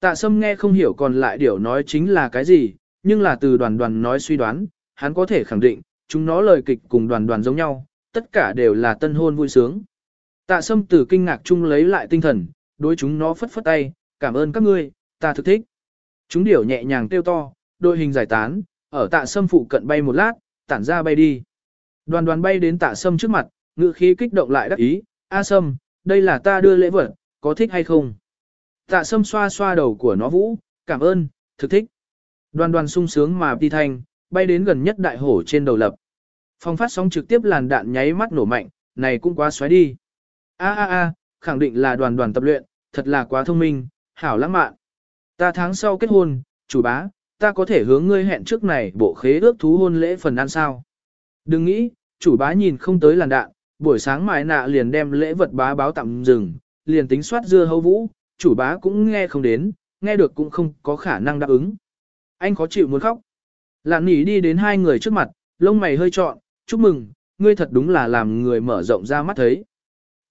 Tạ sâm nghe không hiểu còn lại điều nói chính là cái gì, nhưng là từ đoàn đoàn nói suy đoán, hắn có thể khẳng định, chúng nó lời kịch cùng đoàn đoàn giống nhau, tất cả đều là tân hôn vui sướng. Tạ sâm từ kinh ngạc chung lấy lại tinh thần, đối chúng nó phất phất tay, cảm ơn các ngươi, ta thực thích. Chúng điểu nhẹ nhàng tiêu to, đội hình giải tán, ở tạ sâm phụ cận bay một lát, tản ra bay đi. Đoàn đoàn bay đến tạ sâm trước mặt, ngự khí kích động lại đắc ý, A sâm, đây là ta đưa lễ vật, có thích hay không? Tạ sâm xoa xoa đầu của nó vũ, cảm ơn, thực thích. Đoàn đoàn sung sướng mà đi thanh, bay đến gần nhất đại hổ trên đầu lập. Phong phát sóng trực tiếp làn đạn nháy mắt nổ mạnh, này cũng quá xoáy đi. A a a, khẳng định là đoàn đoàn tập luyện, thật là quá thông minh, hảo lãng mạn. Ta tháng sau kết hôn, chủ bá, ta có thể hướng ngươi hẹn trước này bộ khế ước thú hôn lễ phần ăn sao. Đừng nghĩ, chủ bá nhìn không tới làn đạn, buổi sáng mài nạ liền đem lễ vật bá báo tạm dừng, liền tính soát dưa hấu vũ, chủ bá cũng nghe không đến, nghe được cũng không có khả năng đáp ứng. Anh khó chịu muốn khóc. Lạn nỉ đi đến hai người trước mặt, lông mày hơi trọn, chúc mừng, ngươi thật đúng là làm người mở rộng ra mắt thấy.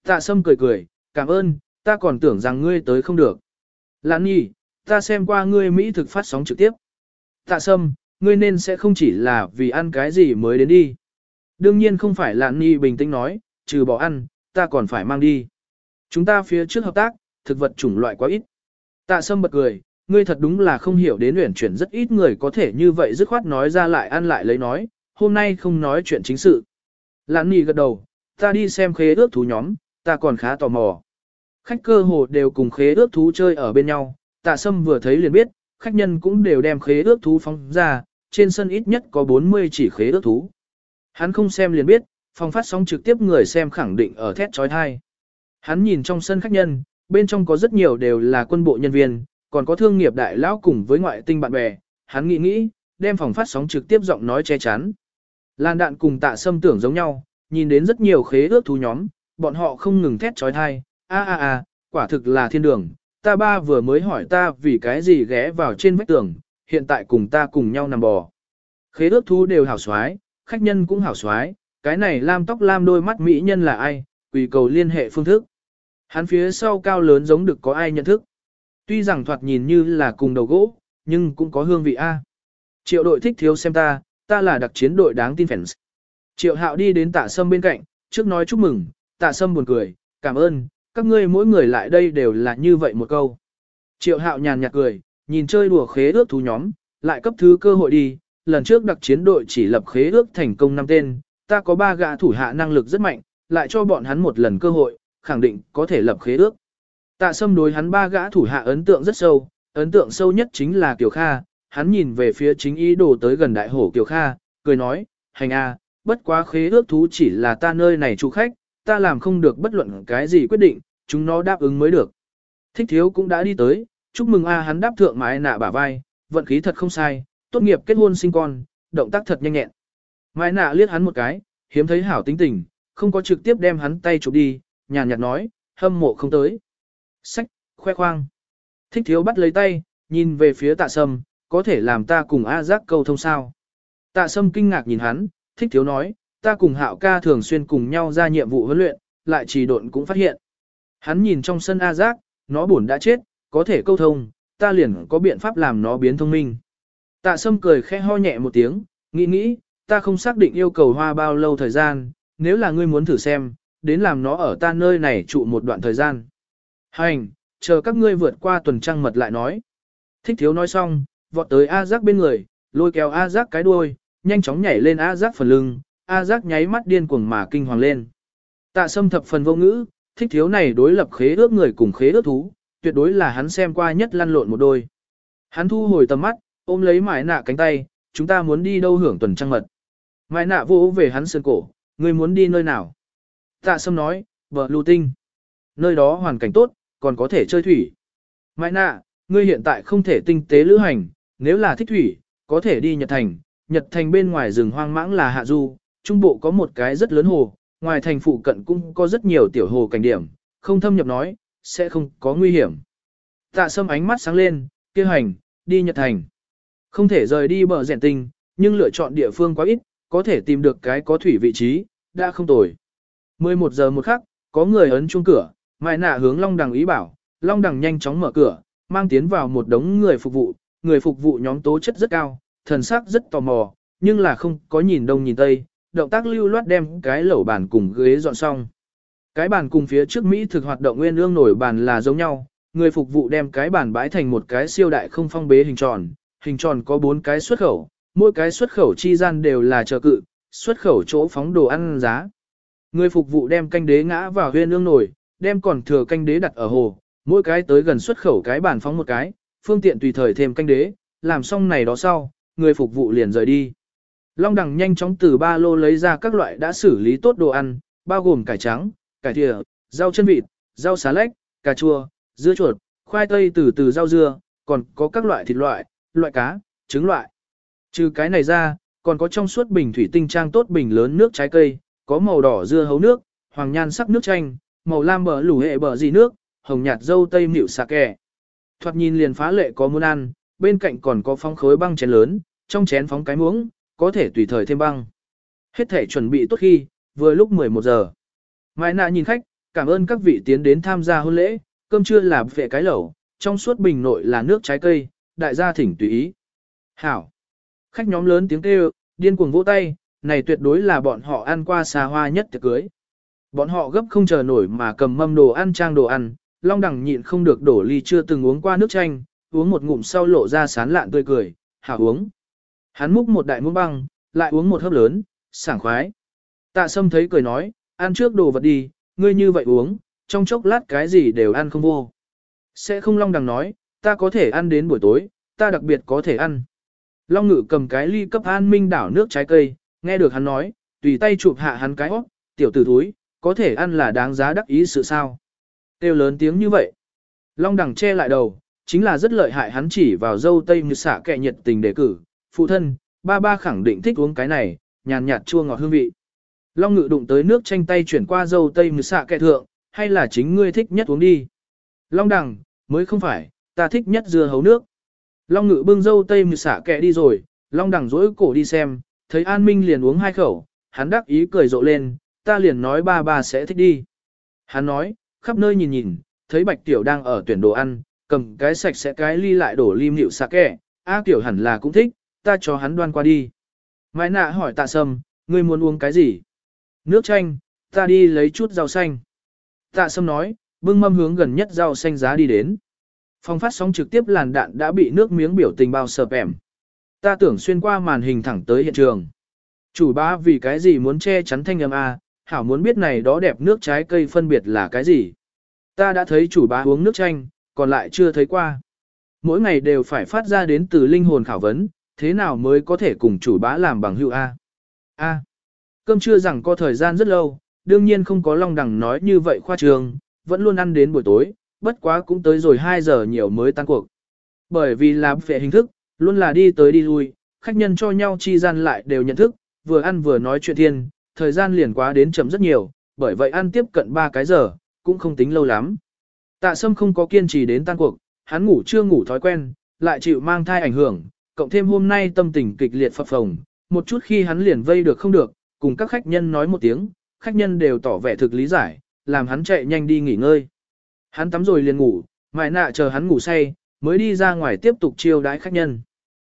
Tạ sâm cười cười, cảm ơn, ta còn tưởng rằng ngươi tới không được. Lạn nỉ, ta xem qua ngươi Mỹ thực phát sóng trực tiếp. Tạ sâm, ngươi nên sẽ không chỉ là vì ăn cái gì mới đến đi. Đương nhiên không phải Lạn nỉ bình tĩnh nói, trừ bỏ ăn, ta còn phải mang đi. Chúng ta phía trước hợp tác, thực vật chủng loại quá ít. Tạ sâm bật cười, ngươi thật đúng là không hiểu đến luyện chuyển rất ít người có thể như vậy dứt khoát nói ra lại ăn lại lấy nói, hôm nay không nói chuyện chính sự. Lãn nì gật đầu, ta đi xem khế ước thú nhóm, ta còn khá tò mò. Khách cơ hồ đều cùng khế ước thú chơi ở bên nhau, tạ sâm vừa thấy liền biết, khách nhân cũng đều đem khế ước thú phóng ra, trên sân ít nhất có 40 chỉ khế ước thú. Hắn không xem liền biết, phòng phát sóng trực tiếp người xem khẳng định ở thét trói thai. Hắn nhìn trong sân khách nhân, bên trong có rất nhiều đều là quân bộ nhân viên, còn có thương nghiệp đại lão cùng với ngoại tinh bạn bè, hắn nghĩ nghĩ, đem phòng phát sóng trực tiếp giọng nói che chắn. Lan đạn cùng tạ sâm tưởng giống nhau, nhìn đến rất nhiều khế ước thú nhóm, bọn họ không ngừng thét trói thai, a a a, quả thực là thiên đường, ta ba vừa mới hỏi ta vì cái gì ghé vào trên vách tường, hiện tại cùng ta cùng nhau nằm bò. Khế ước thú đều hảo xoái, khách nhân cũng hảo xoái, cái này lam tóc lam đôi mắt mỹ nhân là ai, quỳ cầu liên hệ phương thức. Hắn phía sau cao lớn giống được có ai nhận thức. Tuy rằng thoạt nhìn như là cùng đầu gỗ, nhưng cũng có hương vị A. Triệu đội thích thiếu xem ta, ta là đặc chiến đội đáng tin fans. Triệu hạo đi đến tạ sâm bên cạnh, trước nói chúc mừng, tạ sâm buồn cười, cảm ơn, các ngươi mỗi người lại đây đều là như vậy một câu. Triệu hạo nhàn nhạt cười, nhìn chơi đùa khế ước thú nhóm, lại cấp thứ cơ hội đi, lần trước đặc chiến đội chỉ lập khế ước thành công năm tên, ta có ba gã thủ hạ năng lực rất mạnh, lại cho bọn hắn một lần cơ hội, khẳng định có thể lập khế ước. Tạ sâm đối hắn ba gã thủ hạ ấn tượng rất sâu, ấn tượng sâu nhất chính là Kiều Kha, hắn nhìn về phía chính ý đồ tới gần đại hổ Kiều Kha, cười nói, hành a, bất quá khế ước thú chỉ là ta nơi này chủ khách, ta làm không được bất luận cái gì quyết định, chúng nó đáp ứng mới được. Thích thiếu cũng đã đi tới, chúc mừng a hắn đáp thượng mái nạ bả vai, vận khí thật không sai, tốt nghiệp kết hôn sinh con, động tác thật nhanh nhẹn. Mái nạ liếc hắn một cái, hiếm thấy hảo tính tình, không có trực tiếp đem hắn tay chụp đi, nhàn nhạt nói, hâm mộ không tới. Sách, khoe khoang. Thích thiếu bắt lấy tay, nhìn về phía tạ sâm, có thể làm ta cùng A giác câu thông sao. Tạ sâm kinh ngạc nhìn hắn, thích thiếu nói, ta cùng hạo ca thường xuyên cùng nhau ra nhiệm vụ huấn luyện, lại trì độn cũng phát hiện. Hắn nhìn trong sân A giác, nó buồn đã chết, có thể câu thông, ta liền có biện pháp làm nó biến thông minh. Tạ sâm cười khẽ ho nhẹ một tiếng, nghĩ nghĩ, ta không xác định yêu cầu hoa bao lâu thời gian, nếu là ngươi muốn thử xem, đến làm nó ở ta nơi này trụ một đoạn thời gian. Hành, chờ các ngươi vượt qua tuần trăng mật lại nói. Thích thiếu nói xong, vọt tới A giác bên người, lôi kéo A giác cái đuôi, nhanh chóng nhảy lên A giác phần lưng, A giác nháy mắt điên cuồng mà kinh hoàng lên. Tạ sâm thập phần vô ngữ, thích thiếu này đối lập khế ước người cùng khế ước thú, tuyệt đối là hắn xem qua nhất lăn lộn một đôi. Hắn thu hồi tầm mắt, ôm lấy mải nạ cánh tay, chúng ta muốn đi đâu hưởng tuần trăng mật. Mải nạ vô về hắn sơn cổ, ngươi muốn đi nơi nào? Tạ sâm nói, vợ lưu tinh. Nơi đó hoàn cảnh tốt, còn có thể chơi thủy. Mai nạ, ngươi hiện tại không thể tinh tế lữ hành, nếu là thích thủy, có thể đi Nhật Thành. Nhật Thành bên ngoài rừng hoang mãng là hạ du, trung bộ có một cái rất lớn hồ, ngoài thành phụ cận cũng có rất nhiều tiểu hồ cảnh điểm, không thâm nhập nói, sẽ không có nguy hiểm. Tạ sâm ánh mắt sáng lên, kêu hành, đi Nhật Thành. Không thể rời đi bờ rèn tinh, nhưng lựa chọn địa phương quá ít, có thể tìm được cái có thủy vị trí, đã không tồi. 11 giờ một khắc, có người ấn chuông cửa, Mai nạ hướng Long Đằng ý bảo, Long Đằng nhanh chóng mở cửa, mang tiến vào một đống người phục vụ, người phục vụ nhóm tố chất rất cao, thần sắc rất tò mò, nhưng là không có nhìn đông nhìn tây, động tác lưu loát đem cái lẩu bàn cùng ghế dọn xong. Cái bàn cùng phía trước Mỹ thực hoạt động nguyên ương nổi bàn là giống nhau, người phục vụ đem cái bàn bãi thành một cái siêu đại không phong bế hình tròn, hình tròn có bốn cái xuất khẩu, mỗi cái xuất khẩu chi gian đều là chờ cự, xuất khẩu chỗ phóng đồ ăn giá. Người phục vụ đem canh đế ngã vào huyên ương nổi, đem còn thừa canh đế đặt ở hồ, mỗi cái tới gần xuất khẩu cái bàn phóng một cái, phương tiện tùy thời thêm canh đế, làm xong này đó sau, người phục vụ liền rời đi. Long đằng nhanh chóng từ ba lô lấy ra các loại đã xử lý tốt đồ ăn, bao gồm cải trắng, cải thìa, rau chân vịt, rau xá lách, cà chua, dưa chuột, khoai tây từ từ rau dưa, còn có các loại thịt loại, loại cá, trứng loại. Trừ cái này ra, còn có trong suốt bình thủy tinh trang tốt bình lớn nước trái cây, có màu đỏ dưa hấu nước, hoàng nhan sắc nước chanh, màu lam bờ lủ hệ bờ gì nước, hồng nhạt dâu tây mịu xà kè. Thoạt nhìn liền phá lệ có muốn ăn, bên cạnh còn có phong khối băng chén lớn, trong chén phóng cái muỗng, có thể tùy thời thêm băng. Hết thể chuẩn bị tốt khi, vừa lúc 11 giờ. Mai nạ nhìn khách, cảm ơn các vị tiến đến tham gia hôn lễ, cơm trưa là vệ cái lẩu, trong suốt bình nội là nước trái cây, đại gia thỉnh tùy ý. Hảo. Khách nhóm lớn tiếng kêu, điên cuồng vỗ tay, này tuyệt đối là bọn họ ăn qua xa hoa nhất tiệc cưới. Bọn họ gấp không chờ nổi mà cầm mâm đồ ăn trang đồ ăn, long đẳng nhịn không được đổ ly chưa từng uống qua nước chanh, uống một ngụm sau lộ ra sán lạn tươi cười, hảo uống. Hắn múc một đại muỗng băng, lại uống một hớp lớn, sảng khoái. Tạ sâm thấy cười nói, ăn trước đồ vật đi, ngươi như vậy uống, trong chốc lát cái gì đều ăn không vô. Sẽ không long đằng nói, ta có thể ăn đến buổi tối, ta đặc biệt có thể ăn. Long ngự cầm cái ly cấp an minh đảo nước trái cây, nghe được hắn nói, tùy tay chụp hạ hắn cái óc, tiểu tử thúi, có thể ăn là đáng giá đắc ý sự sao. Têu lớn tiếng như vậy. Long đằng che lại đầu, chính là rất lợi hại hắn chỉ vào dâu tây như xả kẹ nhiệt tình đề cử, phụ thân, ba ba khẳng định thích uống cái này, nhàn nhạt chua ngọt hương vị. Long ngự đụng tới nước tranh tay chuyển qua dâu tây như xả kẹ thượng, hay là chính ngươi thích nhất uống đi. Long đằng, mới không phải, ta thích nhất dưa hấu nước. Long ngự bưng dâu tây như xả kẹ đi rồi, long đằng dỗi cổ đi xem, thấy an minh liền uống hai khẩu, hắn đắc ý cười rộ lên, ta liền nói ba ba sẽ thích đi. Hắn nói, khắp nơi nhìn nhìn, thấy bạch tiểu đang ở tuyển đồ ăn, cầm cái sạch sẽ cái ly lại đổ lim hiệu xạ kẻ, a tiểu hẳn là cũng thích, ta cho hắn đoan qua đi. Mai nạ hỏi tạ sâm, ngươi muốn uống cái gì? Nước chanh, ta đi lấy chút rau xanh. Tạ sâm nói, bưng mâm hướng gần nhất rau xanh giá đi đến. Phong phát sóng trực tiếp làn đạn đã bị nước miếng biểu tình bao sợp ẻm. Ta tưởng xuyên qua màn hình thẳng tới hiện trường. Chủ bá vì cái gì muốn che chắn thanh âm A, hảo muốn biết này đó đẹp nước trái cây phân biệt là cái gì. Ta đã thấy chủ bá uống nước chanh, còn lại chưa thấy qua. Mỗi ngày đều phải phát ra đến từ linh hồn khảo vấn, thế nào mới có thể cùng chủ bá làm bằng hữu A. A. Cơm trưa rằng có thời gian rất lâu, đương nhiên không có long đẳng nói như vậy khoa trường, vẫn luôn ăn đến buổi tối, bất quá cũng tới rồi 2 giờ nhiều mới tan cuộc. Bởi vì làm phệ hình thức, luôn là đi tới đi lui, khách nhân cho nhau chi gian lại đều nhận thức, vừa ăn vừa nói chuyện thiên, thời gian liền quá đến chậm rất nhiều, bởi vậy ăn tiếp cận 3 cái giờ, cũng không tính lâu lắm. Tạ Sâm không có kiên trì đến tan cuộc, hắn ngủ chưa ngủ thói quen, lại chịu mang thai ảnh hưởng, cộng thêm hôm nay tâm tình kịch liệt phập phồng, một chút khi hắn liền vây được không được, cùng các khách nhân nói một tiếng, khách nhân đều tỏ vẻ thực lý giải, làm hắn chạy nhanh đi nghỉ ngơi. Hắn tắm rồi liền ngủ, mại nạ chờ hắn ngủ say, mới đi ra ngoài tiếp tục chiêu đái khách nhân.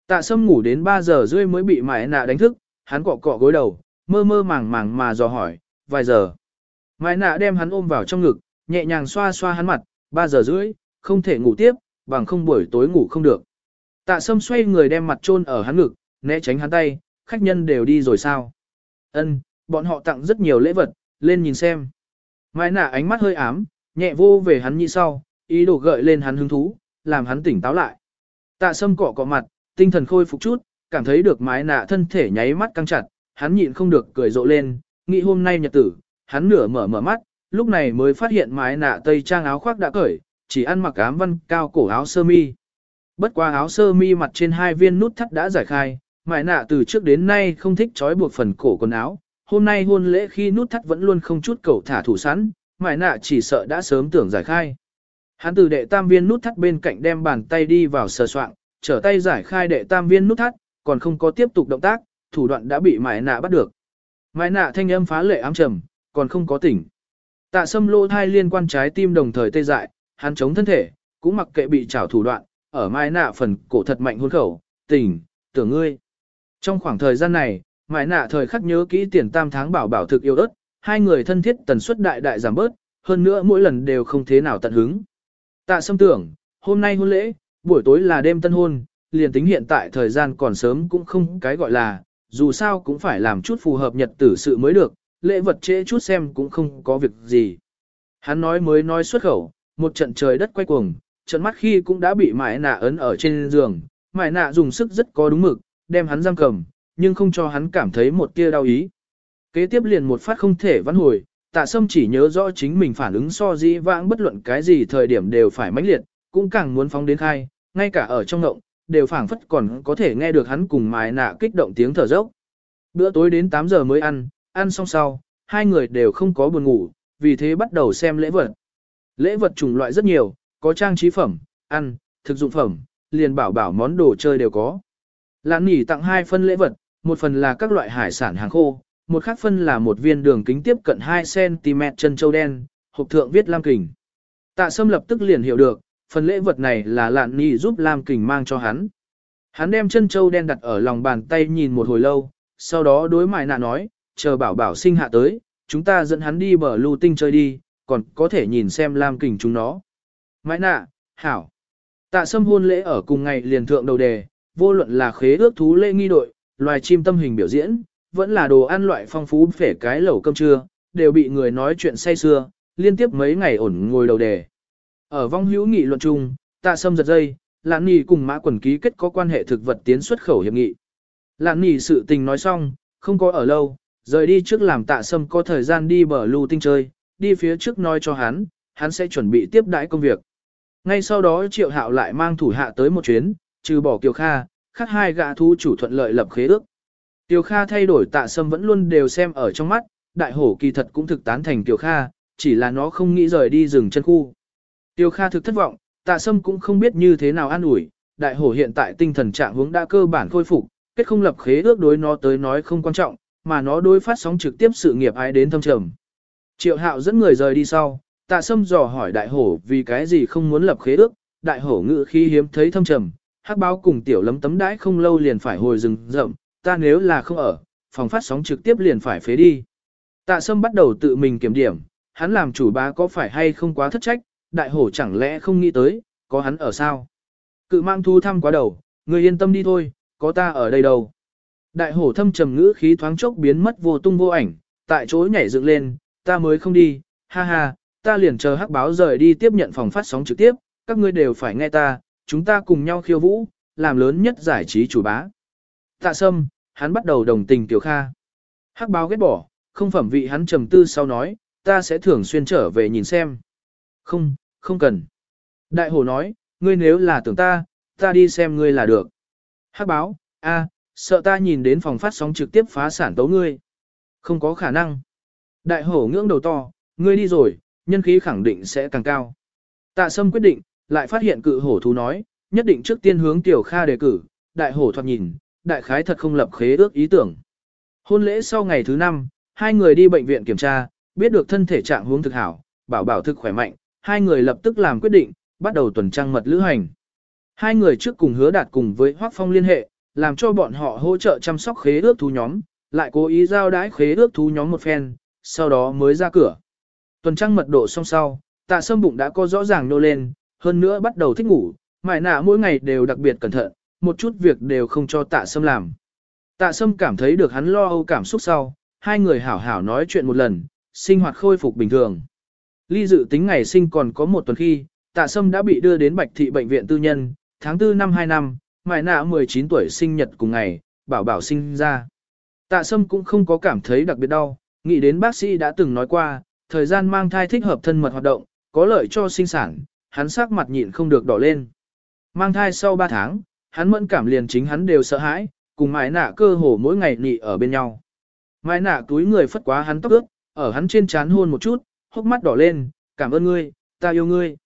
Tạ sâm ngủ đến 3 giờ rưỡi mới bị mại nạ đánh thức, hắn cọ cọ gối đầu, mơ mơ màng màng mà dò hỏi, vài giờ. Mại nạ đem hắn ôm vào trong ngực, nhẹ nhàng xoa xoa hắn mặt, 3 giờ rưỡi, không thể ngủ tiếp, bằng không buổi tối ngủ không được. Tạ sâm xoay người đem mặt trôn ở hắn ngực, né tránh hắn tay, khách nhân đều đi rồi sao. Ân, bọn họ tặng rất nhiều lễ vật, lên nhìn xem. Mai nạ ánh mắt hơi ám, nhẹ vô về hắn như sau, ý đồ gợi lên hắn hứng thú, làm hắn tỉnh táo lại. Tạ sâm cọ cọ mặt, tinh thần khôi phục chút, cảm thấy được mái nạ thân thể nháy mắt căng chặt, hắn nhịn không được cười rộ lên, nghĩ hôm nay nhật tử, hắn nửa mở mở mắt, lúc này mới phát hiện mái nạ tây trang áo khoác đã cởi, chỉ ăn mặc ám văn cao cổ áo sơ mi. Bất qua áo sơ mi mặt trên hai viên nút thắt đã giải khai, mái nạ từ trước đến nay không thích trói buộc phần cổ quần áo, hôm nay hôn lễ khi nút thắt vẫn luôn không chút cầu thả thủ sẵn, mái nạ chỉ sợ đã sớm tưởng giải khai. Hắn từ đệ tam viên nút thắt bên cạnh đem bàn tay đi vào sờ soạng, trở tay giải khai đệ tam viên nút thắt, còn không có tiếp tục động tác, thủ đoạn đã bị mại nạ bắt được. Mại nạ thanh âm phá lệ ám trầm, còn không có tỉnh. Tạ sâm lô thai liên quan trái tim đồng thời tê dại, hắn chống thân thể, cũng mặc kệ bị trảo thủ đoạn, ở mai nạ phần cổ thật mạnh hôn khẩu, tỉnh, tưởng ngươi. Trong khoảng thời gian này, mai nạ thời khắc nhớ kỹ tiền tam tháng bảo bảo thực yêu ớt, hai người thân thiết tần suất đại đại giảm bớt, hơn nữa mỗi lần đều không thế nào tận hứng. Tạ sâm tưởng, hôm nay hôn lễ, buổi tối là đêm tân hôn, liền tính hiện tại thời gian còn sớm cũng không cái gọi là, dù sao cũng phải làm chút phù hợp nhật tử sự mới được, lễ vật trễ chút xem cũng không có việc gì. Hắn nói mới nói xuất khẩu, một trận trời đất quay cuồng, trận mắt khi cũng đã bị mại nạ ấn ở trên giường, mại nạ dùng sức rất có đúng mực, đem hắn giam cầm, nhưng không cho hắn cảm thấy một tia đau ý. Kế tiếp liền một phát không thể vãn hồi, tạ sâm chỉ nhớ rõ chính mình phản ứng so dĩ vãng bất luận cái gì thời điểm đều phải mãnh liệt, cũng càng muốn phóng đến khai, ngay cả ở trong ngộng, đều phảng phất còn có thể nghe được hắn cùng mài nạ kích động tiếng thở dốc. Bữa tối đến 8 giờ mới ăn, ăn xong sau, hai người đều không có buồn ngủ, vì thế bắt đầu xem lễ vật. Lễ vật chủng loại rất nhiều, có trang trí phẩm, ăn, thực dụng phẩm, liền bảo bảo món đồ chơi đều có. Lãn nỉ tặng hai phân lễ vật, một phần là các loại hải sản hàng khô, một khác phân là một viên đường kính tiếp cận 2cm chân châu đen, hộp thượng viết Lam Kình. Tạ Sâm lập tức liền hiểu được, phần lễ vật này là Lạn Nhi giúp Lam Kình mang cho hắn. Hắn đem chân châu đen đặt ở lòng bàn tay nhìn một hồi lâu, sau đó đối mại nạ nói, chờ bảo bảo sinh hạ tới, chúng ta dẫn hắn đi bờ lưu tinh chơi đi, còn có thể nhìn xem Lam Kình chúng nó. Mãi nạ, hảo. Tạ Sâm hôn lễ ở cùng ngày liền thượng đầu đề, vô luận là khế ước thú lễ nghi đội, loài chim tâm hình biểu diễn, vẫn là đồ ăn loại phong phú phể cái lẩu cơm trưa, đều bị người nói chuyện say xưa, liên tiếp mấy ngày ổn ngồi đầu đề. Ở vong hữu nghị luận chung, tạ sâm giật dây, lạn nì cùng mã quần ký kết có quan hệ thực vật tiến xuất khẩu hiệp nghị. Lạn nì sự tình nói xong, không có ở lâu, rời đi trước làm tạ sâm có thời gian đi bờ lưu tinh chơi, đi phía trước nói cho hắn, hắn sẽ chuẩn bị tiếp đãi công việc. Ngay sau đó triệu hạo lại mang thủ hạ tới một chuyến, trừ bỏ kiều kha, khác hai gã thu chủ thuận lợi lập khế ước. Kiều Kha thay đổi tạ sâm vẫn luôn đều xem ở trong mắt, đại hổ kỳ thật cũng thực tán thành Kiều Kha, chỉ là nó không nghĩ rời đi rừng chân khu. Tiêu Kha thực thất vọng, tạ sâm cũng không biết như thế nào an ủi, đại hổ hiện tại tinh thần trạng hướng đã cơ bản khôi phục, kết không lập khế ước đối nó tới nói không quan trọng, mà nó đối phát sóng trực tiếp sự nghiệp ai đến thâm trầm. Triệu hạo dẫn người rời đi sau, tạ sâm dò hỏi đại hổ vì cái gì không muốn lập khế ước, đại hổ ngự khi hiếm thấy thâm trầm, hắc báo cùng tiểu lấm tấm đãi không lâu liền phải hồi rừng rậm, ta nếu là không ở, phòng phát sóng trực tiếp liền phải phế đi. Tạ Sâm bắt đầu tự mình kiểm điểm, hắn làm chủ bá có phải hay không quá thất trách, đại hổ chẳng lẽ không nghĩ tới, có hắn ở sao? Cự mang thu thăm quá đầu, người yên tâm đi thôi, có ta ở đây đâu. Đại hổ thâm trầm ngữ khí thoáng chốc biến mất vô tung vô ảnh, tại chỗ nhảy dựng lên, ta mới không đi, ha ha, ta liền chờ hắc báo rời đi tiếp nhận phòng phát sóng trực tiếp, các ngươi đều phải nghe ta, chúng ta cùng nhau khiêu vũ, làm lớn nhất giải trí chủ bá. Tạ sâm, hắn bắt đầu đồng tình Tiểu Kha. Hắc báo ghét bỏ, không phẩm vị hắn trầm tư sau nói, ta sẽ thường xuyên trở về nhìn xem. Không, không cần. Đại Hổ nói, ngươi nếu là tưởng ta, ta đi xem ngươi là được. Hắc báo, a, sợ ta nhìn đến phòng phát sóng trực tiếp phá sản tấu ngươi. Không có khả năng. Đại hổ ngưỡng đầu to, ngươi đi rồi, nhân khí khẳng định sẽ càng cao. Tạ sâm quyết định, lại phát hiện cự hổ thú nói, nhất định trước tiên hướng tiểu kha đề cử, đại hổ thoạt nhìn, đại khái thật không lập khế ước ý tưởng. Hôn lễ sau ngày thứ năm, hai người đi bệnh viện kiểm tra, biết được thân thể trạng huống thực hảo, bảo bảo thực khỏe mạnh, hai người lập tức làm quyết định, bắt đầu tuần trăng mật lữ hành. Hai người trước cùng hứa đạt cùng với Hoắc Phong liên hệ, làm cho bọn họ hỗ trợ chăm sóc khế ước thú nhóm, lại cố ý giao đái khế ước thú nhóm một phen, sau đó mới ra cửa. Tuần trăng mật độ xong sau, tạ sâm bụng đã có rõ ràng nô lên, hơn nữa bắt đầu thích ngủ, mải nạ mỗi ngày đều đặc biệt cẩn thận, một chút việc đều không cho tạ sâm làm. Tạ sâm cảm thấy được hắn lo âu cảm xúc sau, hai người hảo hảo nói chuyện một lần, sinh hoạt khôi phục bình thường. Ly dự tính ngày sinh còn có một tuần khi, tạ sâm đã bị đưa đến bạch thị bệnh viện tư nhân, tháng 4 năm 2 năm, mại nạ 19 tuổi sinh nhật cùng ngày, bảo bảo sinh ra. Tạ sâm cũng không có cảm thấy đặc biệt đau, nghĩ đến bác sĩ đã từng nói qua, thời gian mang thai thích hợp thân mật hoạt động, có lợi cho sinh sản, hắn sắc mặt nhịn không được đỏ lên. Mang thai sau 3 tháng, hắn mẫn cảm liền chính hắn đều sợ hãi, cùng mái nạ cơ hồ mỗi ngày nị ở bên nhau. Mái nạ túi người phất quá hắn tóc ướt, ở hắn trên chán hôn một chút, hốc mắt đỏ lên, cảm ơn ngươi, ta yêu ngươi.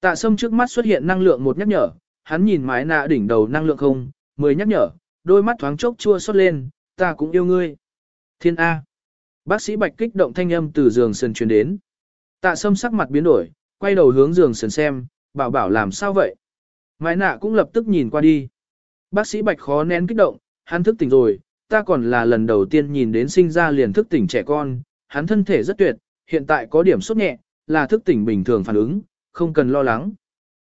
Tạ sâm trước mắt xuất hiện năng lượng một nhắc nhở, hắn nhìn mái nạ đỉnh đầu năng lượng không, mười nhắc nhở, đôi mắt thoáng chốc chua xót lên, ta cũng yêu ngươi. Thiên A. Bác sĩ Bạch kích động thanh âm từ giường sườn truyền đến. Tạ sâm sắc mặt biến đổi, quay đầu hướng giường sườn xem, Bảo bảo làm sao vậy? Mai nạ cũng lập tức nhìn qua đi. Bác sĩ Bạch khó nén kích động, hắn thức tỉnh rồi, ta còn là lần đầu tiên nhìn đến sinh ra liền thức tỉnh trẻ con, hắn thân thể rất tuyệt, hiện tại có điểm sốt nhẹ, là thức tỉnh bình thường phản ứng, không cần lo lắng.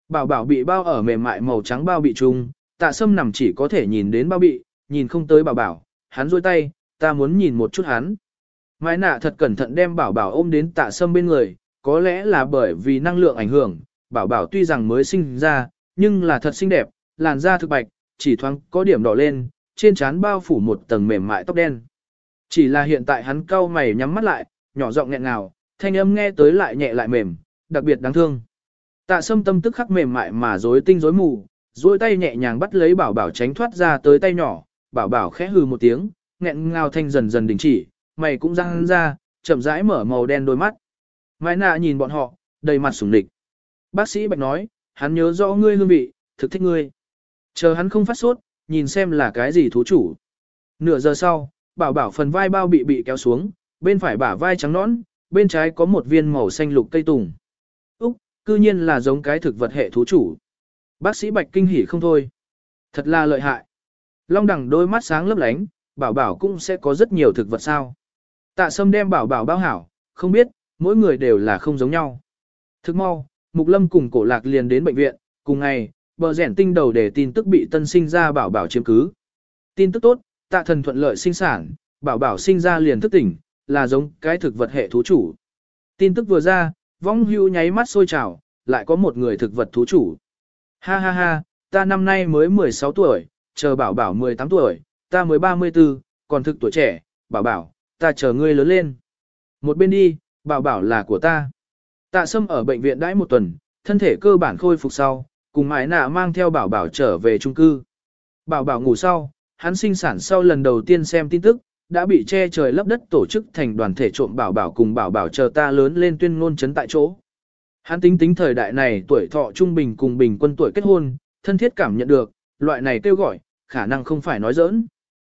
Bảo bảo bị bao ở mềm mại màu trắng bao bị trùng, tạ sâm nằm chỉ có thể nhìn đến bao bị, nhìn không tới bảo bảo, hắn rôi tay, ta muốn nhìn một chút hắn. Mai nạ thật cẩn thận đem bảo bảo ôm đến tạ sâm bên người, có lẽ là bởi vì năng lượng ảnh hưởng, bảo bảo tuy rằng mới sinh ra, nhưng là thật xinh đẹp, làn da thực bạch, chỉ thoáng có điểm đỏ lên, trên trán bao phủ một tầng mềm mại tóc đen. Chỉ là hiện tại hắn cau mày nhắm mắt lại, nhỏ giọng nghẹn ngào, thanh âm nghe tới lại nhẹ lại mềm, đặc biệt đáng thương. Tạ sâm tâm tức khắc mềm mại mà rối tinh rối mù, duỗi tay nhẹ nhàng bắt lấy bảo bảo tránh thoát ra tới tay nhỏ, bảo bảo khẽ hừ một tiếng, nghẹn ngào thanh dần dần đình chỉ, mày cũng răng ra, chậm rãi mở màu đen đôi mắt. Mai nạ nhìn bọn họ, đầy mặt sủng địch. Bác sĩ Bạch nói, hắn nhớ rõ ngươi hương vị, thực thích ngươi. Chờ hắn không phát sốt, nhìn xem là cái gì thú chủ. Nửa giờ sau, bảo bảo phần vai bao bị bị kéo xuống, bên phải bả vai trắng nõn, bên trái có một viên màu xanh lục cây tùng. Úc, cư nhiên là giống cái thực vật hệ thú chủ. Bác sĩ Bạch kinh hỉ không thôi. Thật là lợi hại. Long đẳng đôi mắt sáng lấp lánh, bảo bảo cũng sẽ có rất nhiều thực vật sao. Tạ sâm đem bảo bảo bao hảo, không biết, mỗi người đều là không giống nhau. Thức mau, Mục Lâm cùng cổ lạc liền đến bệnh viện, cùng ngày, bờ rẻn tinh đầu để tin tức bị tân sinh ra bảo bảo chiếm cứ. Tin tức tốt, tạ thần thuận lợi sinh sản, bảo bảo sinh ra liền thức tỉnh, là giống cái thực vật hệ thú chủ. Tin tức vừa ra, vong hưu nháy mắt sôi trào, lại có một người thực vật thú chủ. Ha ha ha, ta năm nay mới 16 tuổi, chờ bảo bảo 18 tuổi, ta mới 34, còn thực tuổi trẻ, bảo bảo, ta chờ ngươi lớn lên. Một bên đi, bảo bảo là của ta. Tạ sâm ở bệnh viện đãi một tuần, thân thể cơ bản khôi phục sau, cùng mái nạ mang theo bảo bảo trở về trung cư. Bảo bảo ngủ sau, hắn sinh sản sau lần đầu tiên xem tin tức, đã bị che trời lấp đất tổ chức thành đoàn thể trộm bảo bảo cùng bảo bảo chờ ta lớn lên tuyên ngôn chấn tại chỗ. Hắn tính tính thời đại này tuổi thọ trung bình cùng bình quân tuổi kết hôn, thân thiết cảm nhận được, loại này kêu gọi, khả năng không phải nói giỡn.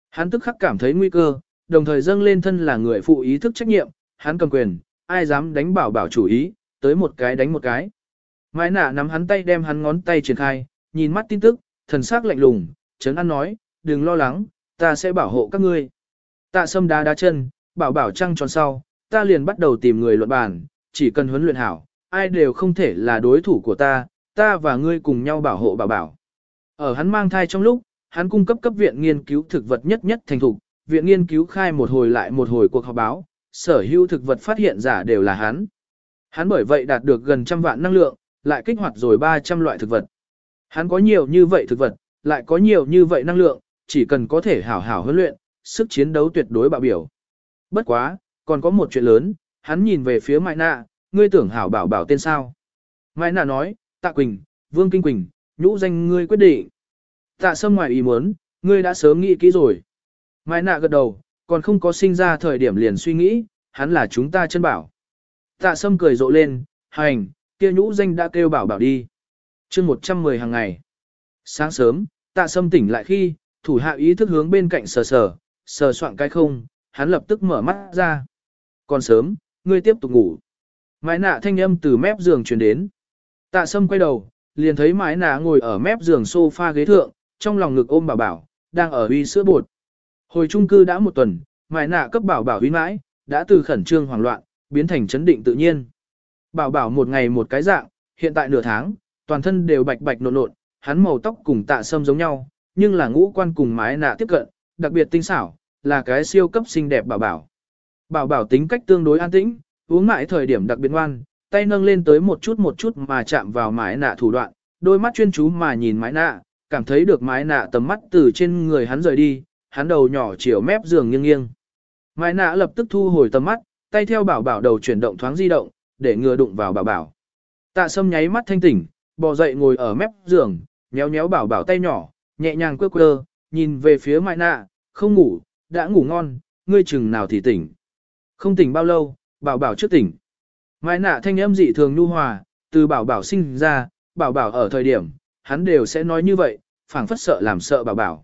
Hắn tức khắc cảm thấy nguy cơ, đồng thời dâng lên thân là người phụ ý thức trách nhiệm, hắn cầm quyền, ai dám đánh bảo bảo chủ ý, tới một cái đánh một cái. Mai nạ nắm hắn tay đem hắn ngón tay triển khai, nhìn mắt tin tức, thần sắc lạnh lùng, chấn an nói, đừng lo lắng, ta sẽ bảo hộ các ngươi. Tạ sâm đá đá chân, bảo bảo trăng tròn sau, ta liền bắt đầu tìm người luận bàn, chỉ cần huấn luyện hảo, ai đều không thể là đối thủ của ta, ta và ngươi cùng nhau bảo hộ bảo bảo. Ở hắn mang thai trong lúc, hắn cung cấp cấp viện nghiên cứu thực vật nhất nhất thành thục, viện nghiên cứu khai một hồi lại một hồi cuộc họp báo, sở hữu thực vật phát hiện giả đều là hắn. Hắn bởi vậy đạt được gần trăm vạn năng lượng, lại kích hoạt rồi 300 loại thực vật. Hắn có nhiều như vậy thực vật, lại có nhiều như vậy năng lượng, chỉ cần có thể hảo hảo huấn luyện, sức chiến đấu tuyệt đối bạo biểu. Bất quá, còn có một chuyện lớn, hắn nhìn về phía Mai Nạ, ngươi tưởng hảo bảo bảo tên sao. Mai Nạ nói, Tạ Quỳnh, Vương Kinh Quỳnh, nhũ danh ngươi quyết định. Tạ Sâm ngoài ý muốn, ngươi đã sớm nghĩ kỹ rồi. Mai Nạ gật đầu, còn không có sinh ra thời điểm liền suy nghĩ, hắn là chúng ta chân bảo. Tạ Sâm cười rộ lên, hành, kia nhũ danh đã kêu bảo bảo đi. chương 110 hàng ngày. Sáng sớm, tạ Sâm tỉnh lại khi, thủ hạ ý thức hướng bên cạnh sờ sờ, sờ soạn cái không, hắn lập tức mở mắt ra. Còn sớm, ngươi tiếp tục ngủ. Mái nạ thanh âm từ mép giường truyền đến. Tạ Sâm quay đầu, liền thấy mái nạ ngồi ở mép giường sofa ghế thượng, trong lòng ngực ôm bảo bảo, đang ở uy sữa bột. Hồi trung cư đã một tuần, mái nạ cấp bảo bảo uy mãi, đã từ khẩn trương hoảng loạn, biến thành chấn định tự nhiên. Bảo bảo một ngày một cái dạng, hiện tại nửa tháng, toàn thân đều bạch bạch nộn nộn, hắn màu tóc cùng tạ sâm giống nhau, nhưng là ngũ quan cùng mái nạ tiếp cận, đặc biệt tinh xảo, là cái siêu cấp xinh đẹp bảo bảo. Bảo bảo tính cách tương đối an tĩnh, uống mãi thời điểm đặc biệt ngoan, tay nâng lên tới một chút một chút mà chạm vào mái nạ thủ đoạn, đôi mắt chuyên chú mà nhìn mái nạ, cảm thấy được mái nạ tầm mắt từ trên người hắn rời đi, hắn đầu nhỏ chiều mép giường nghiêng nghiêng. Mái nạ lập tức thu hồi tầm mắt, tay theo bảo bảo đầu chuyển động thoáng di động, để ngừa đụng vào bảo bảo. Tạ sâm nháy mắt thanh tỉnh, bò dậy ngồi ở mép giường, nhéo nhéo bảo bảo tay nhỏ, nhẹ nhàng quơ quơ, nhìn về phía Mai Nạ, không ngủ, đã ngủ ngon, ngươi chừng nào thì tỉnh. Không tỉnh bao lâu, bảo bảo trước tỉnh. Mai Nạ thanh âm dị thường nhu hòa, từ bảo bảo sinh ra, bảo bảo ở thời điểm, hắn đều sẽ nói như vậy, phảng phất sợ làm sợ bảo bảo.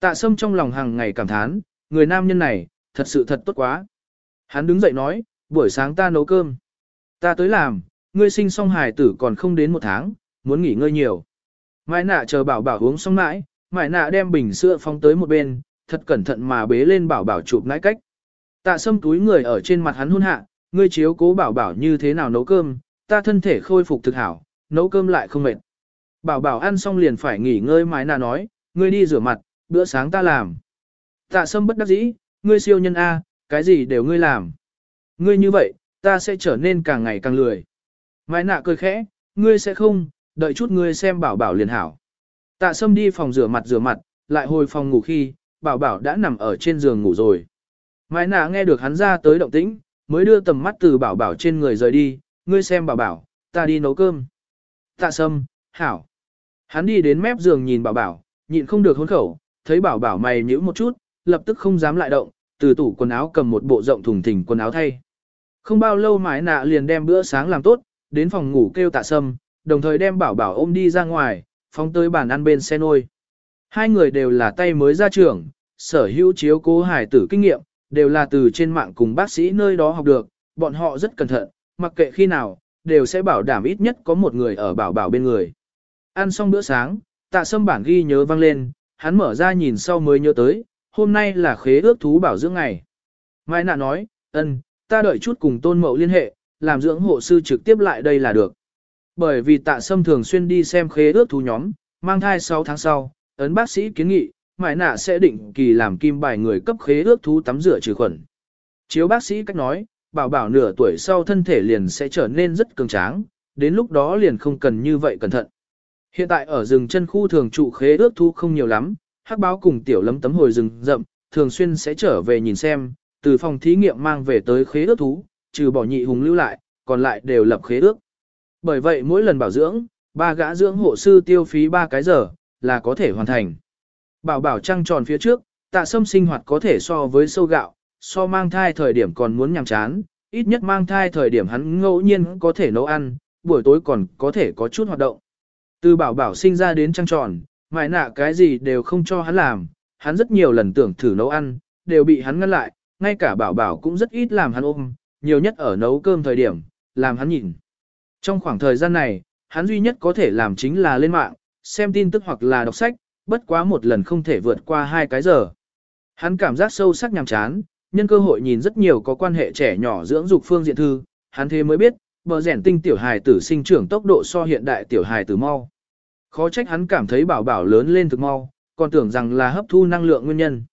Tạ sâm trong lòng hàng ngày cảm thán, người nam nhân này, thật sự thật tốt quá. Hắn đứng dậy nói, buổi sáng ta nấu cơm. Ta tới làm, ngươi sinh xong hài tử còn không đến một tháng, muốn nghỉ ngơi nhiều. Mai nạ chờ bảo bảo uống xong mãi, mai nạ đem bình sữa phóng tới một bên, thật cẩn thận mà bế lên bảo bảo chụp nãi cách. Tạ sâm túi người ở trên mặt hắn hôn hạ, ngươi chiếu cố bảo bảo như thế nào nấu cơm, ta thân thể khôi phục thực hảo, nấu cơm lại không mệt. Bảo bảo ăn xong liền phải nghỉ ngơi mái nà nói, ngươi đi rửa mặt, bữa sáng ta làm. Tạ sâm bất đắc dĩ, ngươi siêu nhân A, cái gì đều ngươi làm. Ngươi như vậy, ta sẽ trở nên càng ngày càng lười. Mái nạ cười khẽ, ngươi sẽ không, đợi chút ngươi xem bảo bảo liền hảo. Tạ sâm đi phòng rửa mặt rửa mặt, lại hồi phòng ngủ khi, bảo bảo đã nằm ở trên giường ngủ rồi. Mai nạ nghe được hắn ra tới động tĩnh, mới đưa tầm mắt từ bảo bảo trên người rời đi, ngươi xem bảo bảo, ta đi nấu cơm. Tạ sâm, hảo. Hắn đi đến mép giường nhìn bảo bảo, nhịn không được hôn khẩu, thấy bảo bảo mày nhíu một chút, lập tức không dám lại động, từ tủ quần áo cầm một bộ rộng thùng thình quần áo thay. Không bao lâu mái nạ liền đem bữa sáng làm tốt, đến phòng ngủ kêu tạ sâm, đồng thời đem bảo bảo ôm đi ra ngoài, phóng tới bàn ăn bên xe nôi. Hai người đều là tay mới ra trường, sở hữu chiếu cố hải tử kinh nghiệm, đều là từ trên mạng cùng bác sĩ nơi đó học được, bọn họ rất cẩn thận, mặc kệ khi nào, đều sẽ bảo đảm ít nhất có một người ở bảo bảo bên người. Ăn xong bữa sáng, tạ sâm bản ghi nhớ vang lên, hắn mở ra nhìn sau mới nhớ tới, hôm nay là khế ước thú bảo dưỡng ngày. Mai nạ nói, ân, ta đợi chút cùng tôn mậu liên hệ, làm dưỡng hộ sư trực tiếp lại đây là được. Bởi vì tạ sâm thường xuyên đi xem khế ước thú nhóm, mang thai 6 tháng sau, ấn bác sĩ kiến nghị, mại nạ sẽ định kỳ làm kim bài người cấp khế ước thú tắm rửa trừ khuẩn. Chiếu bác sĩ cách nói, bảo bảo nửa tuổi sau thân thể liền sẽ trở nên rất cường tráng, đến lúc đó liền không cần như vậy cẩn thận. Hiện tại ở rừng chân khu thường trụ khế ước thu không nhiều lắm, hắc báo cùng tiểu lấm tấm hồi rừng rậm, thường xuyên sẽ trở về nhìn xem, từ phòng thí nghiệm mang về tới khế ước thú, trừ bỏ nhị hùng lưu lại, còn lại đều lập khế ước. Bởi vậy mỗi lần bảo dưỡng, ba gã dưỡng hộ sư tiêu phí ba cái giờ, là có thể hoàn thành. Bảo bảo trăng tròn phía trước, tạ sâm sinh hoạt có thể so với sâu gạo, so mang thai thời điểm còn muốn nhằm chán, ít nhất mang thai thời điểm hắn ngẫu nhiên có thể nấu ăn, buổi tối còn có thể có chút hoạt động. Từ bảo bảo sinh ra đến trăng tròn, mãi nạ cái gì đều không cho hắn làm, hắn rất nhiều lần tưởng thử nấu ăn, đều bị hắn ngăn lại, ngay cả bảo bảo cũng rất ít làm hắn ôm, nhiều nhất ở nấu cơm thời điểm, làm hắn nhìn. Trong khoảng thời gian này, hắn duy nhất có thể làm chính là lên mạng, xem tin tức hoặc là đọc sách, bất quá một lần không thể vượt qua hai cái giờ. Hắn cảm giác sâu sắc nhàm chán, nhân cơ hội nhìn rất nhiều có quan hệ trẻ nhỏ dưỡng dục phương diện thư, hắn thế mới biết, bờ rèn tinh tiểu hài tử sinh trưởng tốc độ so hiện đại tiểu hài tử mau. Khó trách hắn cảm thấy bảo bảo lớn lên thực mau, còn tưởng rằng là hấp thu năng lượng nguyên nhân.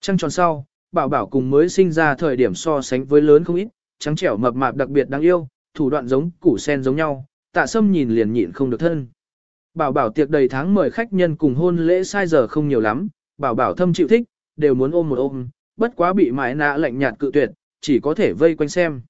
Trăng tròn sau, bảo bảo cùng mới sinh ra thời điểm so sánh với lớn không ít, trắng trẻo mập mạp đặc biệt đáng yêu, thủ đoạn giống củ sen giống nhau, tạ sâm nhìn liền nhịn không được thân. Bảo bảo tiệc đầy tháng mời khách nhân cùng hôn lễ sai giờ không nhiều lắm, bảo bảo thâm chịu thích, đều muốn ôm một ôm, bất quá bị mãi nạ lạnh nhạt cự tuyệt, chỉ có thể vây quanh xem.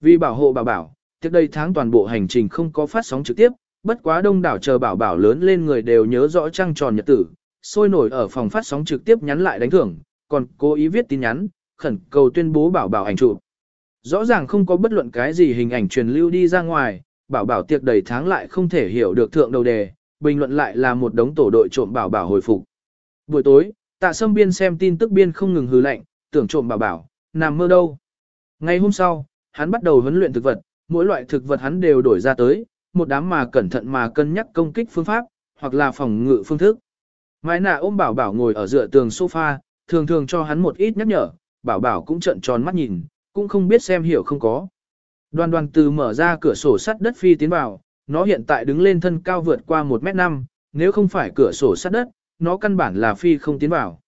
Vì bảo hộ bảo bảo, tiệc đầy tháng toàn bộ hành trình không có phát sóng trực tiếp, bất quá đông đảo chờ bảo bảo lớn lên người đều nhớ rõ trăng tròn nhật tử, sôi nổi ở phòng phát sóng trực tiếp nhắn lại đánh thưởng, còn cố ý viết tin nhắn, khẩn cầu tuyên bố bảo bảo ảnh chụp. Rõ ràng không có bất luận cái gì hình ảnh truyền lưu đi ra ngoài, bảo bảo tiệc đầy tháng lại không thể hiểu được thượng đầu đề, bình luận lại là một đống tổ đội trộm bảo bảo hồi phục. Buổi tối, tạ sâm biên xem tin tức biên không ngừng hừ lạnh, tưởng trộm bảo bảo, nằm mơ đâu. Ngày hôm sau, hắn bắt đầu huấn luyện thực vật, mỗi loại thực vật hắn đều đổi ra tới, một đám mà cẩn thận mà cân nhắc công kích phương pháp, hoặc là phòng ngự phương thức. Mai nạ ôm bảo bảo ngồi ở dựa tường sofa, thường thường cho hắn một ít nhắc nhở, bảo bảo cũng trợn tròn mắt nhìn, cũng không biết xem hiểu không có. Đoàn đoàn từ mở ra cửa sổ sắt đất phi tiến vào, nó hiện tại đứng lên thân cao vượt qua 1m5, nếu không phải cửa sổ sắt đất, nó căn bản là phi không tiến vào.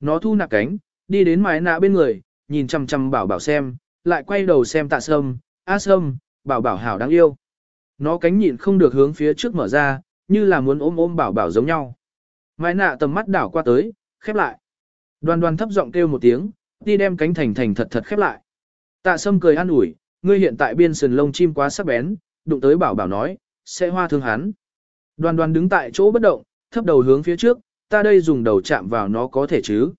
Nó thu nạc cánh, đi đến mái nạ bên người, nhìn chăm chăm bảo bảo xem, lại quay đầu xem tạ sâm, a sâm, bảo bảo hảo đáng yêu. Nó cánh nhịn không được hướng phía trước mở ra, như là muốn ôm ôm bảo bảo giống nhau. Mái nạ tầm mắt đảo qua tới, khép lại. Đoàn đoàn thấp giọng kêu một tiếng, đi đem cánh thành thành thật thật khép lại. Tạ sâm cười an ủi, ngươi hiện tại biên sườn lông chim quá sắc bén, đụng tới bảo bảo nói, sẽ hoa thương hắn. Đoàn đoàn đứng tại chỗ bất động, thấp đầu hướng phía trước, ta đây dùng đầu chạm vào nó có thể chứ.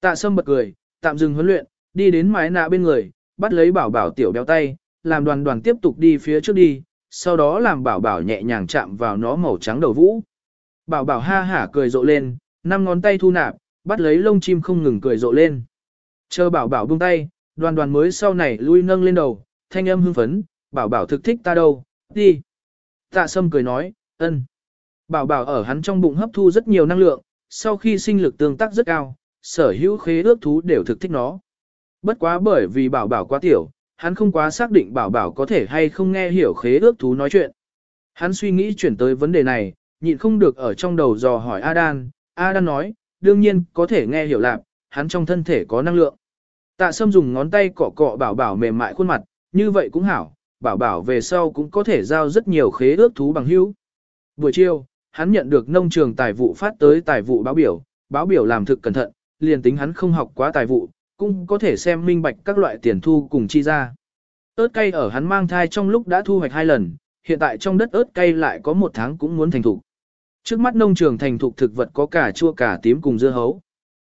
Tạ sâm bật cười, tạm dừng huấn luyện, đi đến mái nạ bên người, bắt lấy bảo bảo tiểu béo tay, làm đoàn đoàn tiếp tục đi phía trước đi, sau đó làm bảo bảo nhẹ nhàng chạm vào nó màu trắng đầu vũ. Bảo bảo ha hả cười rộ lên, năm ngón tay thu nạp, bắt lấy lông chim không ngừng cười rộ lên. Chờ bảo bảo buông tay, đoàn đoàn mới sau này lui nâng lên đầu, thanh âm hưng phấn, bảo bảo thực thích ta đâu, đi. Tạ sâm cười nói, ân. Bảo bảo ở hắn trong bụng hấp thu rất nhiều năng lượng, sau khi sinh lực tương tác rất cao, sở hữu khế ước thú đều thực thích nó. Bất quá bởi vì bảo bảo quá tiểu, hắn không quá xác định bảo bảo có thể hay không nghe hiểu khế ước thú nói chuyện. Hắn suy nghĩ chuyển tới vấn đề này, nhịn không được ở trong đầu dò hỏi Adan, Adan nói, đương nhiên có thể nghe hiểu lạc, hắn trong thân thể có năng lượng. Tạ Sâm dùng ngón tay cọ cọ bảo bảo mềm mại khuôn mặt, như vậy cũng hảo, bảo bảo về sau cũng có thể giao rất nhiều khế ước thú bằng hữu. Buổi chiều, hắn nhận được nông trường tài vụ phát tới tài vụ báo biểu, báo biểu làm thực cẩn thận, liền tính hắn không học quá tài vụ, cũng có thể xem minh bạch các loại tiền thu cùng chi ra. ớt cay ở hắn mang thai trong lúc đã thu hoạch hai lần, hiện tại trong đất ớt cay lại có một tháng cũng muốn thành thục. Trước mắt nông trường thành thục thực vật có cả chua cả tím cùng dưa hấu.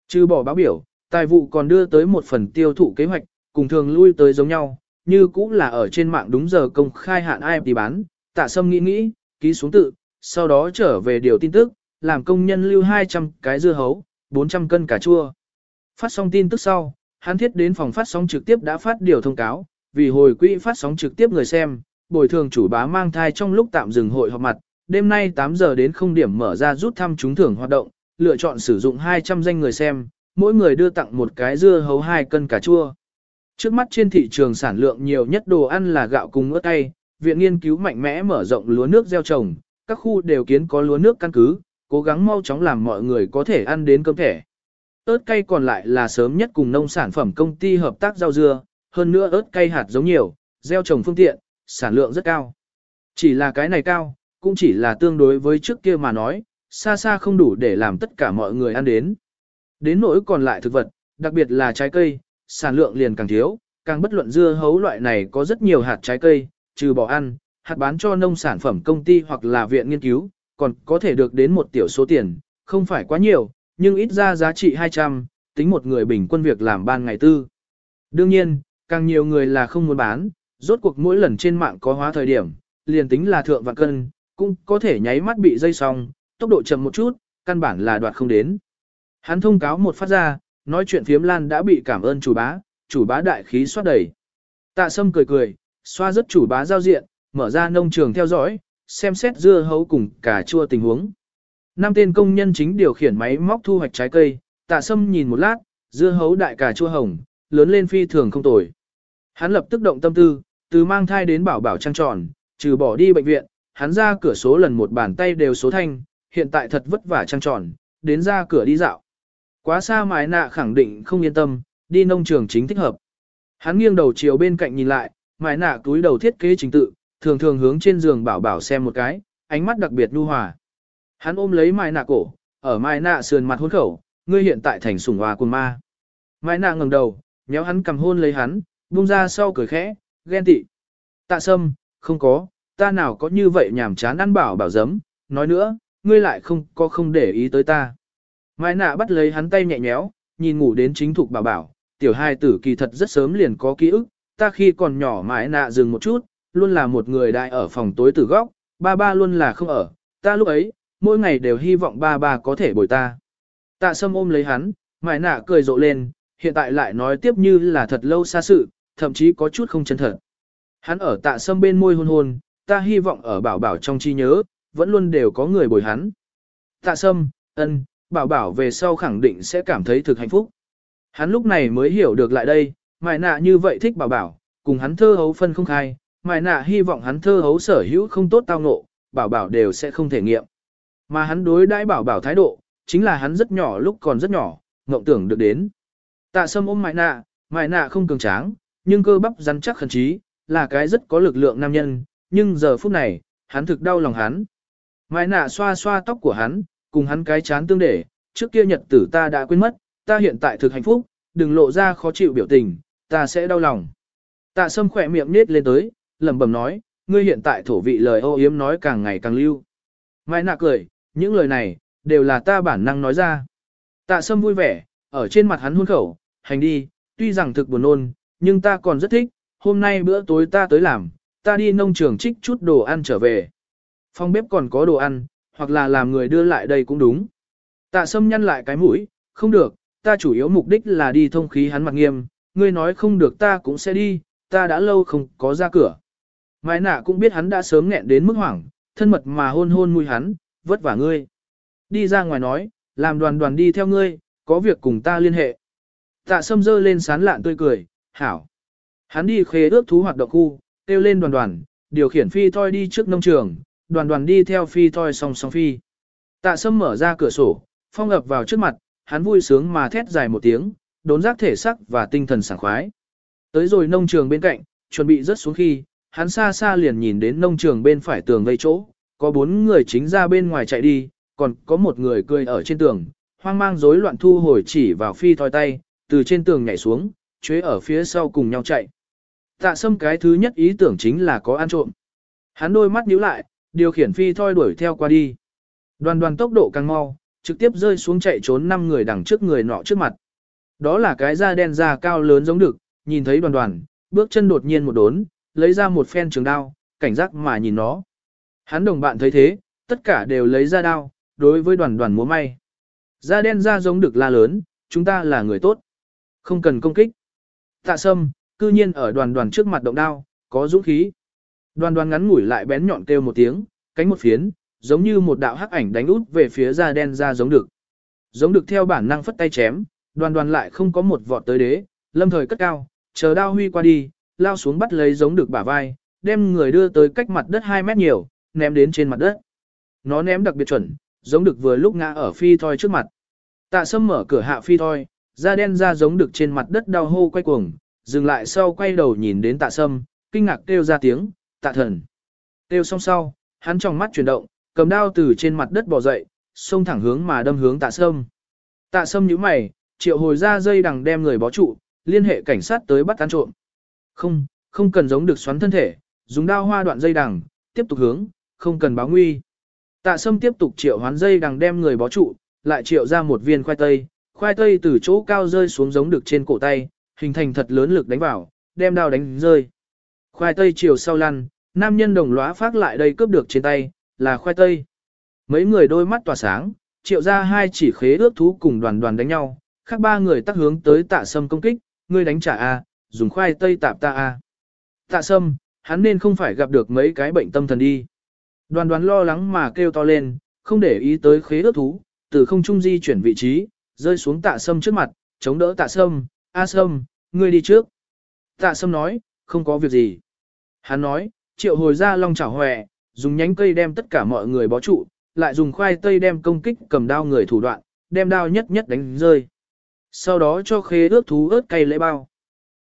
Trừ bỏ báo biểu, tài vụ còn đưa tới một phần tiêu thụ kế hoạch, cùng thường lui tới giống nhau, như cũng là ở trên mạng đúng giờ công khai hạn ai thì bán, tạ sâm nghĩ nghĩ, ký xuống tự, sau đó trở về điều tin tức, làm công nhân lưu 200 cái dưa hấu, 400 cân cà chua. Phát xong tin tức sau, hắn thiết đến phòng phát sóng trực tiếp đã phát điều thông cáo, vì hồi quỹ phát sóng trực tiếp người xem, bồi thường chủ bá mang thai trong lúc tạm dừng hội họp mặt, đêm nay 8 giờ đến không điểm mở ra rút thăm trúng thưởng hoạt động, lựa chọn sử dụng 200 danh người xem, mỗi người đưa tặng một cái dưa hấu hai cân cà chua. Trước mắt trên thị trường sản lượng nhiều nhất đồ ăn là gạo cùng ớt tay, viện nghiên cứu mạnh mẽ mở rộng lúa nước gieo trồng, các khu đều kiến có lúa nước căn cứ, cố gắng mau chóng làm mọi người có thể ăn đến cơm thẻ. ớt cay còn lại là sớm nhất cùng nông sản phẩm công ty hợp tác rau dưa, hơn nữa ớt cay hạt giống nhiều, gieo trồng phương tiện, sản lượng rất cao. Chỉ là cái này cao, cũng chỉ là tương đối với trước kia mà nói, xa xa không đủ để làm tất cả mọi người ăn đến. Đến nỗi còn lại thực vật, đặc biệt là trái cây, sản lượng liền càng thiếu, càng bất luận dưa hấu loại này có rất nhiều hạt trái cây, trừ bỏ ăn, hạt bán cho nông sản phẩm công ty hoặc là viện nghiên cứu, còn có thể được đến một tiểu số tiền, không phải quá nhiều, nhưng ít ra giá trị 200, tính một người bình quân việc làm ban ngày tư. Đương nhiên, càng nhiều người là không muốn bán, rốt cuộc mỗi lần trên mạng có hóa thời điểm, liền tính là thượng vạn cân, cũng có thể nháy mắt bị dây xong, tốc độ chậm một chút, căn bản là đoạt không đến. Hắn thông cáo một phát ra, nói chuyện phiếm lan đã bị cảm ơn chủ bá, chủ bá đại khí xoát đầy. Tạ sâm cười cười, xoa rất chủ bá giao diện, mở ra nông trường theo dõi, xem xét dưa hấu cùng cà chua tình huống. Năm tên công nhân chính điều khiển máy móc thu hoạch trái cây, tạ sâm nhìn một lát, dưa hấu đại cà chua hồng, lớn lên phi thường không tồi. Hắn lập tức động tâm tư, từ mang thai đến bảo bảo trăng tròn, trừ bỏ đi bệnh viện, hắn ra cửa số lần một bàn tay đều số thanh, hiện tại thật vất vả trăng tròn, đến ra cửa đi dạo. Quá xa mái nạ khẳng định không yên tâm, đi nông trường chính thích hợp. Hắn nghiêng đầu chiều bên cạnh nhìn lại, mái nạ túi đầu thiết kế chính tự, thường thường hướng trên giường bảo bảo xem một cái, ánh mắt đặc biệt nhu hòa. Hắn ôm lấy mái nạ cổ, ở mái nạ sườn mặt hôn khẩu, ngươi hiện tại thành sủng hòa cùng ma. Mái nạ ngẩng đầu, nhéo hắn cầm hôn lấy hắn, buông ra sau cười khẽ, ghen tị. Tạ sâm, không có, ta nào có như vậy nhảm chán ăn bảo bảo giấm, nói nữa, ngươi lại không có không để ý tới ta. Mai nạ bắt lấy hắn tay nhẹ nhéo, nhìn ngủ đến chính thục bảo bảo, tiểu hai tử kỳ thật rất sớm liền có ký ức, ta khi còn nhỏ mãi nạ dừng một chút, luôn là một người đại ở phòng tối tử góc, ba ba luôn là không ở, ta lúc ấy, mỗi ngày đều hy vọng ba ba có thể bồi ta. Tạ sâm ôm lấy hắn, mãi nạ cười rộ lên, hiện tại lại nói tiếp như là thật lâu xa sự, thậm chí có chút không chân thật. Hắn ở tạ sâm bên môi hôn hôn, ta hy vọng ở bảo bảo trong chi nhớ, vẫn luôn đều có người bồi hắn. Tạ sâm, ân, bảo bảo về sau khẳng định sẽ cảm thấy thực hạnh phúc. Hắn lúc này mới hiểu được lại đây, mại nạ như vậy thích bảo bảo, cùng hắn thơ hấu phân không khai, mại nạ hy vọng hắn thơ hấu sở hữu không tốt tao ngộ, bảo bảo đều sẽ không thể nghiệm. Mà hắn đối đãi bảo bảo thái độ, chính là hắn rất nhỏ lúc còn rất nhỏ, ngộng tưởng được đến. Tạ sâm ôm mại nạ, mại nạ không cường tráng, nhưng cơ bắp rắn chắc khẩn trí, là cái rất có lực lượng nam nhân, nhưng giờ phút này, hắn thực đau lòng hắn. Mại nạ xoa xoa tóc của hắn, cùng hắn cái chán tương để, trước kia nhật tử ta đã quên mất, ta hiện tại thực hạnh phúc, đừng lộ ra khó chịu biểu tình, ta sẽ đau lòng. Tạ sâm khỏe miệng nết lên tới, lẩm bẩm nói, ngươi hiện tại thổ vị lời ô yếm nói càng ngày càng lưu. Mai nạ cười, những lời này, đều là ta bản năng nói ra. Tạ sâm vui vẻ, ở trên mặt hắn hôn khẩu, hành đi, tuy rằng thực buồn nôn, nhưng ta còn rất thích, hôm nay bữa tối ta tới làm, ta đi nông trường trích chút đồ ăn trở về. Phòng bếp còn có đồ ăn, hoặc là làm người đưa lại đây cũng đúng. Tạ sâm nhăn lại cái mũi, không được, ta chủ yếu mục đích là đi thông khí hắn mặt nghiêm, ngươi nói không được ta cũng sẽ đi, ta đã lâu không có ra cửa. Mai nạ cũng biết hắn đã sớm nghẹn đến mức hoảng, thân mật mà hôn hôn mùi hắn, vất vả ngươi. Đi ra ngoài nói, làm đoàn đoàn đi theo ngươi, có việc cùng ta liên hệ. Tạ sâm dơ lên sán lạn tươi cười, hảo. Hắn đi khế ước thú hoạt động khu, kêu lên đoàn đoàn, điều khiển phi thoi đi trước nông trường, đoàn đoàn đi theo phi thoi song song phi. Tạ sâm mở ra cửa sổ, phong ập vào trước mặt, hắn vui sướng mà thét dài một tiếng, đốn giác thể sắc và tinh thần sảng khoái. Tới rồi nông trường bên cạnh, chuẩn bị rớt xuống khi, hắn xa xa liền nhìn đến nông trường bên phải tường vây chỗ, có bốn người chính ra bên ngoài chạy đi, còn có một người cười ở trên tường, hoang mang rối loạn thu hồi chỉ vào phi thoi tay, từ trên tường nhảy xuống, chuế ở phía sau cùng nhau chạy. Tạ sâm cái thứ nhất ý tưởng chính là có ăn trộm. Hắn đôi mắt nhíu lại, điều khiển phi thoi đuổi theo qua đi. Đoàn đoàn tốc độ càng mau, trực tiếp rơi xuống chạy trốn năm người đằng trước người nọ trước mặt. Đó là cái da đen da cao lớn giống đực. nhìn thấy đoàn đoàn, bước chân đột nhiên một đốn, lấy ra một phen trường đao, cảnh giác mà nhìn nó. Hắn đồng bạn thấy thế, tất cả đều lấy ra đao, đối với đoàn đoàn múa may. Da đen da giống đực la lớn, chúng ta là người tốt. Không cần công kích. Tạ sâm, cư nhiên ở đoàn đoàn trước mặt động đao, có dũng khí. Đoàn đoàn ngắn ngủi lại bén nhọn kêu một tiếng, cánh một phiến, giống như một đạo hắc ảnh đánh út về phía da đen ra giống được. Giống được theo bản năng phất tay chém, đoàn đoàn lại không có một vọt tới đế, lâm thời cất cao, chờ đao huy qua đi, lao xuống bắt lấy giống được bả vai, đem người đưa tới cách mặt đất 2 mét nhiều, ném đến trên mặt đất. Nó ném đặc biệt chuẩn, giống được vừa lúc ngã ở phi thoi trước mặt. Tạ sâm mở cửa hạ phi thoi, da đen ra giống được trên mặt đất đau hô quay cuồng, dừng lại sau quay đầu nhìn đến tạ sâm, kinh ngạc kêu ra tiếng, tạ thần. Têu xong sau, hắn trong mắt chuyển động, cầm đao từ trên mặt đất bò dậy, xông thẳng hướng mà đâm hướng tạ sâm. Tạ sâm nhíu mày, triệu hồi ra dây đằng đem người bó trụ, liên hệ cảnh sát tới bắt ăn trộm. Không, không cần giống được xoắn thân thể, dùng đao hoa đoạn dây đằng, tiếp tục hướng, không cần báo nguy. Tạ sâm tiếp tục triệu hoán dây đằng đem người bó trụ, lại triệu ra một viên khoai tây, khoai tây từ chỗ cao rơi xuống giống được trên cổ tay, hình thành thật lớn lực đánh vào, đem đao đánh rơi. Khoai tây chiều sau lăn, nam nhân đồng lóa phát lại đây cướp được trên tay, là khoai tây. Mấy người đôi mắt tỏa sáng, triệu ra hai chỉ khế ước thú cùng đoàn đoàn đánh nhau, khác ba người tác hướng tới tạ sâm công kích, ngươi đánh trả A, dùng khoai tây tạp ta A. Tạ sâm, hắn nên không phải gặp được mấy cái bệnh tâm thần đi. Đoàn đoàn lo lắng mà kêu to lên, không để ý tới khế ước thú, từ không trung di chuyển vị trí, rơi xuống tạ sâm trước mặt, chống đỡ tạ sâm, A sâm, ngươi đi trước. Tạ sâm nói, không có việc gì. Hắn nói, triệu hồi ra long chảo hòe, dùng nhánh cây đem tất cả mọi người bó trụ, lại dùng khoai tây đem công kích cầm đao người thủ đoạn, đem đao nhất nhất đánh rơi. Sau đó cho khế ước thú ớt cây lễ bao.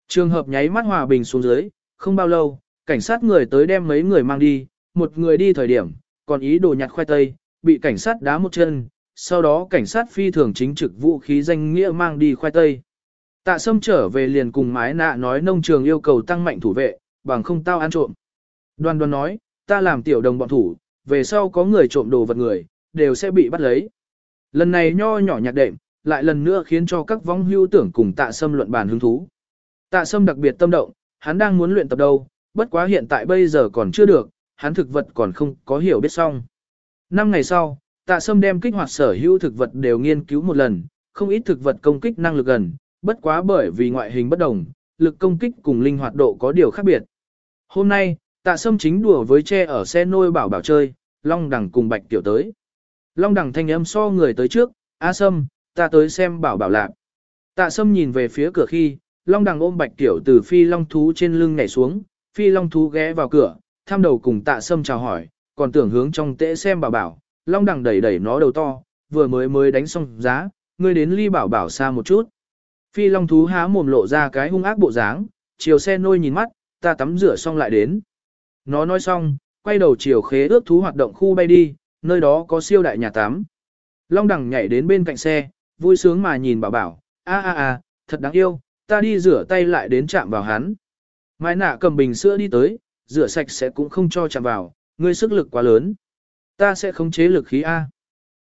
Trường hợp nháy mắt hòa bình xuống dưới, không bao lâu, cảnh sát người tới đem mấy người mang đi, một người đi thời điểm, còn ý đồ nhặt khoai tây, bị cảnh sát đá một chân, sau đó cảnh sát phi thường chính trực vũ khí danh nghĩa mang đi khoai tây. Tạ sâm trở về liền cùng mái nạ nói nông trường yêu cầu tăng mạnh thủ vệ, bằng không tao ăn trộm. Đoan đoan nói, ta làm tiểu đồng bọn thủ, về sau có người trộm đồ vật người, đều sẽ bị bắt lấy. Lần này nho nhỏ nhạc đệm, lại lần nữa khiến cho các vong hưu tưởng cùng tạ sâm luận bàn hứng thú. Tạ sâm đặc biệt tâm động, hắn đang muốn luyện tập đâu, bất quá hiện tại bây giờ còn chưa được, hắn thực vật còn không có hiểu biết xong. Năm ngày sau, tạ sâm đem kích hoạt sở hữu thực vật đều nghiên cứu một lần, không ít thực vật công kích năng lực gần, bất quá bởi vì ngoại hình bất đồng, lực công kích cùng linh hoạt độ có điều khác biệt. Hôm nay, tạ sâm chính đùa với tre ở xe nôi bảo bảo chơi, long đằng cùng bạch tiểu tới. Long đằng thanh âm so người tới trước, A sâm, ta tới xem bảo bảo lạc. Tạ sâm nhìn về phía cửa khi, long đằng ôm bạch tiểu từ phi long thú trên lưng nhảy xuống, phi long thú ghé vào cửa, thăm đầu cùng tạ sâm chào hỏi, còn tưởng hướng trong tễ xem bảo bảo, long đằng đẩy đẩy nó đầu to, vừa mới mới đánh xong giá, ngươi đến ly bảo bảo xa một chút. Phi long thú há mồm lộ ra cái hung ác bộ dáng, chiều xe nôi nhìn mắt, ta tắm rửa xong lại đến. Nó nói xong, quay đầu chiều khế ước thú hoạt động khu bay đi, nơi đó có siêu đại nhà tắm. Long đằng nhảy đến bên cạnh xe, vui sướng mà nhìn bảo bảo, a a a, thật đáng yêu, ta đi rửa tay lại đến chạm vào hắn. Mai nạ cầm bình sữa đi tới, rửa sạch sẽ cũng không cho chạm vào, ngươi sức lực quá lớn. Ta sẽ khống chế lực khí A.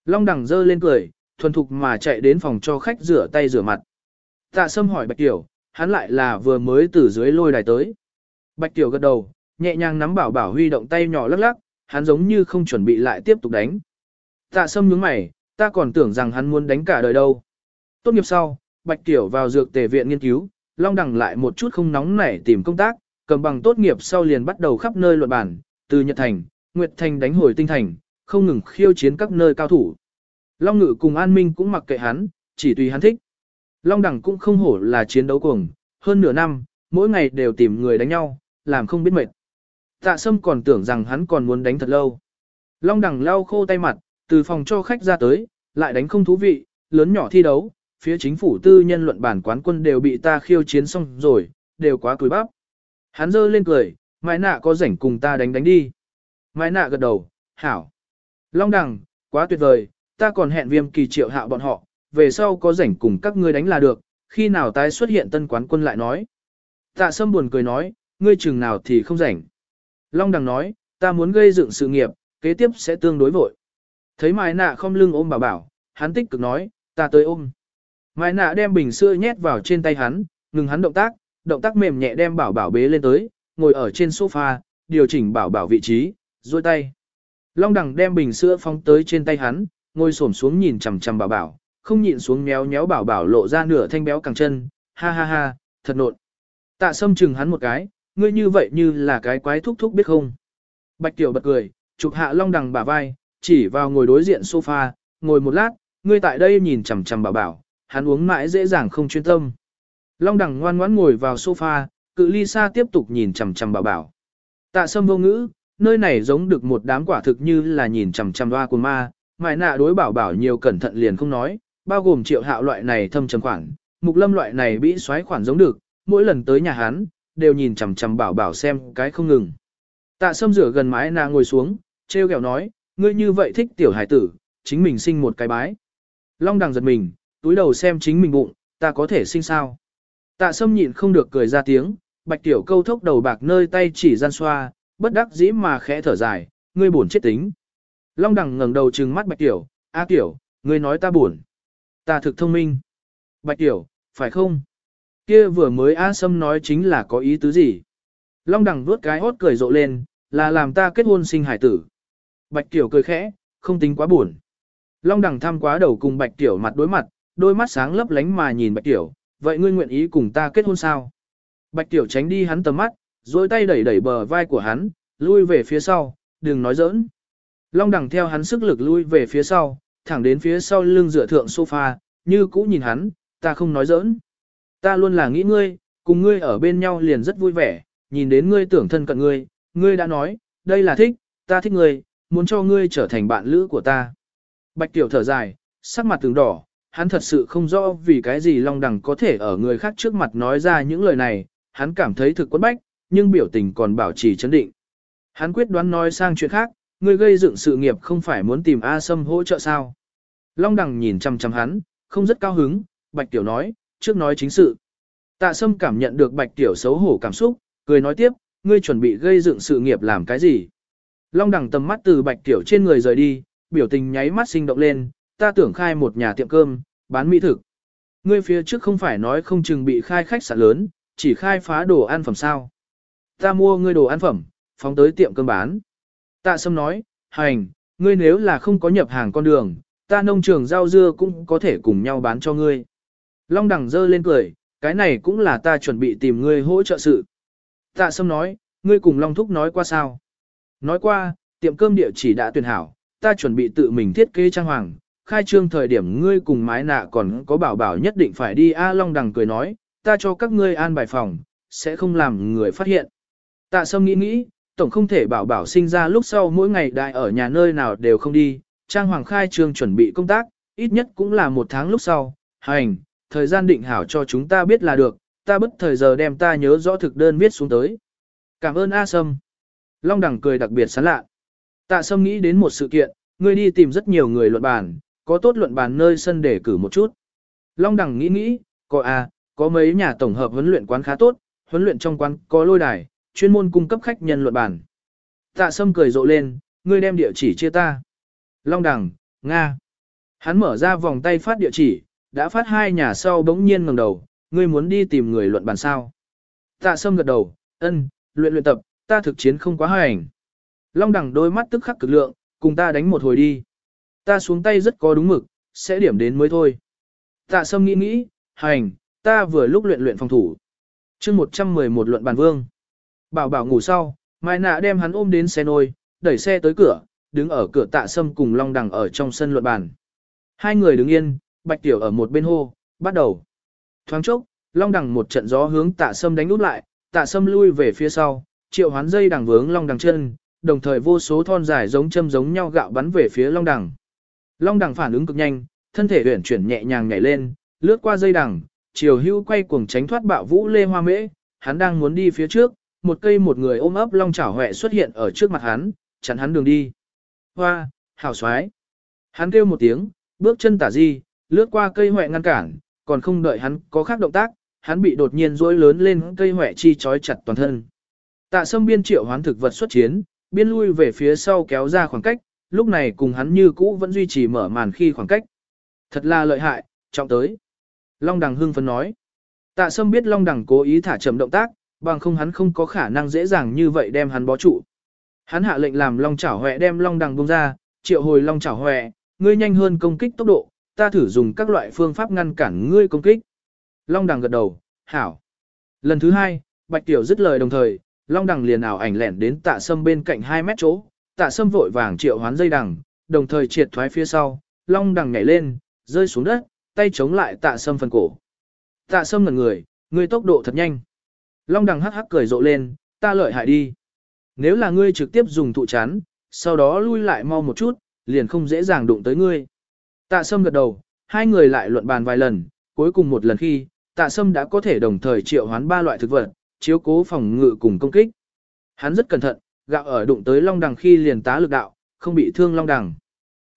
Long đằng dơ lên cười, thuần thục mà chạy đến phòng cho khách rửa tay rửa mặt. Tạ sâm hỏi Bạch Tiểu, hắn lại là vừa mới từ dưới lôi đài tới. Bạch Tiểu gật đầu, nhẹ nhàng nắm bảo bảo huy động tay nhỏ lắc lắc, hắn giống như không chuẩn bị lại tiếp tục đánh. Tạ sâm nhướng mày, ta còn tưởng rằng hắn muốn đánh cả đời đâu. Tốt nghiệp sau, Bạch Tiểu vào dược tề viện nghiên cứu, Long Đằng lại một chút không nóng nảy tìm công tác, cầm bằng tốt nghiệp sau liền bắt đầu khắp nơi luận bản, từ Nhật Thành, Nguyệt Thành đánh hồi tinh thành, không ngừng khiêu chiến các nơi cao thủ. Long Ngự cùng An Minh cũng mặc kệ hắn, chỉ tùy hắn thích. Long Đẳng cũng không hổ là chiến đấu cuồng, hơn nửa năm, mỗi ngày đều tìm người đánh nhau, làm không biết mệt. Tạ Sâm còn tưởng rằng hắn còn muốn đánh thật lâu. Long Đẳng lau khô tay mặt, từ phòng cho khách ra tới, lại đánh không thú vị, lớn nhỏ thi đấu, phía chính phủ tư nhân luận bản quán quân đều bị ta khiêu chiến xong rồi, đều quá cùi bắp. Hắn giơ lên cười, Mai nạ có rảnh cùng ta đánh đánh đi. Mai nạ gật đầu, hảo. Long đằng, quá tuyệt vời, ta còn hẹn viêm kỳ triệu hạ bọn họ, về sau có rảnh cùng các ngươi đánh là được, khi nào tái xuất hiện tân quán quân lại nói. Tạ sâm buồn cười nói, ngươi chừng nào thì không rảnh. Long đằng nói, ta muốn gây dựng sự nghiệp, kế tiếp sẽ tương đối vội. Thấy Mai nạ không lưng ôm bảo bảo, hắn tích cực nói, ta tới ôm. Mai nạ đem bình sữa nhét vào trên tay hắn, ngừng hắn động tác, động tác mềm nhẹ đem bảo bảo bế lên tới, ngồi ở trên sofa, điều chỉnh bảo bảo vị trí, duỗi tay. Long Đằng đem bình sữa phóng tới trên tay hắn, ngồi xổm xuống nhìn chằm chằm bảo bảo, không nhịn xuống méo méo bảo bảo lộ ra nửa thanh béo càng chân, ha ha ha, thật nộn. Tạ sâm chừng hắn một cái, ngươi như vậy như là cái quái thúc thúc biết không. Bạch tiểu bật cười, chụp hạ long đằng bả vai, chỉ vào ngồi đối diện sofa, ngồi một lát, ngươi tại đây nhìn chằm chằm bảo bảo, hắn uống mãi dễ dàng không chuyên tâm. Long đẳng ngoan ngoãn ngồi vào sofa, cự ly xa tiếp tục nhìn chằm chằm bảo bảo. Tạ sâm vô ngữ, nơi này giống được một đám quả thực như là nhìn chằm chằm hoa của ma, mại nạ đối bảo bảo nhiều cẩn thận liền không nói, bao gồm triệu hạo loại này thâm trầm khoản, mục lâm loại này bị xoáy khoản giống được, mỗi lần tới nhà hắn, đều nhìn chằm chằm bảo bảo xem cái không ngừng. Tạ sâm rửa gần mái nàng ngồi xuống, treo kẹo nói, ngươi như vậy thích tiểu hải tử, chính mình sinh một cái bái. Long đằng giật mình, túi đầu xem chính mình bụng, ta có thể sinh sao. Tạ sâm nhịn không được cười ra tiếng, bạch tiểu câu thốc đầu bạc nơi tay chỉ gian xoa, bất đắc dĩ mà khẽ thở dài, ngươi buồn chết tính. Long đằng ngẩng đầu trừng mắt bạch tiểu, a tiểu, ngươi nói ta buồn. Ta thực thông minh. Bạch tiểu, phải không? Kia vừa mới A Sâm nói chính là có ý tứ gì? Long đằng vuốt cái hốt cười rộ lên, là làm ta kết hôn sinh hải tử. Bạch tiểu cười khẽ, không tính quá buồn. Long đằng thăm quá đầu cùng bạch tiểu mặt đối mặt, đôi mắt sáng lấp lánh mà nhìn bạch tiểu, vậy ngươi nguyện ý cùng ta kết hôn sao? Bạch tiểu tránh đi hắn tầm mắt, dối tay đẩy đẩy bờ vai của hắn, lui về phía sau, đừng nói giỡn. Long đằng theo hắn sức lực lui về phía sau, thẳng đến phía sau lưng dựa thượng sofa, như cũ nhìn hắn, ta không nói giỡn. Ta luôn là nghĩ ngươi, cùng ngươi ở bên nhau liền rất vui vẻ, nhìn đến ngươi tưởng thân cận ngươi, ngươi đã nói, đây là thích, ta thích ngươi, muốn cho ngươi trở thành bạn lữ của ta. Bạch tiểu thở dài, sắc mặt từng đỏ, hắn thật sự không rõ vì cái gì Long Đằng có thể ở người khác trước mặt nói ra những lời này, hắn cảm thấy thực quấn bách, nhưng biểu tình còn bảo trì chấn định. Hắn quyết đoán nói sang chuyện khác, Ngươi gây dựng sự nghiệp không phải muốn tìm A Sâm hỗ trợ sao. Long Đằng nhìn chăm chăm hắn, không rất cao hứng, Bạch Tiểu nói, trước nói chính sự. Tạ Sâm cảm nhận được Bạch Tiểu xấu hổ cảm xúc, cười nói tiếp, ngươi chuẩn bị gây dựng sự nghiệp làm cái gì? Long Đằng tầm mắt từ Bạch Tiểu trên người rời đi, biểu tình nháy mắt sinh động lên, ta tưởng khai một nhà tiệm cơm, bán mỹ thực. Ngươi phía trước không phải nói không chừng bị khai khách sạn lớn, chỉ khai phá đồ ăn phẩm sao. Ta mua ngươi đồ ăn phẩm, phóng tới tiệm cơm bán. Tạ Sâm nói, hành, ngươi nếu là không có nhập hàng con đường, ta nông trường rau dưa cũng có thể cùng nhau bán cho ngươi. Long đẳng dơ lên cười, cái này cũng là ta chuẩn bị tìm ngươi hỗ trợ sự. Tạ Sâm nói, ngươi cùng Long Thúc nói qua sao? Nói qua, tiệm cơm địa chỉ đã tuyển hảo, ta chuẩn bị tự mình thiết kế trang hoàng, khai trương thời điểm ngươi cùng mái nạ còn có bảo bảo nhất định phải đi A Long Đằng cười nói, ta cho các ngươi an bài phòng, sẽ không làm người phát hiện. Tạ Sâm nghĩ nghĩ, tổng không thể bảo bảo sinh ra lúc sau mỗi ngày đại ở nhà nơi nào đều không đi, trang hoàng khai trương chuẩn bị công tác, ít nhất cũng là một tháng lúc sau, hành, thời gian định hảo cho chúng ta biết là được, ta bất thời giờ đem ta nhớ rõ thực đơn viết xuống tới. Cảm ơn A Sâm. Long Đằng cười đặc biệt sán lạ. Tạ Sâm nghĩ đến một sự kiện, ngươi đi tìm rất nhiều người luận bàn, có tốt luận bàn nơi sân để cử một chút. Long Đằng nghĩ nghĩ, có à, có mấy nhà tổng hợp huấn luyện quán khá tốt, huấn luyện trong quán có lôi đài, chuyên môn cung cấp khách nhân luận bàn. Tạ Sâm cười rộ lên, ngươi đem địa chỉ chia ta. Long Đằng, Nga. Hắn mở ra vòng tay phát địa chỉ, đã phát hai nhà sau bỗng nhiên ngẩng đầu, ngươi muốn đi tìm người luận bàn sao. Tạ Sâm gật đầu, ân, luyện luyện tập, ta thực chiến không quá hành. Long Đằng đôi mắt tức khắc cực lượng, cùng ta đánh một hồi đi. Ta xuống tay rất có đúng mực, sẽ điểm đến mới thôi. Tạ sâm nghĩ nghĩ, hành, ta vừa lúc luyện luyện phòng thủ. chương 111 luận bàn vương. Bảo bảo ngủ sau, mai nạ đem hắn ôm đến xe nôi, đẩy xe tới cửa, đứng ở cửa tạ sâm cùng Long Đằng ở trong sân luận bàn. Hai người đứng yên, Bạch Tiểu ở một bên hô, bắt đầu. Thoáng chốc, Long Đằng một trận gió hướng tạ sâm đánh út lại, tạ sâm lui về phía sau, triệu hoán dây đằng vướng Long Đằng chân, đồng thời vô số thon dài giống châm giống nhau gạo bắn về phía Long Đằng. Long Đằng phản ứng cực nhanh, thân thể uyển chuyển nhẹ nhàng nhảy lên, lướt qua dây đằng, chiều hưu quay cuồng tránh thoát bạo vũ lê hoa mễ, hắn đang muốn đi phía trước, một cây một người ôm ấp long chảo huệ xuất hiện ở trước mặt hắn, chặn hắn đường đi. Hoa, hào xoái. Hắn kêu một tiếng, bước chân tả di, lướt qua cây huệ ngăn cản, còn không đợi hắn có khác động tác, hắn bị đột nhiên rối lớn lên cây huệ chi chói chặt toàn thân. Tạ sâm biên triệu hoán thực vật xuất chiến, biên lui về phía sau kéo ra khoảng cách, lúc này cùng hắn như cũ vẫn duy trì mở màn khi khoảng cách. Thật là lợi hại, trọng tới. Long đằng hưng phấn nói. Tạ sâm biết Long đằng cố ý thả chậm động tác, bằng không hắn không có khả năng dễ dàng như vậy đem hắn bó trụ. Hắn hạ lệnh làm Long chảo Hoè đem Long đằng bông ra, triệu hồi Long chảo Hoè, ngươi nhanh hơn công kích tốc độ, ta thử dùng các loại phương pháp ngăn cản ngươi công kích. Long đằng gật đầu, hảo. Lần thứ hai, Bạch Tiểu dứt lời đồng thời, Long đằng liền ảo ảnh lẻn đến tạ sâm bên cạnh 2 mét chỗ, tạ sâm vội vàng triệu hoán dây đằng, đồng thời triệt thoái phía sau, Long đằng nhảy lên, rơi xuống đất, tay chống lại tạ sâm phần cổ. Tạ sâm ngẩn người, ngươi tốc độ thật nhanh. Long đằng hắc hắc cười rộ lên, ta lợi hại đi. Nếu là ngươi trực tiếp dùng thụ chán, sau đó lui lại mau một chút, liền không dễ dàng đụng tới ngươi. Tạ sâm gật đầu, hai người lại luận bàn vài lần, cuối cùng một lần khi, tạ sâm đã có thể đồng thời triệu hoán ba loại thực vật, chiếu cố phòng ngự cùng công kích. Hắn rất cẩn thận, gạo ở đụng tới long đằng khi liền tá lực đạo, không bị thương long đằng.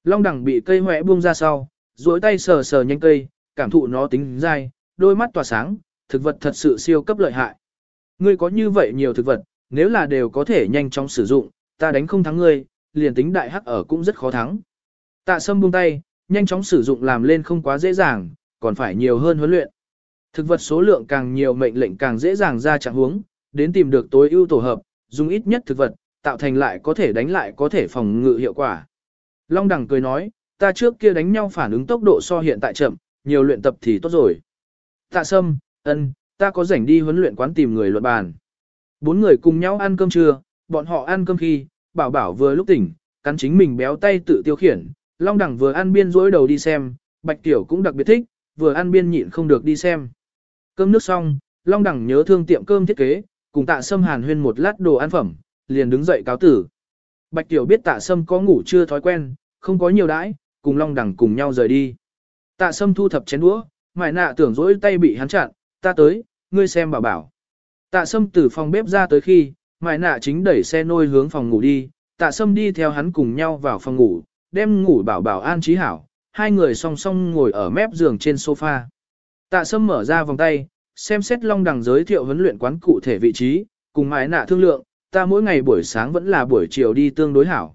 Long đằng bị cây hoẹ buông ra sau, duỗi tay sờ sờ nhanh cây, cảm thụ nó tính dai, đôi mắt tỏa sáng, thực vật thật sự siêu cấp lợi hại. Ngươi có như vậy nhiều thực vật, nếu là đều có thể nhanh chóng sử dụng, ta đánh không thắng ngươi, liền tính đại hắc ở cũng rất khó thắng. Tạ sâm buông tay, nhanh chóng sử dụng làm lên không quá dễ dàng, còn phải nhiều hơn huấn luyện. Thực vật số lượng càng nhiều mệnh lệnh càng dễ dàng ra trạng huống, đến tìm được tối ưu tổ hợp, dùng ít nhất thực vật, tạo thành lại có thể đánh lại có thể phòng ngự hiệu quả. Long đẳng cười nói, ta trước kia đánh nhau phản ứng tốc độ so hiện tại chậm, nhiều luyện tập thì tốt rồi. Tạ sâm, ân, ta có rảnh đi huấn luyện quán tìm người luận bàn. Bốn người cùng nhau ăn cơm trưa, bọn họ ăn cơm khi, bảo bảo vừa lúc tỉnh, cắn chính mình béo tay tự tiêu khiển, long đẳng vừa ăn biên rỗi đầu đi xem, bạch tiểu cũng đặc biệt thích, vừa ăn biên nhịn không được đi xem. Cơm nước xong, long đẳng nhớ thương tiệm cơm thiết kế, cùng tạ sâm hàn huyên một lát đồ ăn phẩm, liền đứng dậy cáo tử. Bạch tiểu biết tạ sâm có ngủ chưa thói quen, không có nhiều đãi, cùng long đẳng cùng nhau rời đi. Tạ sâm thu thập chén đũa, mải nạ tưởng rỗi tay bị hắn chặn, ta tới, ngươi xem bảo bảo. Tạ sâm từ phòng bếp ra tới khi, mại nạ chính đẩy xe nôi hướng phòng ngủ đi, tạ sâm đi theo hắn cùng nhau vào phòng ngủ, đem ngủ bảo bảo an trí hảo, hai người song song ngồi ở mép giường trên sofa. Tạ sâm mở ra vòng tay, xem xét long đằng giới thiệu huấn luyện quán cụ thể vị trí, cùng mại nạ thương lượng, ta mỗi ngày buổi sáng vẫn là buổi chiều đi tương đối hảo.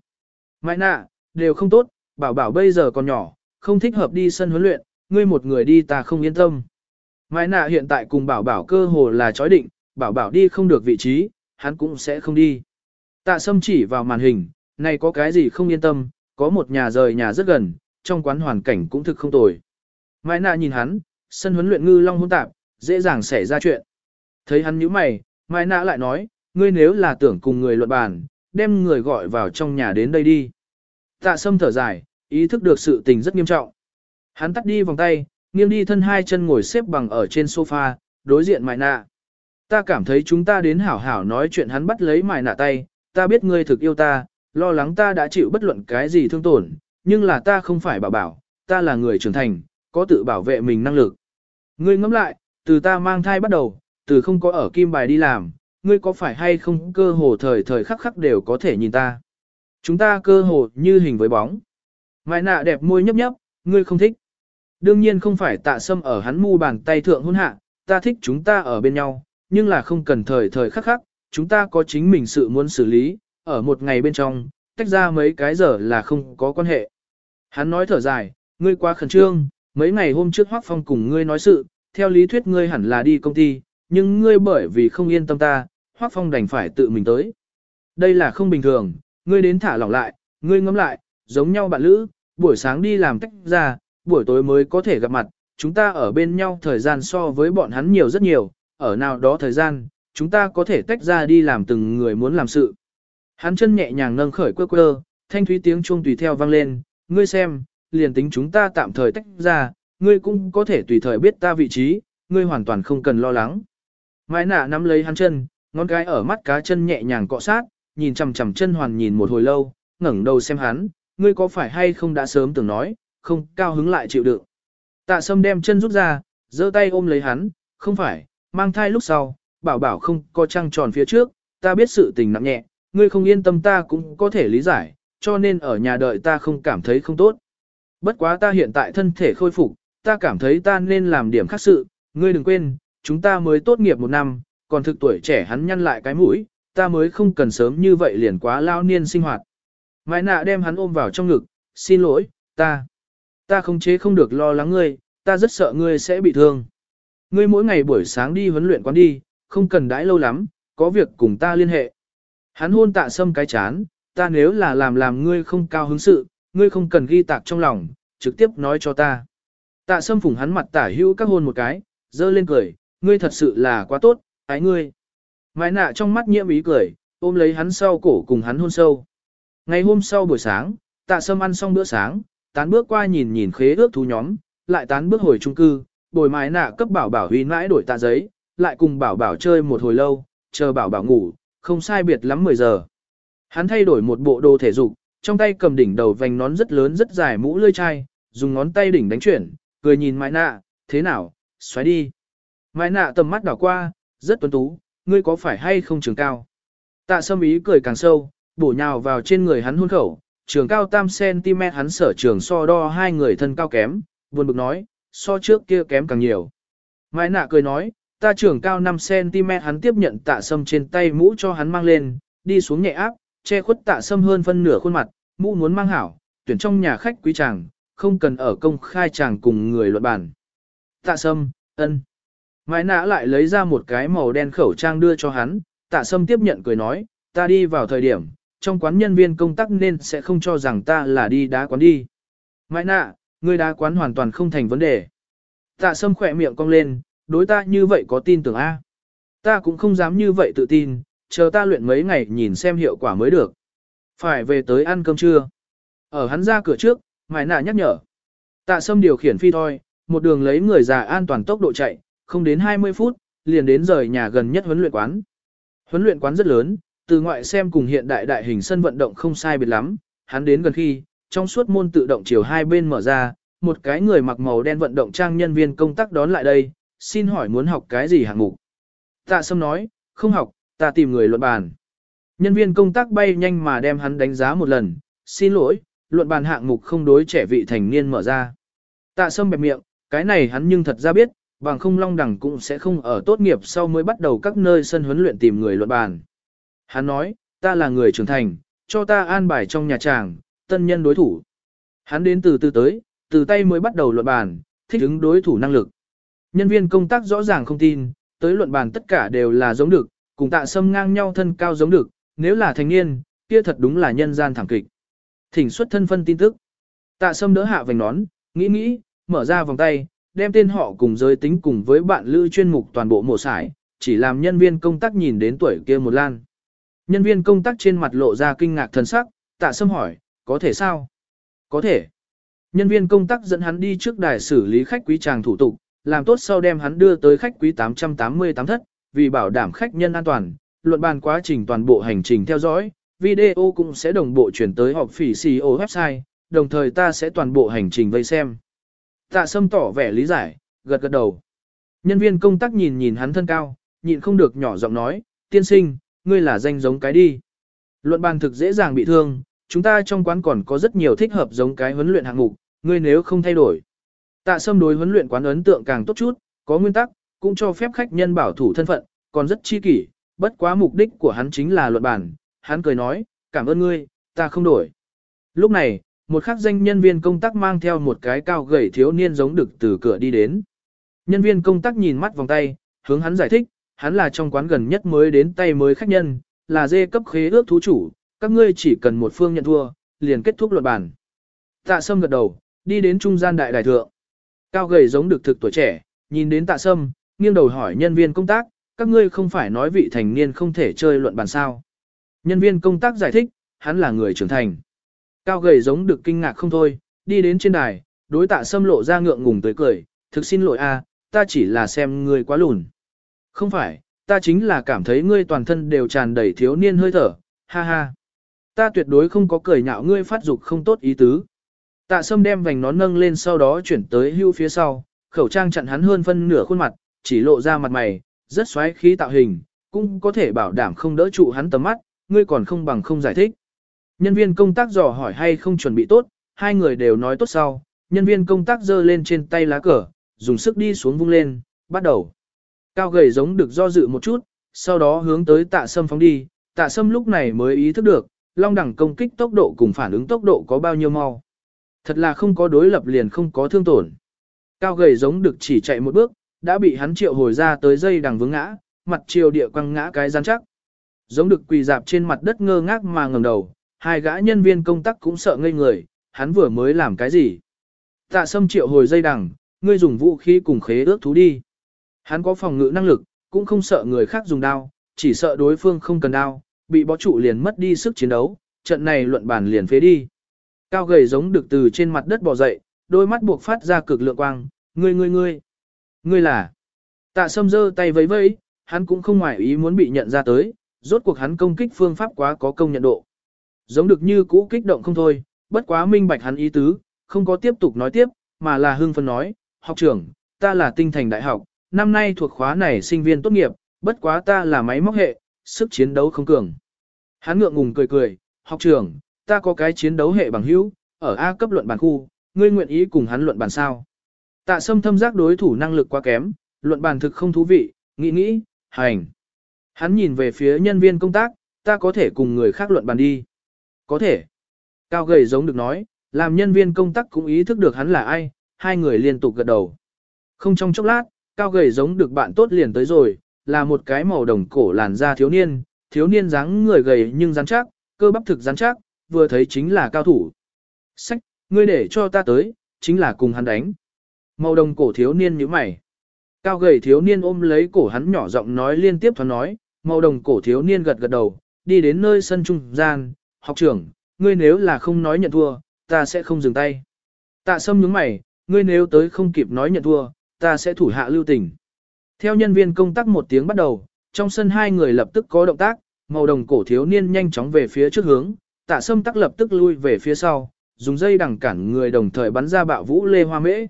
Mại nạ, đều không tốt, bảo bảo bây giờ còn nhỏ, không thích hợp đi sân huấn luyện, ngươi một người đi ta không yên tâm. Mai nạ hiện tại cùng bảo bảo cơ hồ là chói định, bảo bảo đi không được vị trí, hắn cũng sẽ không đi. Tạ sâm chỉ vào màn hình, này có cái gì không yên tâm, có một nhà rời nhà rất gần, trong quán hoàn cảnh cũng thực không tồi. Mai nạ nhìn hắn, sân huấn luyện ngư long hỗn tạp, dễ dàng xảy ra chuyện. Thấy hắn nhíu mày, Mai nạ lại nói, ngươi nếu là tưởng cùng người luận bàn, đem người gọi vào trong nhà đến đây đi. Tạ sâm thở dài, ý thức được sự tình rất nghiêm trọng. Hắn tắt đi vòng tay, nghiêng đi thân hai chân ngồi xếp bằng ở trên sofa, đối diện mại nạ. Ta cảm thấy chúng ta đến hảo hảo nói chuyện hắn bắt lấy mại nạ tay, ta biết ngươi thực yêu ta, lo lắng ta đã chịu bất luận cái gì thương tổn, nhưng là ta không phải bảo bảo, ta là người trưởng thành, có tự bảo vệ mình năng lực. Ngươi ngẫm lại, từ ta mang thai bắt đầu, từ không có ở kim bài đi làm, ngươi có phải hay không cơ hồ thời thời khắc khắc đều có thể nhìn ta. Chúng ta cơ hồ như hình với bóng. Mai nạ đẹp môi nhấp nhấp, ngươi không thích. Đương nhiên không phải tạ sâm ở hắn mu bàn tay thượng hôn hạ, ta thích chúng ta ở bên nhau, nhưng là không cần thời thời khắc khắc, chúng ta có chính mình sự muốn xử lý, ở một ngày bên trong, tách ra mấy cái giờ là không có quan hệ. Hắn nói thở dài, ngươi quá khẩn trương, mấy ngày hôm trước Hoắc Phong cùng ngươi nói sự, theo lý thuyết ngươi hẳn là đi công ty, nhưng ngươi bởi vì không yên tâm ta, Hoắc Phong đành phải tự mình tới. Đây là không bình thường, ngươi đến thả lỏng lại, ngươi ngẫm lại, giống nhau bạn lữ, buổi sáng đi làm tách ra, buổi tối mới có thể gặp mặt, chúng ta ở bên nhau thời gian so với bọn hắn nhiều rất nhiều, ở nào đó thời gian, chúng ta có thể tách ra đi làm từng người muốn làm sự. Hắn chân nhẹ nhàng nâng khởi quơ quơ, thanh thúy tiếng chuông tùy theo vang lên, ngươi xem, liền tính chúng ta tạm thời tách ra, ngươi cũng có thể tùy thời biết ta vị trí, ngươi hoàn toàn không cần lo lắng. Mai nạ nắm lấy hắn chân, ngón cái ở mắt cá chân nhẹ nhàng cọ sát, nhìn chằm chằm chân hoàn nhìn một hồi lâu, ngẩng đầu xem hắn, ngươi có phải hay không đã sớm từng nói, không cao hứng lại chịu đựng. Tạ sâm đem chân rút ra, giơ tay ôm lấy hắn, không phải, mang thai lúc sau, bảo bảo không có trăng tròn phía trước, ta biết sự tình nặng nhẹ, ngươi không yên tâm ta cũng có thể lý giải, cho nên ở nhà đợi ta không cảm thấy không tốt. Bất quá ta hiện tại thân thể khôi phục, ta cảm thấy ta nên làm điểm khác sự, ngươi đừng quên, chúng ta mới tốt nghiệp một năm, còn thực tuổi trẻ hắn nhăn lại cái mũi, ta mới không cần sớm như vậy liền quá lao niên sinh hoạt. Mai nạ đem hắn ôm vào trong ngực, xin lỗi, ta, ta không chế không được lo lắng ngươi, ta rất sợ ngươi sẽ bị thương. Ngươi mỗi ngày buổi sáng đi huấn luyện quán đi, không cần đãi lâu lắm, có việc cùng ta liên hệ. Hắn hôn tạ sâm cái chán, ta nếu là làm làm ngươi không cao hứng sự, ngươi không cần ghi tạc trong lòng, trực tiếp nói cho ta. Tạ sâm phủng hắn mặt tả hữu các hôn một cái, dơ lên cười, ngươi thật sự là quá tốt, ái ngươi. Mai nạ trong mắt nhiễm ý cười, ôm lấy hắn sau cổ cùng hắn hôn sâu. Ngày hôm sau buổi sáng, tạ sâm ăn xong bữa sáng, tán bước qua nhìn nhìn khế ước thú nhóm, lại tán bước hồi trung cư, bồi mái nạ cấp bảo bảo huy mãi đổi tạ giấy, lại cùng bảo bảo chơi một hồi lâu, chờ bảo bảo ngủ, không sai biệt lắm 10 giờ. Hắn thay đổi một bộ đồ thể dục, trong tay cầm đỉnh đầu vành nón rất lớn rất dài mũ lươi chai, dùng ngón tay đỉnh đánh chuyển, cười nhìn mái nạ, thế nào, xoáy đi. Mái nạ tầm mắt đảo qua, rất tuấn tú, ngươi có phải hay không trường cao. Tạ sâm ý cười càng sâu, bổ nhào vào trên người hắn hôn khẩu, trường cao tam cm hắn sở trường so đo hai người thân cao kém, buồn bực nói, so trước kia kém càng nhiều. Mãi nạ cười nói, ta trường cao 5cm hắn tiếp nhận tạ sâm trên tay mũ cho hắn mang lên, đi xuống nhẹ áp, che khuất tạ sâm hơn phân nửa khuôn mặt, mũ muốn mang hảo, tuyển trong nhà khách quý chàng, không cần ở công khai chàng cùng người luận bản. Tạ sâm, ân. Mãi nạ lại lấy ra một cái màu đen khẩu trang đưa cho hắn, tạ sâm tiếp nhận cười nói, ta đi vào thời điểm, trong quán nhân viên công tác nên sẽ không cho rằng ta là đi đá quán đi. Mãi nạ, người đá quán hoàn toàn không thành vấn đề. Tạ sâm khỏe miệng cong lên, đối ta như vậy có tin tưởng A. Ta cũng không dám như vậy tự tin, chờ ta luyện mấy ngày nhìn xem hiệu quả mới được. Phải về tới ăn cơm trưa. Ở hắn ra cửa trước, mãi nạ nhắc nhở. Tạ sâm điều khiển phi thôi, một đường lấy người già an toàn tốc độ chạy, không đến 20 phút, liền đến rời nhà gần nhất huấn luyện quán. Huấn luyện quán rất lớn, từ ngoại xem cùng hiện đại đại hình sân vận động không sai biệt lắm, hắn đến gần khi, trong suốt môn tự động chiều hai bên mở ra, một cái người mặc màu đen vận động trang nhân viên công tác đón lại đây, xin hỏi muốn học cái gì hạng mục. Tạ Sâm nói, không học, ta tìm người luận bàn. Nhân viên công tác bay nhanh mà đem hắn đánh giá một lần, xin lỗi, luận bàn hạng mục không đối trẻ vị thành niên mở ra. Tạ Sâm bẹp miệng, cái này hắn nhưng thật ra biết, bằng không long đẳng cũng sẽ không ở tốt nghiệp sau mới bắt đầu các nơi sân huấn luyện tìm người luận bàn. Hắn nói, ta là người trưởng thành, cho ta an bài trong nhà chàng, tân nhân đối thủ. Hắn đến từ từ tới, từ tay mới bắt đầu luận bàn, thích ứng đối thủ năng lực. Nhân viên công tác rõ ràng không tin, tới luận bàn tất cả đều là giống được, cùng tạ sâm ngang nhau thân cao giống được, nếu là thanh niên, kia thật đúng là nhân gian thảm kịch. Thỉnh xuất thân phân tin tức. Tạ sâm đỡ hạ vành nón, nghĩ nghĩ, mở ra vòng tay, đem tên họ cùng giới tính cùng với bạn lưu chuyên mục toàn bộ mổ sải, chỉ làm nhân viên công tác nhìn đến tuổi kia một lan. Nhân viên công tác trên mặt lộ ra kinh ngạc thần sắc, tạ sâm hỏi, có thể sao? Có thể. Nhân viên công tác dẫn hắn đi trước đài xử lý khách quý tràng thủ tục, làm tốt sau đem hắn đưa tới khách quý 888 thất, vì bảo đảm khách nhân an toàn, luận bàn quá trình toàn bộ hành trình theo dõi, video cũng sẽ đồng bộ chuyển tới họp phỉ CEO website, đồng thời ta sẽ toàn bộ hành trình vây xem. Tạ sâm tỏ vẻ lý giải, gật gật đầu. Nhân viên công tác nhìn nhìn hắn thân cao, nhịn không được nhỏ giọng nói, tiên sinh, ngươi là danh giống cái đi. Luận bàn thực dễ dàng bị thương, chúng ta trong quán còn có rất nhiều thích hợp giống cái huấn luyện hạng mục, ngươi nếu không thay đổi. Tạ sâm đối huấn luyện quán ấn tượng càng tốt chút, có nguyên tắc, cũng cho phép khách nhân bảo thủ thân phận, còn rất chi kỷ, bất quá mục đích của hắn chính là luận bàn. Hắn cười nói, cảm ơn ngươi, ta không đổi. Lúc này, một khắc danh nhân viên công tác mang theo một cái cao gầy thiếu niên giống được từ cửa đi đến. Nhân viên công tác nhìn mắt vòng tay, hướng hắn giải thích, hắn là trong quán gần nhất mới đến tay mới khách nhân, là dê cấp khế ước thú chủ, các ngươi chỉ cần một phương nhận thua, liền kết thúc luận bàn. Tạ Sâm gật đầu, đi đến trung gian đại đài thượng. Cao gầy giống được thực tuổi trẻ, nhìn đến Tạ Sâm, nghiêng đầu hỏi nhân viên công tác, các ngươi không phải nói vị thành niên không thể chơi luận bàn sao? Nhân viên công tác giải thích, hắn là người trưởng thành. Cao gầy giống được kinh ngạc không thôi, đi đến trên đài, đối tạ sâm lộ ra ngượng ngùng tới cười, thực xin lỗi a, ta chỉ là xem ngươi quá lùn. Không phải, ta chính là cảm thấy ngươi toàn thân đều tràn đầy thiếu niên hơi thở, ha ha. Ta tuyệt đối không có cười nhạo ngươi phát dục không tốt ý tứ. Tạ sâm đem vành nón nâng lên sau đó chuyển tới hưu phía sau, khẩu trang chặn hắn hơn phân nửa khuôn mặt, chỉ lộ ra mặt mày, rất xoáy khí tạo hình, cũng có thể bảo đảm không đỡ trụ hắn tầm mắt, ngươi còn không bằng không giải thích. Nhân viên công tác dò hỏi hay không chuẩn bị tốt, hai người đều nói tốt sau, nhân viên công tác giơ lên trên tay lá cờ, dùng sức đi xuống vung lên, bắt đầu. Cao gầy giống được do dự một chút, sau đó hướng tới tạ sâm phóng đi, tạ sâm lúc này mới ý thức được, long đẳng công kích tốc độ cùng phản ứng tốc độ có bao nhiêu mau. Thật là không có đối lập liền không có thương tổn. Cao gầy giống được chỉ chạy một bước, đã bị hắn triệu hồi ra tới dây đằng vướng ngã, mặt chiều địa quăng ngã cái rắn chắc. Giống được quỳ dạp trên mặt đất ngơ ngác mà ngẩng đầu, hai gã nhân viên công tác cũng sợ ngây người, hắn vừa mới làm cái gì. Tạ sâm triệu hồi dây đằng, ngươi dùng vũ khí cùng khế ước thú đi. Hắn có phòng ngự năng lực, cũng không sợ người khác dùng đao, chỉ sợ đối phương không cần đao, bị bó trụ liền mất đi sức chiến đấu, trận này luận bản liền phế đi. Cao gầy giống được từ trên mặt đất bò dậy, đôi mắt buộc phát ra cực lượng quang, ngươi ngươi ngươi, ngươi là. Tạ sâm giơ tay vẫy vẫy, hắn cũng không ngoài ý muốn bị nhận ra tới, rốt cuộc hắn công kích phương pháp quá có công nhận độ. Giống được như cũ kích động không thôi, bất quá minh bạch hắn ý tứ, không có tiếp tục nói tiếp, mà là hưng phân nói, học trưởng, ta là tinh thành đại học, năm nay thuộc khóa này sinh viên tốt nghiệp, bất quá ta là máy móc hệ, sức chiến đấu không cường. Hắn ngượng ngùng cười cười, học trưởng, ta có cái chiến đấu hệ bằng hữu, ở A cấp luận bàn khu, ngươi nguyện ý cùng hắn luận bàn sao. Tạ sâm thâm giác đối thủ năng lực quá kém, luận bàn thực không thú vị, nghĩ nghĩ, hành. Hắn nhìn về phía nhân viên công tác, ta có thể cùng người khác luận bàn đi. Có thể. Cao gầy giống được nói, làm nhân viên công tác cũng ý thức được hắn là ai, hai người liên tục gật đầu. Không trong chốc lát, cao gầy giống được bạn tốt liền tới rồi, là một cái màu đồng cổ làn da thiếu niên, thiếu niên dáng người gầy nhưng rắn chắc, cơ bắp thực rắn chắc, vừa thấy chính là cao thủ. Sách, ngươi để cho ta tới, chính là cùng hắn đánh. Màu đồng cổ thiếu niên như mày. Cao gầy thiếu niên ôm lấy cổ hắn nhỏ giọng nói liên tiếp thoáng nói, màu đồng cổ thiếu niên gật gật đầu, đi đến nơi sân trung gian, học trưởng, ngươi nếu là không nói nhận thua, ta sẽ không dừng tay. Tạ sâm nhướng mày, ngươi nếu tới không kịp nói nhận thua, ta sẽ thủ hạ lưu tình. Theo nhân viên công tác một tiếng bắt đầu, trong sân hai người lập tức có động tác, màu đồng cổ thiếu niên nhanh chóng về phía trước hướng, tạ sâm tắc lập tức lui về phía sau, dùng dây đằng cản người đồng thời bắn ra bạo vũ lê hoa mễ.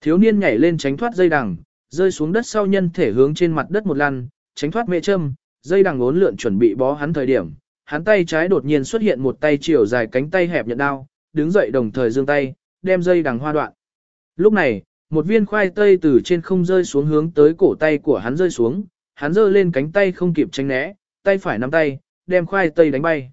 Thiếu niên nhảy lên tránh thoát dây đằng, rơi xuống đất sau nhân thể hướng trên mặt đất một lần, tránh thoát mễ châm, dây đằng ốn lượn chuẩn bị bó hắn thời điểm, hắn tay trái đột nhiên xuất hiện một tay chiều dài cánh tay hẹp nhận đao, đứng dậy đồng thời giương tay, đem dây đằng hoa đoạn. Lúc này, một viên khoai tây từ trên không rơi xuống hướng tới cổ tay của hắn rơi xuống, hắn giơ lên cánh tay không kịp tránh né, tay phải nắm tay, đem khoai tây đánh bay.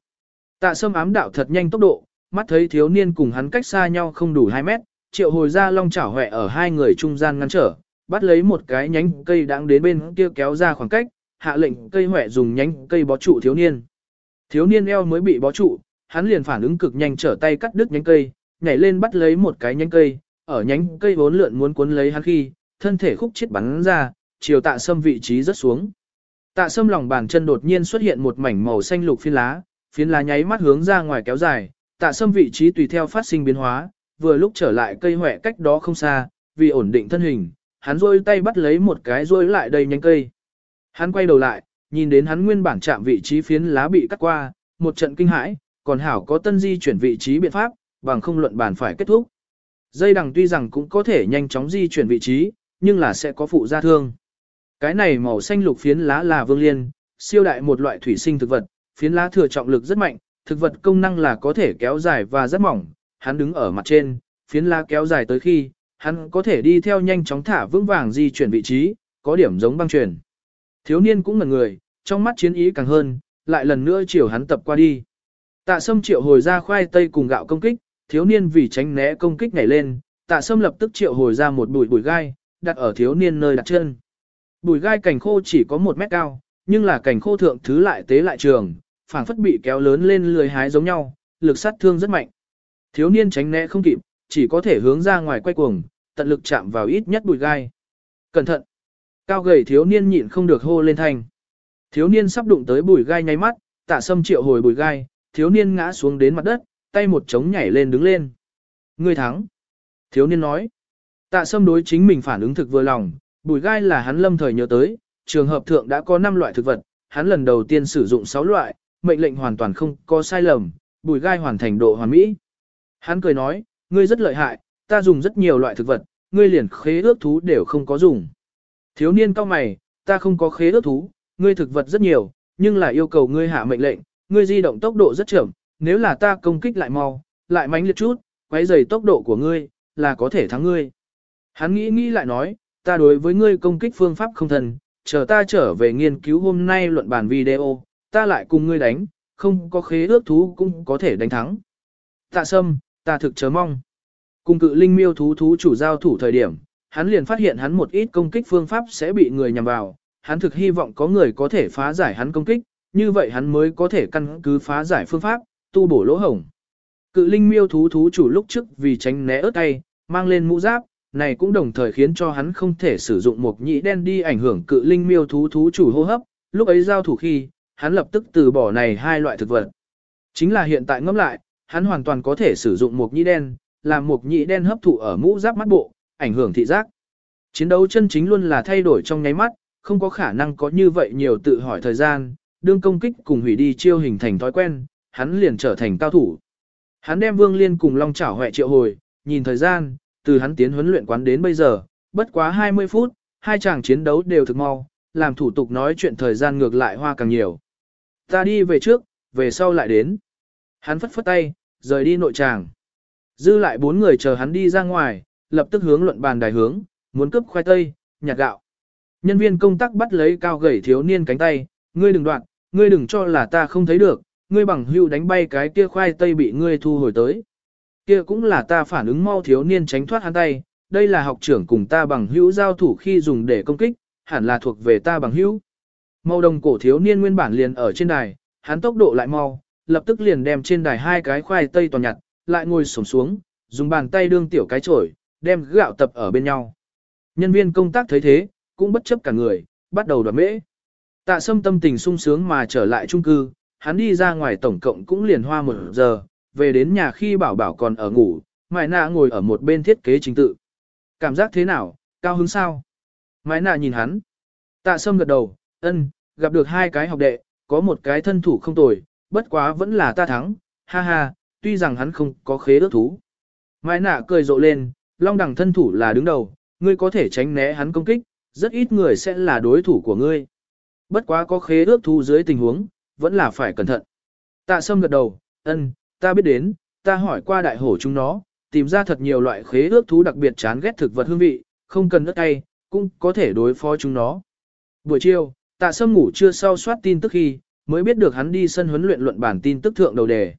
Tạ sâm ám đạo thật nhanh tốc độ, mắt thấy thiếu niên cùng hắn cách xa nhau không đủ 2 mét, triệu hồi ra long chảo hẹ ở hai người trung gian ngăn trở, bắt lấy một cái nhánh cây đang đến bên kia kéo ra khoảng cách, hạ lệnh cây hẹ dùng nhánh cây bó trụ thiếu niên. Thiếu niên eo mới bị bó trụ, hắn liền phản ứng cực nhanh trở tay cắt đứt nhánh cây, nhảy lên bắt lấy một cái nhánh cây, ở nhánh cây bốn lượn muốn cuốn lấy hắn khi, thân thể khúc chết bắn ra, chiều tạ sâm vị trí rất xuống. Tạ sâm lòng bàn chân đột nhiên xuất hiện một mảnh màu xanh lục phiến lá, phiến lá nháy mắt hướng ra ngoài kéo dài, tạ sâm vị trí tùy theo phát sinh biến hóa, vừa lúc trở lại cây hỏe cách đó không xa, vì ổn định thân hình, hắn rôi tay bắt lấy một cái rôi lại đây nhánh cây. Hắn quay đầu lại, nhìn đến hắn nguyên bản chạm vị trí phiến lá bị cắt qua, một trận kinh hãi, còn hảo có tân di chuyển vị trí biện pháp, bằng không luận bản phải kết thúc. Dây đằng tuy rằng cũng có thể nhanh chóng di chuyển vị trí, nhưng là sẽ có phụ gia thương. Cái này màu xanh lục phiến lá là vương liên, siêu đại một loại thủy sinh thực vật, phiến lá thừa trọng lực rất mạnh, thực vật công năng là có thể kéo dài và rất mỏng, hắn đứng ở mặt trên, phiến lá kéo dài tới khi, hắn có thể đi theo nhanh chóng thả vững vàng di chuyển vị trí, có điểm giống băng truyền. Thiếu niên cũng ngần người, trong mắt chiến ý càng hơn, lại lần nữa chiều hắn tập qua đi. Tạ sâm triệu hồi ra khoai tây cùng gạo công kích, thiếu niên vì tránh né công kích nhảy lên, tạ sâm lập tức triệu hồi ra một bụi bụi gai, đặt ở thiếu niên nơi đặt chân. Bụi gai cảnh khô chỉ có một mét cao, nhưng là cảnh khô thượng thứ lại tế lại trường, phảng phất bị kéo lớn lên lười hái giống nhau, lực sát thương rất mạnh. Thiếu niên tránh né không kịp, chỉ có thể hướng ra ngoài quay cuồng, tận lực chạm vào ít nhất bụi gai. Cẩn thận! Cao gầy thiếu niên nhịn không được hô lên thanh. Thiếu niên sắp đụng tới bụi gai nháy mắt, tạ sâm triệu hồi bùi gai, thiếu niên ngã xuống đến mặt đất, tay một trống nhảy lên đứng lên. Ngươi thắng. Thiếu niên nói. Tạ sâm đối chính mình phản ứng thực vừa lòng, bùi gai là hắn lâm thời nhớ tới, trường hợp thượng đã có 5 loại thực vật, hắn lần đầu tiên sử dụng 6 loại, mệnh lệnh hoàn toàn không có sai lầm, bùi gai hoàn thành độ hoàn mỹ. Hắn cười nói, ngươi rất lợi hại, ta dùng rất nhiều loại thực vật, ngươi liền khế ước thú đều không có dùng. Thiếu niên cao mày, ta không có khế ước thú, ngươi thực vật rất nhiều, nhưng là yêu cầu ngươi hạ mệnh lệnh, ngươi di động tốc độ rất chậm, nếu là ta công kích lại mau, lại mánh liệt chút, quấy dày tốc độ của ngươi, là có thể thắng ngươi. Hắn nghĩ nghĩ lại nói, ta đối với ngươi công kích phương pháp không thần, chờ ta trở về nghiên cứu hôm nay luận bàn video, ta lại cùng ngươi đánh, không có khế ước thú cũng có thể đánh thắng. Tạ sâm, ta thực chớ mong. Cùng cự linh miêu thú thú chủ giao thủ thời điểm, hắn liền phát hiện hắn một ít công kích phương pháp sẽ bị người nhằm vào, hắn thực hy vọng có người có thể phá giải hắn công kích, như vậy hắn mới có thể căn cứ phá giải phương pháp, tu bổ lỗ hổng. Cự linh miêu thú thú chủ lúc trước vì tránh né ớt tay, mang lên mũ giáp, này cũng đồng thời khiến cho hắn không thể sử dụng một nhĩ đen đi ảnh hưởng cự linh miêu thú thú chủ hô hấp, lúc ấy giao thủ khi, hắn lập tức từ bỏ này hai loại thực vật. Chính là hiện tại ngẫm lại, hắn hoàn toàn có thể sử dụng một nhĩ đen, làm một nhĩ đen hấp thụ ở mũ giáp mắt bộ, ảnh hưởng thị giác. Chiến đấu chân chính luôn là thay đổi trong nháy mắt, không có khả năng có như vậy nhiều tự hỏi thời gian, đương công kích cùng hủy đi chiêu hình thành thói quen, hắn liền trở thành cao thủ. Hắn đem Vương Liên cùng Long Chảo Huệ triệu hồi, nhìn thời gian, từ hắn tiến huấn luyện quán đến bây giờ, bất quá 20 phút, hai chàng chiến đấu đều thực mau, làm thủ tục nói chuyện thời gian ngược lại hoa càng nhiều. Ta đi về trước, về sau lại đến. Hắn phất phất tay, rời đi nội tràng. Dư lại bốn người chờ hắn đi ra ngoài, lập tức hướng luận bàn đài hướng, muốn cướp khoai tây, nhặt gạo. Nhân viên công tác bắt lấy cao gầy thiếu niên cánh tay, ngươi đừng đoạn, ngươi đừng cho là ta không thấy được, ngươi bằng hưu đánh bay cái kia khoai tây bị ngươi thu hồi tới. Kia cũng là ta phản ứng mau thiếu niên tránh thoát hắn tay, đây là học trưởng cùng ta bằng hữu giao thủ khi dùng để công kích, hẳn là thuộc về ta bằng hữu. Màu đồng cổ thiếu niên nguyên bản liền ở trên đài, hắn tốc độ lại mau, lập tức liền đem trên đài hai cái khoai tây toàn nhặt, lại ngồi xổm xuống, dùng bàn tay đương tiểu cái chổi, đem gạo tập ở bên nhau. Nhân viên công tác thấy thế, cũng bất chấp cả người, bắt đầu đoạt mễ. Tạ sâm tâm tình sung sướng mà trở lại trung cư, hắn đi ra ngoài tổng cộng cũng liền hoa một giờ, về đến nhà khi bảo bảo còn ở ngủ, Mai nạ ngồi ở một bên thiết kế chính tự. Cảm giác thế nào, cao hứng sao? Mai nạ nhìn hắn. Tạ sâm gật đầu, ân, gặp được hai cái học đệ, có một cái thân thủ không tồi, bất quá vẫn là ta thắng, ha ha, tuy rằng hắn không có khế ước thú. Mai nạ cười rộ lên, long đẳng thân thủ là đứng đầu, ngươi có thể tránh né hắn công kích, rất ít người sẽ là đối thủ của ngươi. Bất quá có khế ước thú dưới tình huống, vẫn là phải cẩn thận. Tạ sâm gật đầu, ân, ta biết đến, ta hỏi qua đại hổ chúng nó, tìm ra thật nhiều loại khế ước thú đặc biệt chán ghét thực vật hương vị, không cần ớt tay, cũng có thể đối phó chúng nó. Buổi chiều, tạ sâm ngủ chưa sau soát tin tức khi, mới biết được hắn đi sân huấn luyện luận bản tin tức thượng đầu đề.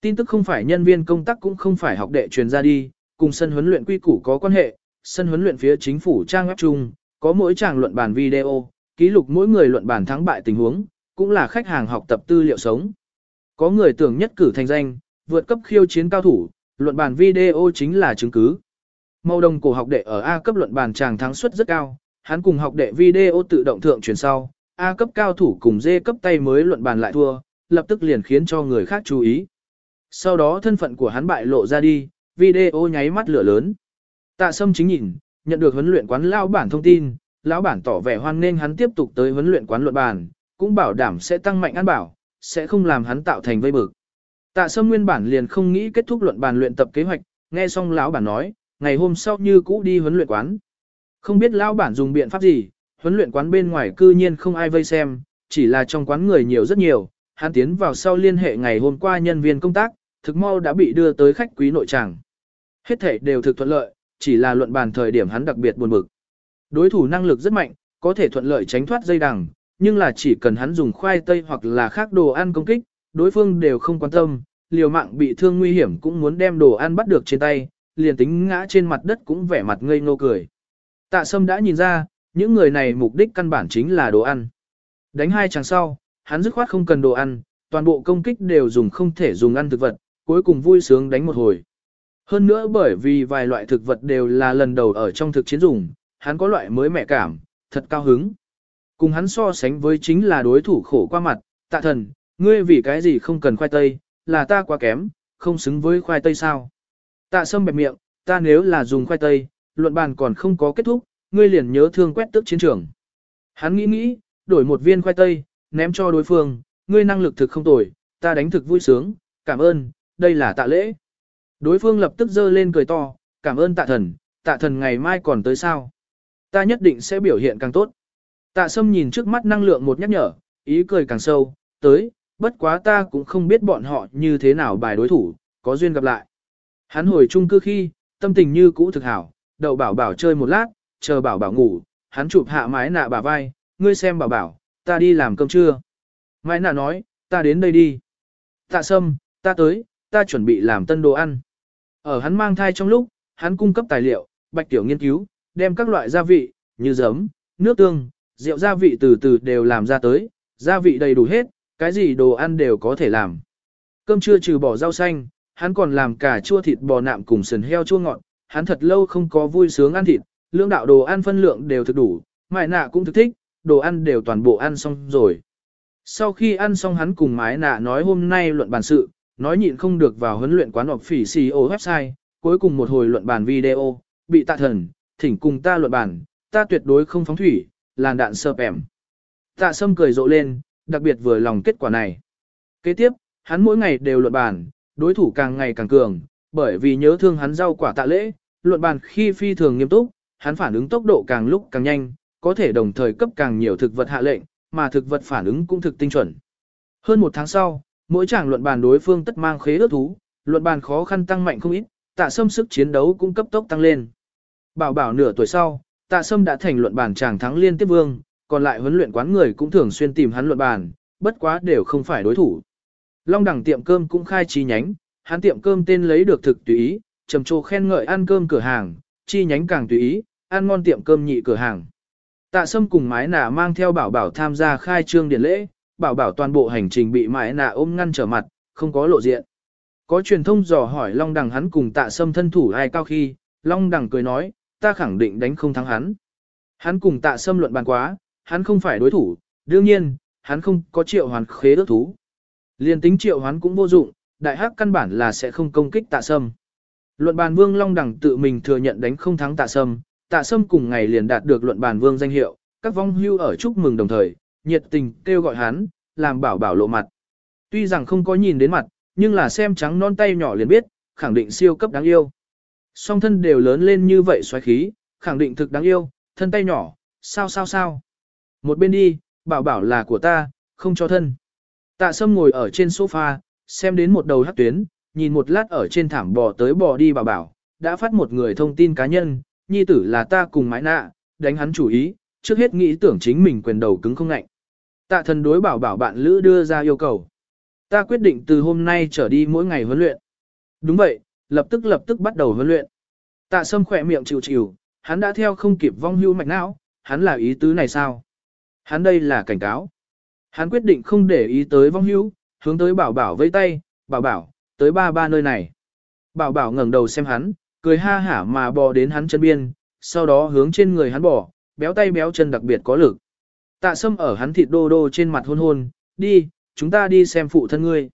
Tin tức không phải nhân viên công tác cũng không phải học đệ truyền ra đi, cùng sân huấn luyện quy củ có quan hệ, sân huấn luyện phía chính phủ trang web chung, có mỗi trang luận bản video, ký lục mỗi người luận bản thắng bại tình huống, cũng là khách hàng học tập tư liệu sống. Có người tưởng nhất cử thành danh, vượt cấp khiêu chiến cao thủ, luận bản video chính là chứng cứ. Màu đồng cổ học đệ ở A cấp luận bản chàng thắng suất rất cao, hắn cùng học đệ video tự động thượng truyền sau, A cấp cao thủ cùng D cấp tay mới luận bản lại thua, lập tức liền khiến cho người khác chú ý. Sau đó thân phận của hắn bại lộ ra đi, video nháy mắt lửa lớn. Tạ Sâm chính nhìn, nhận được huấn luyện quán lao bản thông tin, lão bản tỏ vẻ hoan nghênh hắn tiếp tục tới huấn luyện quán luận bản, cũng bảo đảm sẽ tăng mạnh an bảo, sẽ không làm hắn tạo thành vây bực. Tạ Sâm nguyên bản liền không nghĩ kết thúc luận bàn luyện tập kế hoạch, nghe xong lão bản nói, ngày hôm sau như cũ đi huấn luyện quán. Không biết lão bản dùng biện pháp gì, huấn luyện quán bên ngoài cư nhiên không ai vây xem, chỉ là trong quán người nhiều rất nhiều, hắn tiến vào sau liên hệ ngày hôm qua nhân viên công tác, thực mau đã bị đưa tới khách quý nội tràng. Hết thể đều thực thuận lợi, chỉ là luận bàn thời điểm hắn đặc biệt buồn bực. Đối thủ năng lực rất mạnh, có thể thuận lợi tránh thoát dây đằng, nhưng là chỉ cần hắn dùng khoai tây hoặc là khác đồ ăn công kích, đối phương đều không quan tâm, liều mạng bị thương nguy hiểm cũng muốn đem đồ ăn bắt được trên tay, liền tính ngã trên mặt đất cũng vẻ mặt ngây ngô cười. Tạ Sâm đã nhìn ra, những người này mục đích căn bản chính là đồ ăn. Đánh hai chàng sau, hắn dứt khoát không cần đồ ăn, toàn bộ công kích đều dùng không thể dùng ăn thực vật, cuối cùng vui sướng đánh một hồi. Hơn nữa bởi vì vài loại thực vật đều là lần đầu ở trong thực chiến dùng, hắn có loại mới mẹ cảm, thật cao hứng. Cùng hắn so sánh với chính là đối thủ khổ qua mặt, tạ thần, Ngươi vì cái gì không cần khoai tây, là ta quá kém, không xứng với khoai tây sao? Tạ sâm bẹp miệng, ta nếu là dùng khoai tây, luận bàn còn không có kết thúc, ngươi liền nhớ thương quét tức chiến trường. Hắn nghĩ nghĩ, đổi một viên khoai tây, ném cho đối phương, ngươi năng lực thực không tồi, ta đánh thực vui sướng, cảm ơn, đây là tạ lễ. Đối phương lập tức giơ lên cười to, cảm ơn tạ thần, tạ thần ngày mai còn tới sao. Ta nhất định sẽ biểu hiện càng tốt. Tạ sâm nhìn trước mắt năng lượng một nhắc nhở, ý cười càng sâu, tới, bất quá ta cũng không biết bọn họ như thế nào bài đối thủ, có duyên gặp lại. Hắn hồi chung cư khi, tâm tình như cũ thực hảo, đậu bảo bảo chơi một lát, chờ bảo bảo ngủ, hắn chụp hạ mái nạ bà vai, ngươi xem bảo bảo, ta đi làm cơm trưa. Mái nạ nói, ta đến đây đi. Tạ sâm, ta tới, ta chuẩn bị làm tân đồ ăn. Ở hắn mang thai trong lúc, hắn cung cấp tài liệu, bạch tiểu nghiên cứu, đem các loại gia vị, như giấm, nước tương, rượu gia vị từ từ đều làm ra tới, gia vị đầy đủ hết, cái gì đồ ăn đều có thể làm. Cơm trưa trừ bỏ rau xanh, hắn còn làm cả chua thịt bò nạm cùng sườn heo chua ngọt, hắn thật lâu không có vui sướng ăn thịt, lương đạo đồ ăn phân lượng đều thực đủ, mại nạ cũng thực thích, đồ ăn đều toàn bộ ăn xong rồi. Sau khi ăn xong hắn cùng mái nạ nói hôm nay luận bàn sự, nói nhịn không được vào huấn luyện quán họp phỉ CEO website, cuối cùng một hồi luận bàn video, bị tạ thần, thỉnh cùng ta luận bàn, ta tuyệt đối không phóng thủy, làn đạn sơ ẻm. Tạ sâm cười rộ lên, đặc biệt vừa lòng kết quả này. Kế tiếp, hắn mỗi ngày đều luận bàn, đối thủ càng ngày càng cường, bởi vì nhớ thương hắn rau quả tạ lễ, luận bàn khi phi thường nghiêm túc, hắn phản ứng tốc độ càng lúc càng nhanh, có thể đồng thời cấp càng nhiều thực vật hạ lệnh, mà thực vật phản ứng cũng thực tinh chuẩn. Hơn một tháng sau, mỗi chàng luận bàn đối phương tất mang khế ước thú, luận bàn khó khăn tăng mạnh không ít, tạ sâm sức chiến đấu cũng cấp tốc tăng lên. Bảo bảo nửa tuổi sau, tạ sâm đã thành luận bàn chàng thắng liên tiếp vương, còn lại huấn luyện quán người cũng thường xuyên tìm hắn luận bàn, bất quá đều không phải đối thủ. Long đẳng tiệm cơm cũng khai chi nhánh, hắn tiệm cơm tên lấy được thực tùy ý, trầm trồ khen ngợi ăn cơm cửa hàng, chi nhánh càng tùy ý, ăn ngon tiệm cơm nhị cửa hàng. Tạ Sâm cùng mái nạ mang theo bảo bảo tham gia khai trương điển lễ, bảo bảo toàn bộ hành trình bị mái nạ ôm ngăn trở mặt, không có lộ diện. Có truyền thông dò hỏi Long Đằng hắn cùng Tạ Sâm thân thủ ai cao khi, Long Đằng cười nói, ta khẳng định đánh không thắng hắn. Hắn cùng Tạ Sâm luận bàn quá, hắn không phải đối thủ, đương nhiên, hắn không có triệu hoàn khế ước thú. Liên tính triệu hoán cũng vô dụng, đại hắc căn bản là sẽ không công kích tạ sâm. Luận bàn vương Long Đằng tự mình thừa nhận đánh không thắng tạ sâm, tạ sâm cùng ngày liền đạt được luận bàn vương danh hiệu, các vong hưu ở chúc mừng đồng thời, nhiệt tình kêu gọi hắn, làm bảo bảo lộ mặt. Tuy rằng không có nhìn đến mặt, nhưng là xem trắng non tay nhỏ liền biết, khẳng định siêu cấp đáng yêu. Song thân đều lớn lên như vậy xoáy khí, khẳng định thực đáng yêu, thân tay nhỏ, sao sao sao. Một bên đi, bảo bảo là của ta, không cho thân. Tạ sâm ngồi ở trên sofa, xem đến một đầu hắc tuyến, nhìn một lát ở trên thảm bò tới bò đi bảo bảo, đã phát một người thông tin cá nhân, nhi tử là ta cùng mãi nạ, đánh hắn chủ ý, trước hết nghĩ tưởng chính mình quyền đầu cứng không ngạnh. Tạ thần đối bảo bảo bạn lữ đưa ra yêu cầu. Ta quyết định từ hôm nay trở đi mỗi ngày huấn luyện. Đúng vậy, lập tức lập tức bắt đầu huấn luyện. Tạ sâm khỏe miệng chịu chịu, hắn đã theo không kịp vong hưu mạch não, hắn là ý tứ này sao? Hắn đây là cảnh cáo. Hắn quyết định không để ý tới vong hưu, hướng tới bảo bảo vây tay, bảo bảo, tới ba ba nơi này. Bảo bảo ngẩng đầu xem hắn, cười ha hả mà bò đến hắn chân biên, sau đó hướng trên người hắn bò, béo tay béo chân đặc biệt có lực. Tạ sâm ở hắn thịt đô đô trên mặt hôn hôn, đi, chúng ta đi xem phụ thân ngươi.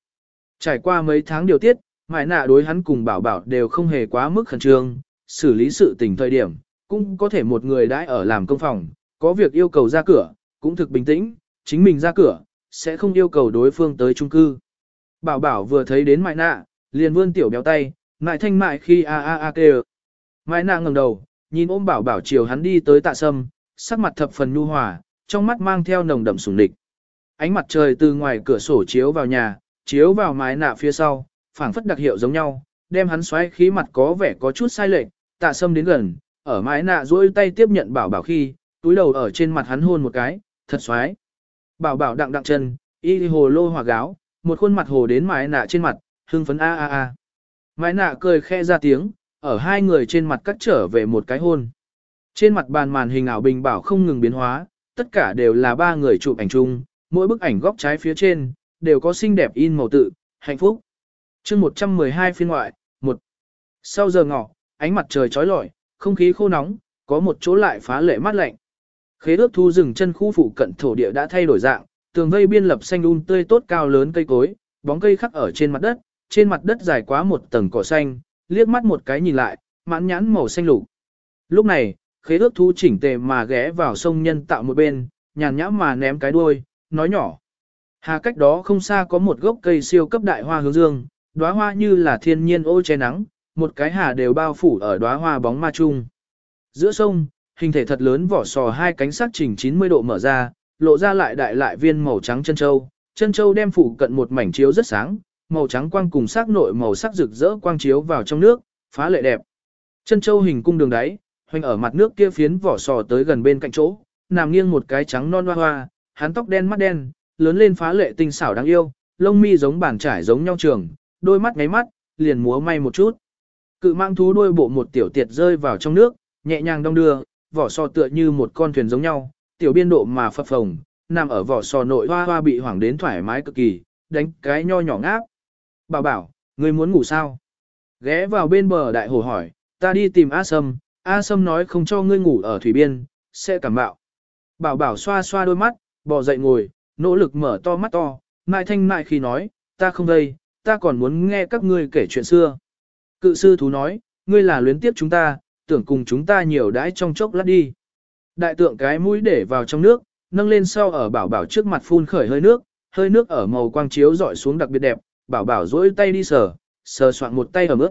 Trải qua mấy tháng điều tiết, mại nạ đối hắn cùng bảo bảo đều không hề quá mức khẩn trương, xử lý sự tình thời điểm, cũng có thể một người đãi ở làm công phòng, có việc yêu cầu ra cửa, cũng thực bình tĩnh, chính mình ra cửa, sẽ không yêu cầu đối phương tới chung cư. Bảo bảo vừa thấy đến mại nạ, liền vươn tiểu béo tay, mại thanh mại khi a a a kêu. Mại nạ ngẩng đầu, nhìn ôm bảo bảo chiều hắn đi tới tạ sâm, sắc mặt thập phần nhu hòa, trong mắt mang theo nồng đậm sùng địch. Ánh mặt trời từ ngoài cửa sổ chiếu vào nhà, chiếu vào mái nạ phía sau, phảng phất đặc hiệu giống nhau, đem hắn xoáy khí mặt có vẻ có chút sai lệch, tạ sâm đến gần, ở mái nạ duỗi tay tiếp nhận bảo bảo khi, túi đầu ở trên mặt hắn hôn một cái, thật xoáy. Bảo bảo đặng đặng chân, y hồ lô hòa gáo, một khuôn mặt hồ đến mái nạ trên mặt, hưng phấn a a a. Mái nạ cười khẽ ra tiếng, ở hai người trên mặt cắt trở về một cái hôn. Trên mặt bàn màn hình ảo bình bảo không ngừng biến hóa, tất cả đều là ba người chụp ảnh chung, mỗi bức ảnh góc trái phía trên, đều có xinh đẹp in màu tự, hạnh phúc chương 112 phiên ngoại, một Sau giờ ngọ, ánh mặt trời trói lọi, không khí khô nóng, có một chỗ lại phá lệ mát lạnh. Khế ước thu rừng chân khu phụ cận thổ địa đã thay đổi dạng, tường vây biên lập xanh um tươi tốt cao lớn cây cối, bóng cây khắc ở trên mặt đất, trên mặt đất dài quá một tầng cỏ xanh, liếc mắt một cái nhìn lại, mãn nhãn màu xanh lục. Lúc này, khế ước thu chỉnh tề mà ghé vào sông nhân tạo một bên, nhàn nhã mà ném cái đuôi, nói nhỏ. Hà cách đó không xa có một gốc cây siêu cấp đại hoa hướng dương, đóa hoa như là thiên nhiên ô che nắng, một cái hà đều bao phủ ở đóa hoa bóng ma chung. Giữa sông, hình thể thật lớn vỏ sò hai cánh sắc chỉnh 90 độ mở ra, lộ ra lại đại lại viên màu trắng chân châu. Chân châu đem phủ cận một mảnh chiếu rất sáng, màu trắng quang cùng sắc nội màu sắc rực rỡ quang chiếu vào trong nước, phá lệ đẹp. Chân châu hình cung đường đáy, hoành ở mặt nước kia phiến vỏ sò tới gần bên cạnh chỗ, nằm nghiêng một cái trắng non hoa hoa, hắn tóc đen mắt đen, lớn lên phá lệ tinh xảo đáng yêu, lông mi giống bàn trải giống nhau trường, đôi mắt ngáy mắt, liền múa may một chút. Cự mang thú đuôi bộ một tiểu tiệt rơi vào trong nước, nhẹ nhàng đong đưa, vỏ sò tựa như một con thuyền giống nhau, tiểu biên độ mà phập phồng, nằm ở vỏ sò nội hoa hoa bị hoảng đến thoải mái cực kỳ, đánh cái nho nhỏ ngáp. Bảo bảo, người muốn ngủ sao? Ghé vào bên bờ đại hồ hỏi, ta đi tìm A Sâm, A Sâm nói không cho ngươi ngủ ở thủy biên, sẽ cảm bạo. Bảo bảo xoa xoa đôi mắt, bò dậy ngồi, nỗ lực mở to mắt to, mai thanh mại khi nói, ta không đây, ta còn muốn nghe các ngươi kể chuyện xưa. Cự sư thú nói, ngươi là luyến tiếp chúng ta, tưởng cùng chúng ta nhiều đãi trong chốc lát đi. Đại tượng cái mũi để vào trong nước, nâng lên sau ở bảo bảo trước mặt phun khởi hơi nước, hơi nước ở màu quang chiếu dọi xuống đặc biệt đẹp, bảo bảo dỗi tay đi sờ, sờ soạn một tay ở mức.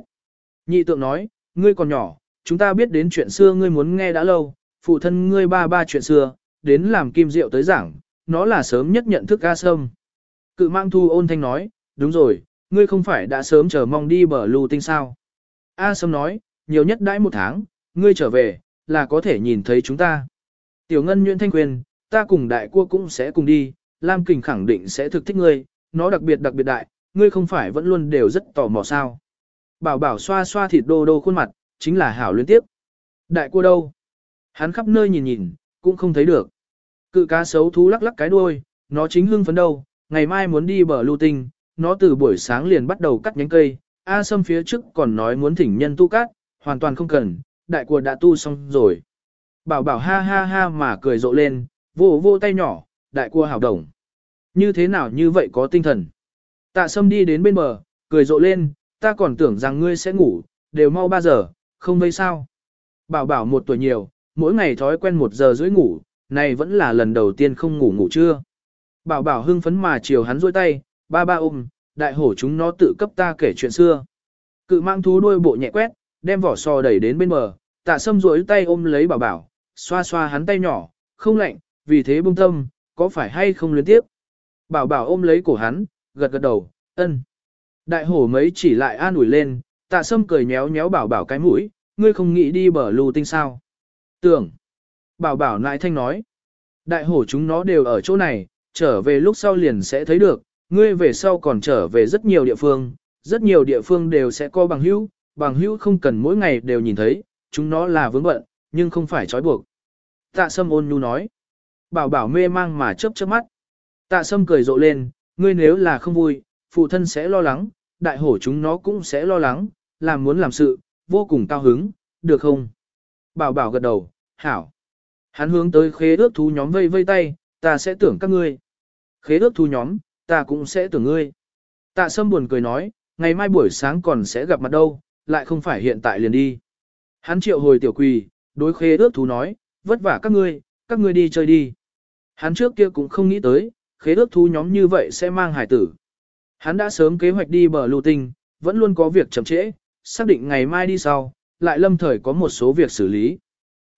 Nhị tượng nói, ngươi còn nhỏ, chúng ta biết đến chuyện xưa ngươi muốn nghe đã lâu, phụ thân ngươi ba ba chuyện xưa, đến làm kim diệu tới giảng, nó là sớm nhất nhận thức ca sâm. Cự mang thu ôn thanh nói, đúng rồi, ngươi không phải đã sớm chờ mong đi bờ lưu tinh sao. A sâm nói, nhiều nhất đãi một tháng, ngươi trở về, là có thể nhìn thấy chúng ta. Tiểu ngân Nguyễn Thanh Quyền, ta cùng đại cua cũng sẽ cùng đi, Lam Kình khẳng định sẽ thực thích ngươi, nó đặc biệt đặc biệt đại, ngươi không phải vẫn luôn đều rất tò mò sao. Bảo bảo xoa xoa thịt đô đô khuôn mặt, chính là hảo liên tiếp. Đại cua đâu? Hắn khắp nơi nhìn nhìn, cũng không thấy được. Cự cá sấu thú lắc lắc cái đuôi, nó chính hưng phấn đâu, ngày mai muốn đi bờ lưu tinh, nó từ buổi sáng liền bắt đầu cắt nhánh cây, A Sâm phía trước còn nói muốn thỉnh nhân tu cắt, hoàn toàn không cần, đại cua đã tu xong rồi. Bảo bảo ha ha ha mà cười rộ lên, vô vô tay nhỏ, đại cua hảo đồng. Như thế nào như vậy có tinh thần. Tạ Sâm đi đến bên bờ, cười rộ lên, ta còn tưởng rằng ngươi sẽ ngủ, đều mau 3 giờ, không vây sao. Bảo bảo một tuổi nhiều, mỗi ngày thói quen một giờ rưỡi ngủ, này vẫn là lần đầu tiên không ngủ ngủ trưa. Bảo bảo hưng phấn mà chiều hắn rôi tay, ba ba ôm, đại hổ chúng nó tự cấp ta kể chuyện xưa. Cự mang thú đuôi bộ nhẹ quét, đem vỏ sò đẩy đến bên bờ, tạ sâm rối tay ôm lấy bảo bảo, xoa xoa hắn tay nhỏ, không lạnh, vì thế bông tâm, có phải hay không luyến tiếp. Bảo bảo ôm lấy cổ hắn, gật gật đầu, ân. Đại hổ mấy chỉ lại an ủi lên, tạ sâm cười nhéo nhéo bảo bảo cái mũi, ngươi không nghĩ đi bờ lù tinh sao. Tưởng. Bảo bảo nại thanh nói. Đại hổ chúng nó đều ở chỗ này, trở về lúc sau liền sẽ thấy được, ngươi về sau còn trở về rất nhiều địa phương, rất nhiều địa phương đều sẽ có bằng hữu, bằng hữu không cần mỗi ngày đều nhìn thấy, chúng nó là vướng bận, nhưng không phải trói buộc. Tạ sâm ôn nhu nói. Bảo bảo mê mang mà chớp chớp mắt. Tạ sâm cười rộ lên, ngươi nếu là không vui, phụ thân sẽ lo lắng, đại hổ chúng nó cũng sẽ lo lắng, làm muốn làm sự, vô cùng cao hứng, được không? Bảo bảo gật đầu, hảo. Hắn hướng tới khế ước thú nhóm vây vây tay, ta sẽ tưởng các ngươi. Khế ước thú nhóm, ta cũng sẽ tưởng ngươi. Tạ sâm buồn cười nói, ngày mai buổi sáng còn sẽ gặp mặt đâu, lại không phải hiện tại liền đi. Hắn triệu hồi tiểu quỳ, đối khế ước thú nói, vất vả các ngươi, các ngươi đi chơi đi. Hắn trước kia cũng không nghĩ tới, khế ước thú nhóm như vậy sẽ mang hải tử. Hắn đã sớm kế hoạch đi bờ lưu tinh, vẫn luôn có việc chậm trễ, xác định ngày mai đi sau, lại lâm thời có một số việc xử lý.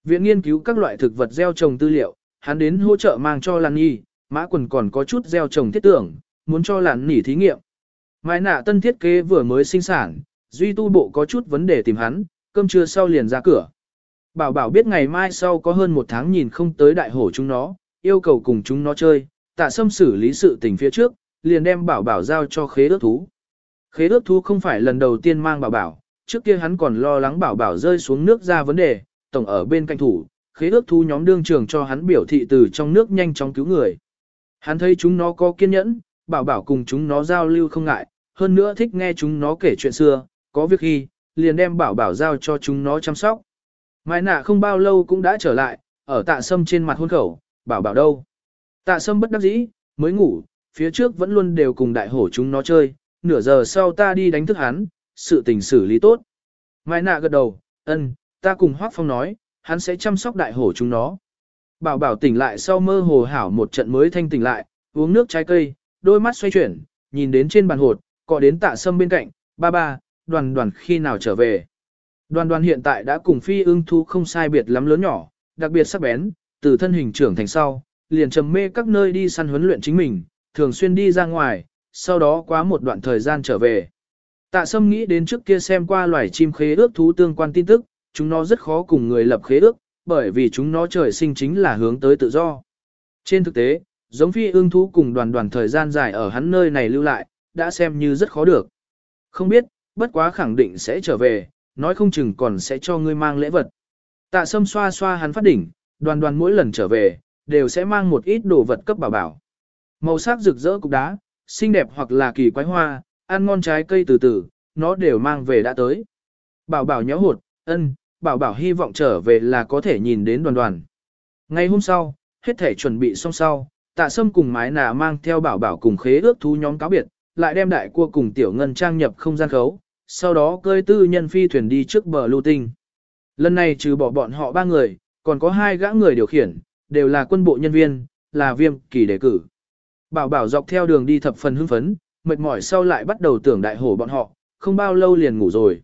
Viện nghiên cứu các loại thực vật gieo trồng tư liệu, hắn đến hỗ trợ mang cho Lan Nhi, mã quần còn có chút gieo trồng thiết tưởng, muốn cho Lan nỉ thí nghiệm. Mai nạ tân thiết kế vừa mới sinh sản, duy tu bộ có chút vấn đề tìm hắn, cơm trưa sau liền ra cửa. Bảo bảo biết ngày mai sau có hơn một tháng nhìn không tới đại hổ chúng nó, yêu cầu cùng chúng nó chơi, tạ xâm xử lý sự tình phía trước, liền đem bảo bảo giao cho khế ước thú. Khế ước thú không phải lần đầu tiên mang bảo bảo, trước kia hắn còn lo lắng bảo bảo rơi xuống nước ra vấn đề, tổng ở bên cạnh thủ, khế ước thú nhóm đương trường cho hắn biểu thị từ trong nước nhanh chóng cứu người. Hắn thấy chúng nó có kiên nhẫn, bảo bảo cùng chúng nó giao lưu không ngại, hơn nữa thích nghe chúng nó kể chuyện xưa, có việc khi, liền đem bảo bảo giao cho chúng nó chăm sóc. Mai nạ không bao lâu cũng đã trở lại, ở tạ sâm trên mặt hôn khẩu, bảo bảo đâu. Tạ sâm bất đắc dĩ, mới ngủ, phía trước vẫn luôn đều cùng đại hổ chúng nó chơi, nửa giờ sau ta đi đánh thức hắn, sự tình xử lý tốt. Mai nạ gật đầu, ân, ta cùng Hoác Phong nói, hắn sẽ chăm sóc đại hổ chúng nó. Bảo bảo tỉnh lại sau mơ hồ hảo một trận mới thanh tỉnh lại, uống nước trái cây, đôi mắt xoay chuyển, nhìn đến trên bàn hột, cọ đến tạ sâm bên cạnh, ba ba, đoàn đoàn khi nào trở về. Đoàn đoàn hiện tại đã cùng phi ưng thú không sai biệt lắm lớn nhỏ, đặc biệt sắc bén, từ thân hình trưởng thành sau, liền trầm mê các nơi đi săn huấn luyện chính mình, thường xuyên đi ra ngoài, sau đó quá một đoạn thời gian trở về. Tạ Sâm nghĩ đến trước kia xem qua loài chim khế ước thú tương quan tin tức, chúng nó rất khó cùng người lập khế ước, bởi vì chúng nó trời sinh chính là hướng tới tự do. Trên thực tế, giống phi ương thú cùng đoàn đoàn thời gian dài ở hắn nơi này lưu lại, đã xem như rất khó được. Không biết, bất quá khẳng định sẽ trở về, nói không chừng còn sẽ cho ngươi mang lễ vật. Tạ sâm xoa xoa hắn phát đỉnh, đoàn đoàn mỗi lần trở về, đều sẽ mang một ít đồ vật cấp bảo bảo. Màu sắc rực rỡ cục đá, xinh đẹp hoặc là kỳ quái hoa, ăn ngon trái cây từ từ, nó đều mang về đã tới. Bảo bảo nhớ hụt, ân, bảo bảo hy vọng trở về là có thể nhìn đến đoàn đoàn. Ngày hôm sau, hết thể chuẩn bị xong sau, tạ sâm cùng mái nà mang theo bảo bảo cùng khế ước thú nhóm cáo biệt, lại đem đại cua cùng tiểu ngân trang nhập không gian khấu, sau đó cơi tư nhân phi thuyền đi trước bờ lưu tinh. Lần này trừ bỏ bọn họ ba người, còn có hai gã người điều khiển, đều là quân bộ nhân viên, là viêm kỳ đề cử. Bảo bảo dọc theo đường đi thập phần hưng phấn, mệt mỏi sau lại bắt đầu tưởng đại hổ bọn họ, không bao lâu liền ngủ rồi.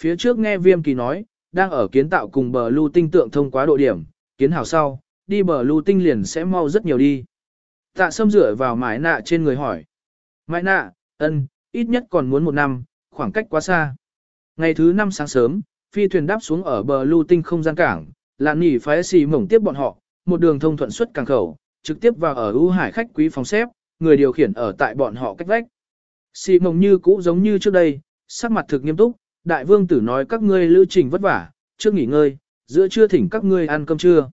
Phía trước nghe viêm kỳ nói, đang ở kiến tạo cùng bờ lưu tinh tượng thông qua độ điểm, kiến hào sau, đi bờ lưu tinh liền sẽ mau rất nhiều đi. Tạ sâm rửa vào mái nạ trên người hỏi. Mái nạ, ân, ít nhất còn muốn một năm, khoảng cách quá xa. Ngày thứ năm sáng sớm, phi thuyền đáp xuống ở bờ lưu tinh không gian cảng, lạn nỉ phái xì mổng tiếp bọn họ, một đường thông thuận xuất cảng khẩu, trực tiếp vào ở ưu hải khách quý phòng xếp, người điều khiển ở tại bọn họ cách vách. Xì mộng như cũ giống như trước đây, sắc mặt thực nghiêm túc, đại vương tử nói các ngươi lưu trình vất vả, trước nghỉ ngơi, giữa trưa thỉnh các ngươi ăn cơm trưa.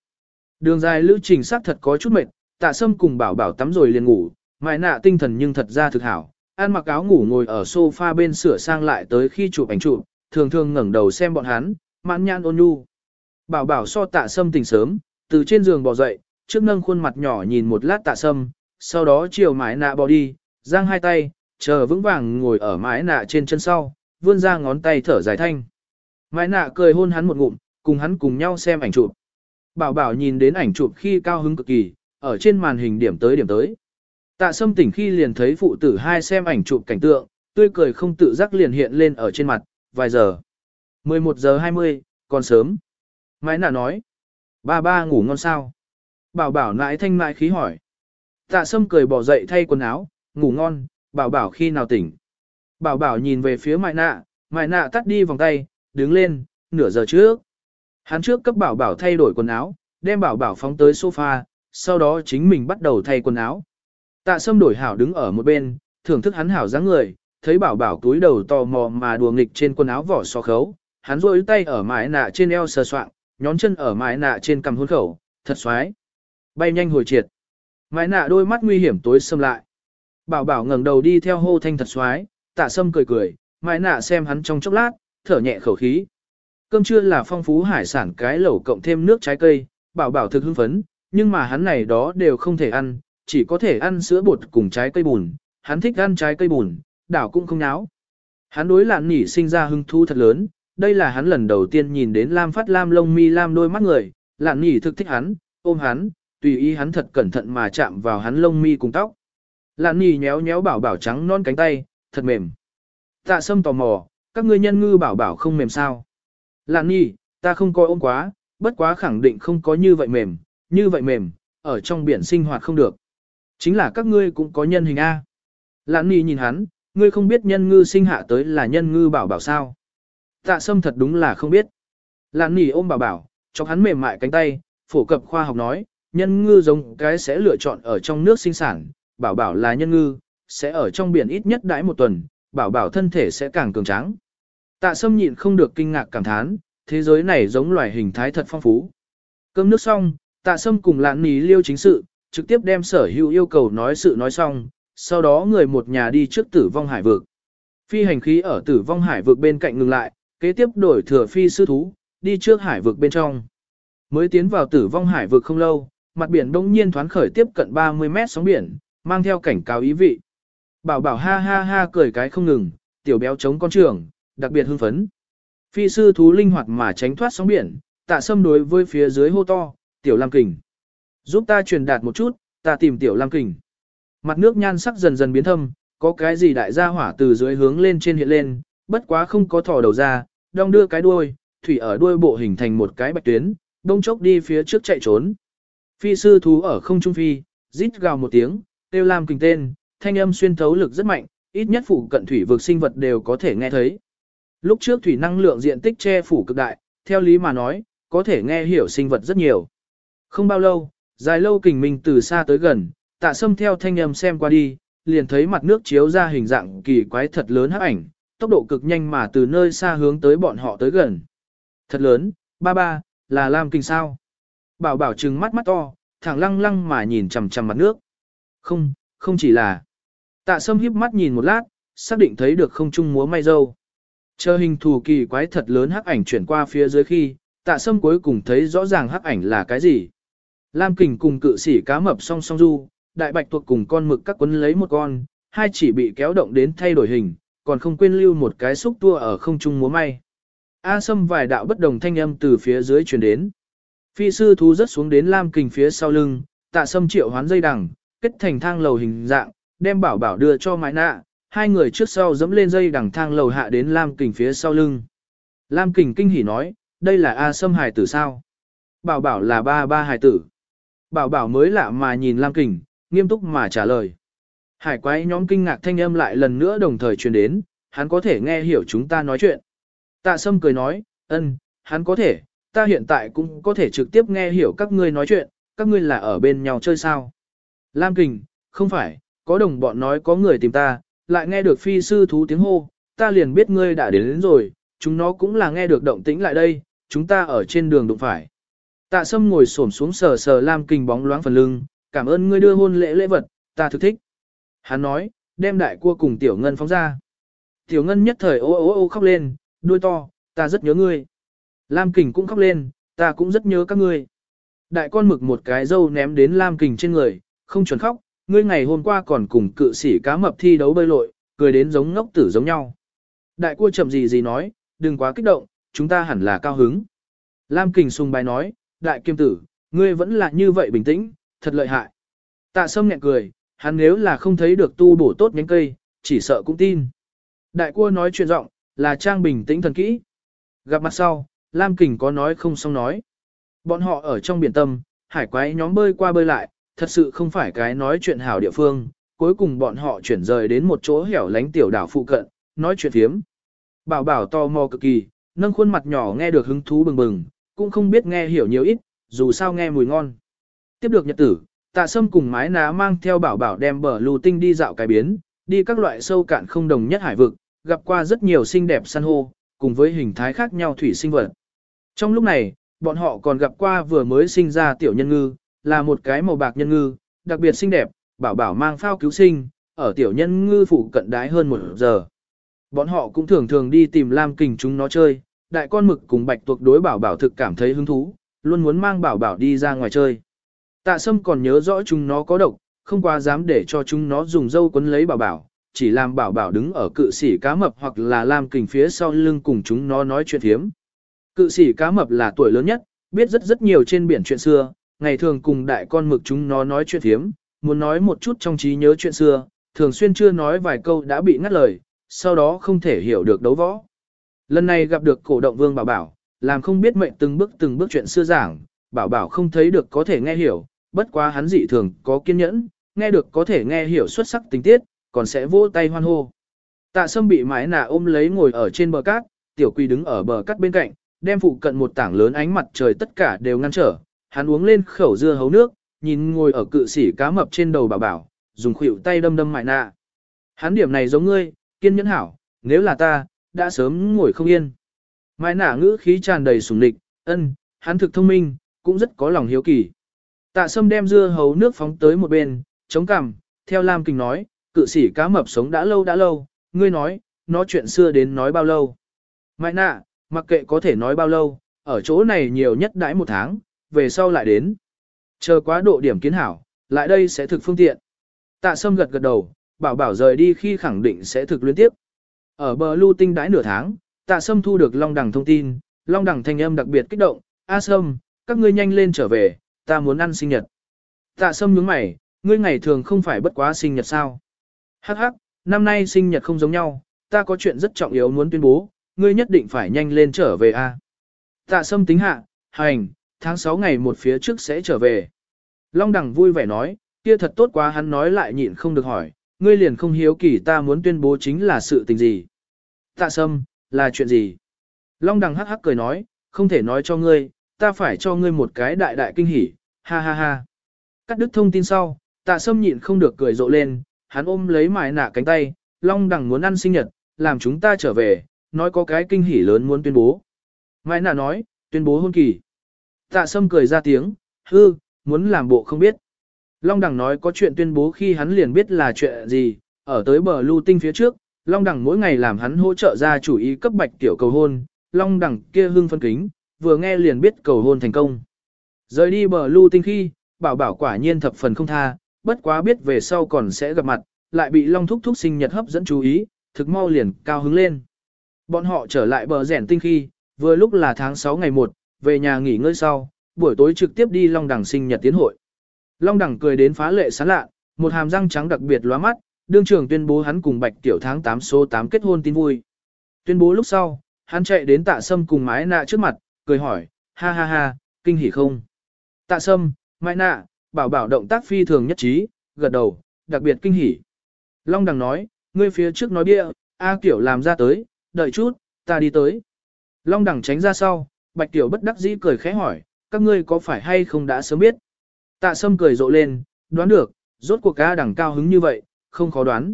Đường dài lưu trình xác thật có chút mệt, tạ sâm cùng bảo bảo tắm rồi liền ngủ, mại nạ tinh thần nhưng thật ra thực hảo, ăn mặc áo ngủ ngồi ở sofa bên sửa sang lại tới khi chụp ảnh chụp, thường thường ngẩng đầu xem bọn hắn, mãn nhãn ôn nhu. Bảo bảo so tạ sâm tỉnh sớm, từ trên giường bò dậy, trước nâng khuôn mặt nhỏ nhìn một lát tạ sâm, sau đó chiều mái nạ bò đi, giang hai tay, chờ vững vàng ngồi ở mái nạ trên chân sau, vươn ra ngón tay thở dài thanh. Mái nạ cười hôn hắn một ngụm, cùng hắn cùng nhau xem ảnh chụp. Bảo bảo nhìn đến ảnh chụp khi cao hứng cực kỳ, ở trên màn hình điểm tới điểm tới. Tạ sâm tỉnh khi liền thấy phụ tử hai xem ảnh chụp cảnh tượng, tươi cười không tự giác liền hiện lên ở trên mặt, vài giờ. 11 giờ 20, còn sớm. Mãi nạ nói. Ba ba ngủ ngon sao? Bảo bảo nãi thanh nãi khí hỏi. Tạ sâm cười bỏ dậy thay quần áo, ngủ ngon, bảo bảo khi nào tỉnh. Bảo bảo nhìn về phía mãi nạ, mãi nạ tắt đi vòng tay, đứng lên, nửa giờ trước. Hắn trước cấp bảo bảo thay đổi quần áo, đem bảo bảo phóng tới sofa, sau đó chính mình bắt đầu thay quần áo. Tạ sâm đổi hảo đứng ở một bên, thưởng thức hắn hảo dáng người, thấy bảo bảo túi đầu tò mò mà đùa nghịch trên quần áo vỏ so khấu. Hắn rôi tay ở mái nạ trên eo sờ soạng, nhón chân ở mái nạ trên cằm hôn khẩu, thật xoái. Bay nhanh hồi triệt. Mái nạ đôi mắt nguy hiểm tối sâm lại. Bảo bảo ngẩng đầu đi theo hô thanh thật xoái, tạ sâm cười cười, mái nạ xem hắn trong chốc lát, thở nhẹ khẩu khí. Cơm trưa là phong phú hải sản cái lẩu cộng thêm nước trái cây, bảo bảo thực hưng phấn, nhưng mà hắn này đó đều không thể ăn, chỉ có thể ăn sữa bột cùng trái cây bùn, hắn thích ăn trái cây bùn, đảo cũng không náo. Hắn đối lạn nỉ sinh ra hứng thú thật lớn, đây là hắn lần đầu tiên nhìn đến Lam Phát Lam lông mi Lam đôi mắt người, lạn nỉ thực thích hắn, ôm hắn, tùy ý hắn thật cẩn thận mà chạm vào hắn lông mi cùng tóc. Lạn nỉ nhéo nhéo bảo bảo trắng non cánh tay, thật mềm. Tạ sâm tò mò, các ngươi nhân ngư bảo bảo không mềm sao. Lạn nỉ, ta không coi ôm quá, bất quá khẳng định không có như vậy mềm, như vậy mềm, ở trong biển sinh hoạt không được. Chính là các ngươi cũng có nhân hình A. Lãn Nhi nhìn hắn, ngươi không biết nhân ngư sinh hạ tới là nhân ngư bảo bảo sao. Tạ sâm thật đúng là không biết. Lãn Nhi ôm bảo bảo, chọc hắn mềm mại cánh tay, phổ cập khoa học nói, nhân ngư giống cái sẽ lựa chọn ở trong nước sinh sản, bảo bảo là nhân ngư, sẽ ở trong biển ít nhất đãi một tuần, bảo bảo thân thể sẽ càng cường tráng. Tạ sâm nhịn không được kinh ngạc cảm thán, thế giới này giống loài hình thái thật phong phú. Cơm nước xong, tạ sâm cùng lãn Ní liêu chính sự, trực tiếp đem sở hữu yêu cầu nói sự nói xong, sau đó người một nhà đi trước tử vong hải vực. Phi hành khí ở tử vong hải vực bên cạnh ngừng lại, kế tiếp đổi thừa phi sư thú, đi trước hải vực bên trong. Mới tiến vào tử vong hải vực không lâu, mặt biển đông nhiên thoáng khởi tiếp cận 30 mét sóng biển, mang theo cảnh cáo ý vị. Bảo bảo ha ha ha cười cái không ngừng, tiểu béo chống con trưởng, đặc biệt hưng phấn. Phi sư thú linh hoạt mà tránh thoát sóng biển, tạ sâm đối với phía dưới hô to, tiểu lam kình. Giúp ta truyền đạt một chút, ta tìm tiểu lam kình. Mặt nước nhan sắc dần dần biến thâm, có cái gì đại gia hỏa từ dưới hướng lên trên hiện lên, bất quá không có thò đầu ra, đong đưa cái đuôi, thủy ở đuôi bộ hình thành một cái bạch tuyến, đông chốc đi phía trước chạy trốn. Phi sư thú ở không trung phi, rít gào một tiếng, tiêu lam kình tên, thanh âm xuyên thấu lực rất mạnh, ít nhất phủ cận thủy vực sinh vật đều có thể nghe thấy. Lúc trước thủy năng lượng diện tích che phủ cực đại, theo lý mà nói, có thể nghe hiểu sinh vật rất nhiều. Không bao lâu, dài lâu kình minh từ xa tới gần, tạ sâm theo thanh âm xem qua đi, liền thấy mặt nước chiếu ra hình dạng kỳ quái thật lớn hấp ảnh, tốc độ cực nhanh mà từ nơi xa hướng tới bọn họ tới gần. Thật lớn, ba ba, là Lam Kinh sao? Bảo bảo trừng mắt mắt to, thẳng lăng lăng mà nhìn chằm chằm mặt nước. Không, không chỉ là. Tạ sâm híp mắt nhìn một lát, xác định thấy được không trung múa may dâu. Chờ hình thù kỳ quái thật lớn hắc ảnh chuyển qua phía dưới khi, tạ sâm cuối cùng thấy rõ ràng hắc ảnh là cái gì. Lam kình cùng cự Sỉ cá mập song song du, đại bạch tuộc cùng con mực các quấn lấy một con, hai chỉ bị kéo động đến thay đổi hình, còn không quên lưu một cái xúc tua ở không trung múa may. A sâm vài đạo bất đồng thanh âm từ phía dưới truyền đến. Phi sư thú rất xuống đến lam kình phía sau lưng, tạ sâm triệu hoán dây đằng, kết thành thang lầu hình dạng, đem bảo bảo đưa cho mái nạ, hai người trước sau dẫm lên dây đằng thang lầu hạ đến lam kình phía sau lưng. Lam kình kinh hỉ nói, đây là A sâm hài tử sao? Bảo bảo là ba ba hài tử. Bảo bảo mới lạ mà nhìn lam kình, nghiêm túc mà trả lời. Hải quái nhóm kinh ngạc thanh âm lại lần nữa đồng thời truyền đến, hắn có thể nghe hiểu chúng ta nói chuyện. Tạ Sâm cười nói, ân, hắn có thể, ta hiện tại cũng có thể trực tiếp nghe hiểu các ngươi nói chuyện, các ngươi là ở bên nhau chơi sao. Lam Kình, không phải, có đồng bọn nói có người tìm ta, lại nghe được phi sư thú tiếng hô, ta liền biết ngươi đã đến, đến rồi, chúng nó cũng là nghe được động tĩnh lại đây, chúng ta ở trên đường đụng phải. Tạ Sâm ngồi xổm xuống sờ sờ Lam Kình bóng loáng phần lưng, cảm ơn ngươi đưa hôn lễ lễ vật, ta thực thích. Hắn nói, đem đại cua cùng tiểu ngân phóng ra. Tiểu ngân nhất thời ô ô ô khóc lên, đuôi to, ta rất nhớ ngươi. Lam kình cũng khóc lên, ta cũng rất nhớ các ngươi. Đại con mực một cái dâu ném đến Lam kình trên người, không chuẩn khóc, ngươi ngày hôm qua còn cùng cự sĩ cá mập thi đấu bơi lội, cười đến giống ngốc tử giống nhau. Đại cua chậm gì gì nói, đừng quá kích động, chúng ta hẳn là cao hứng. Lam kình sung bài nói, đại kiêm tử, ngươi vẫn là như vậy bình tĩnh, thật lợi hại. Tạ sâm nhẹ cười, hắn nếu là không thấy được tu bổ tốt nhánh cây, chỉ sợ cũng tin. Đại cua nói chuyện rộng, là trang bình tĩnh thần kỹ. Gặp mặt sau, Lam Kình có nói không xong nói. Bọn họ ở trong biển tâm, hải quái nhóm bơi qua bơi lại, thật sự không phải cái nói chuyện hảo địa phương, cuối cùng bọn họ chuyển rời đến một chỗ hẻo lánh tiểu đảo phụ cận, nói chuyện thiếm. Bảo bảo to mò cực kỳ, nâng khuôn mặt nhỏ nghe được hứng thú bừng bừng, cũng không biết nghe hiểu nhiều ít, dù sao nghe mùi ngon. Tiếp được nhật tử, tạ sâm cùng mái ná mang theo bảo bảo đem bờ lù tinh đi dạo cái biến, đi các loại sâu cạn không đồng nhất hải vực, gặp qua rất nhiều xinh đẹp san hô, cùng với hình thái khác nhau thủy sinh vật. Trong lúc này, bọn họ còn gặp qua vừa mới sinh ra tiểu nhân ngư, là một cái màu bạc nhân ngư, đặc biệt xinh đẹp, bảo bảo mang phao cứu sinh, ở tiểu nhân ngư phụ cận đái hơn một giờ. Bọn họ cũng thường thường đi tìm Lam Kình chúng nó chơi, đại con mực cùng bạch tuộc đối bảo bảo thực cảm thấy hứng thú, luôn muốn mang bảo bảo đi ra ngoài chơi. Tạ Sâm còn nhớ rõ chúng nó có độc, không quá dám để cho chúng nó dùng dâu quấn lấy bảo bảo, chỉ làm bảo bảo đứng ở cự sĩ cá mập hoặc là làm Kình phía sau lưng cùng chúng nó nói chuyện thiếm. Cự sĩ cá mập là tuổi lớn nhất, biết rất rất nhiều trên biển chuyện xưa, ngày thường cùng đại con mực chúng nó nói chuyện thiếm, muốn nói một chút trong trí nhớ chuyện xưa, thường xuyên chưa nói vài câu đã bị ngắt lời, sau đó không thể hiểu được đấu võ. Lần này gặp được cổ động vương bảo bảo, làm không biết mệnh từng bước từng bước chuyện xưa giảng, bảo bảo không thấy được có thể nghe hiểu, bất quá hắn dị thường có kiên nhẫn, nghe được có thể nghe hiểu xuất sắc tình tiết, còn sẽ vỗ tay hoan hô. Tạ sâm bị mái nà ôm lấy ngồi ở trên bờ cát, tiểu quỳ đứng ở bờ cát bên cạnh, đem phụ cận một tảng lớn ánh mặt trời tất cả đều ngăn trở, hắn uống lên khẩu dưa hấu nước, nhìn ngồi ở cự sĩ cá mập trên đầu bảo bảo, dùng khuỷu tay đâm đâm mại nạ. Hắn điểm này giống ngươi, kiên nhẫn hảo, nếu là ta, đã sớm ngồi không yên. Mai nả ngữ khí tràn đầy sùng địch, ân, hắn thực thông minh, cũng rất có lòng hiếu kỳ. Tạ sâm đem dưa hấu nước phóng tới một bên, chống cằm, theo Lam Kình nói, cự sĩ cá mập sống đã lâu đã lâu, ngươi nói, nó chuyện xưa đến nói bao lâu. Mai nạ, mặc kệ có thể nói bao lâu, ở chỗ này nhiều nhất đãi một tháng, về sau lại đến. Chờ quá độ điểm kiến hảo, lại đây sẽ thực phương tiện. Tạ Sâm gật gật đầu, bảo bảo rời đi khi khẳng định sẽ thực liên tiếp. Ở bờ lưu tinh đãi nửa tháng, Tạ Sâm thu được Long Đằng thông tin, Long Đằng thanh âm đặc biệt kích động, A Sâm, các ngươi nhanh lên trở về, ta muốn ăn sinh nhật. Tạ Sâm nhướng mày, ngươi ngày thường không phải bất quá sinh nhật sao? Hắc hắc, năm nay sinh nhật không giống nhau, ta có chuyện rất trọng yếu muốn tuyên bố, ngươi nhất định phải nhanh lên trở về a. Tạ Sâm tính hạ, hành, tháng 6 ngày một phía trước sẽ trở về. Long Đằng vui vẻ nói, kia thật tốt quá hắn nói lại nhịn không được hỏi, ngươi liền không hiếu kỳ ta muốn tuyên bố chính là sự tình gì. Tạ Sâm, là chuyện gì? Long Đằng hắc hắc cười nói, không thể nói cho ngươi, ta phải cho ngươi một cái đại đại kinh hỉ, ha ha ha. Cắt đứt thông tin sau, tạ sâm nhịn không được cười rộ lên, hắn ôm lấy mải nạ cánh tay, Long Đằng muốn ăn sinh nhật, làm chúng ta trở về, nói có cái kinh hỉ lớn muốn tuyên bố. Mãi nạ nói, tuyên bố hôn kỳ. Tạ sâm cười ra tiếng, hư, muốn làm bộ không biết. Long Đằng nói có chuyện tuyên bố khi hắn liền biết là chuyện gì, ở tới bờ lưu tinh phía trước, Long Đằng mỗi ngày làm hắn hỗ trợ ra chủ ý cấp bạch tiểu cầu hôn, Long Đằng kia hưng phân kính, vừa nghe liền biết cầu hôn thành công. Rời đi bờ lưu tinh khi, bảo bảo quả nhiên thập phần không tha, bất quá biết về sau còn sẽ gặp mặt, lại bị Long Thúc Thúc sinh nhật hấp dẫn chú ý, thực mau liền cao hứng lên. Bọn họ trở lại bờ rẻn tinh khi, vừa lúc là tháng 6 ngày 1, về nhà nghỉ ngơi sau, buổi tối trực tiếp đi Long Đằng sinh nhật tiến hội. Long Đằng cười đến phá lệ sán lạ, một hàm răng trắng đặc biệt lóa mắt, đương trưởng tuyên bố hắn cùng Bạch Tiểu tháng 8 số 8 kết hôn tin vui. Tuyên bố lúc sau, hắn chạy đến tạ sâm cùng mái nạ trước mặt, cười hỏi, ha ha ha, kinh hỉ không? Tạ sâm, mái nạ, bảo bảo động tác phi thường nhất trí, gật đầu, đặc biệt kinh hỉ. Long đằng nói, ngươi phía trước nói bia, A Kiểu làm ra tới, đợi chút, ta đi tới. Long đằng tránh ra sau, Bạch Tiểu bất đắc dĩ cười khẽ hỏi, các ngươi có phải hay không đã sớm biết? Tạ sâm cười rộ lên, đoán được, rốt cuộc ca đẳng cao hứng như vậy, không khó đoán.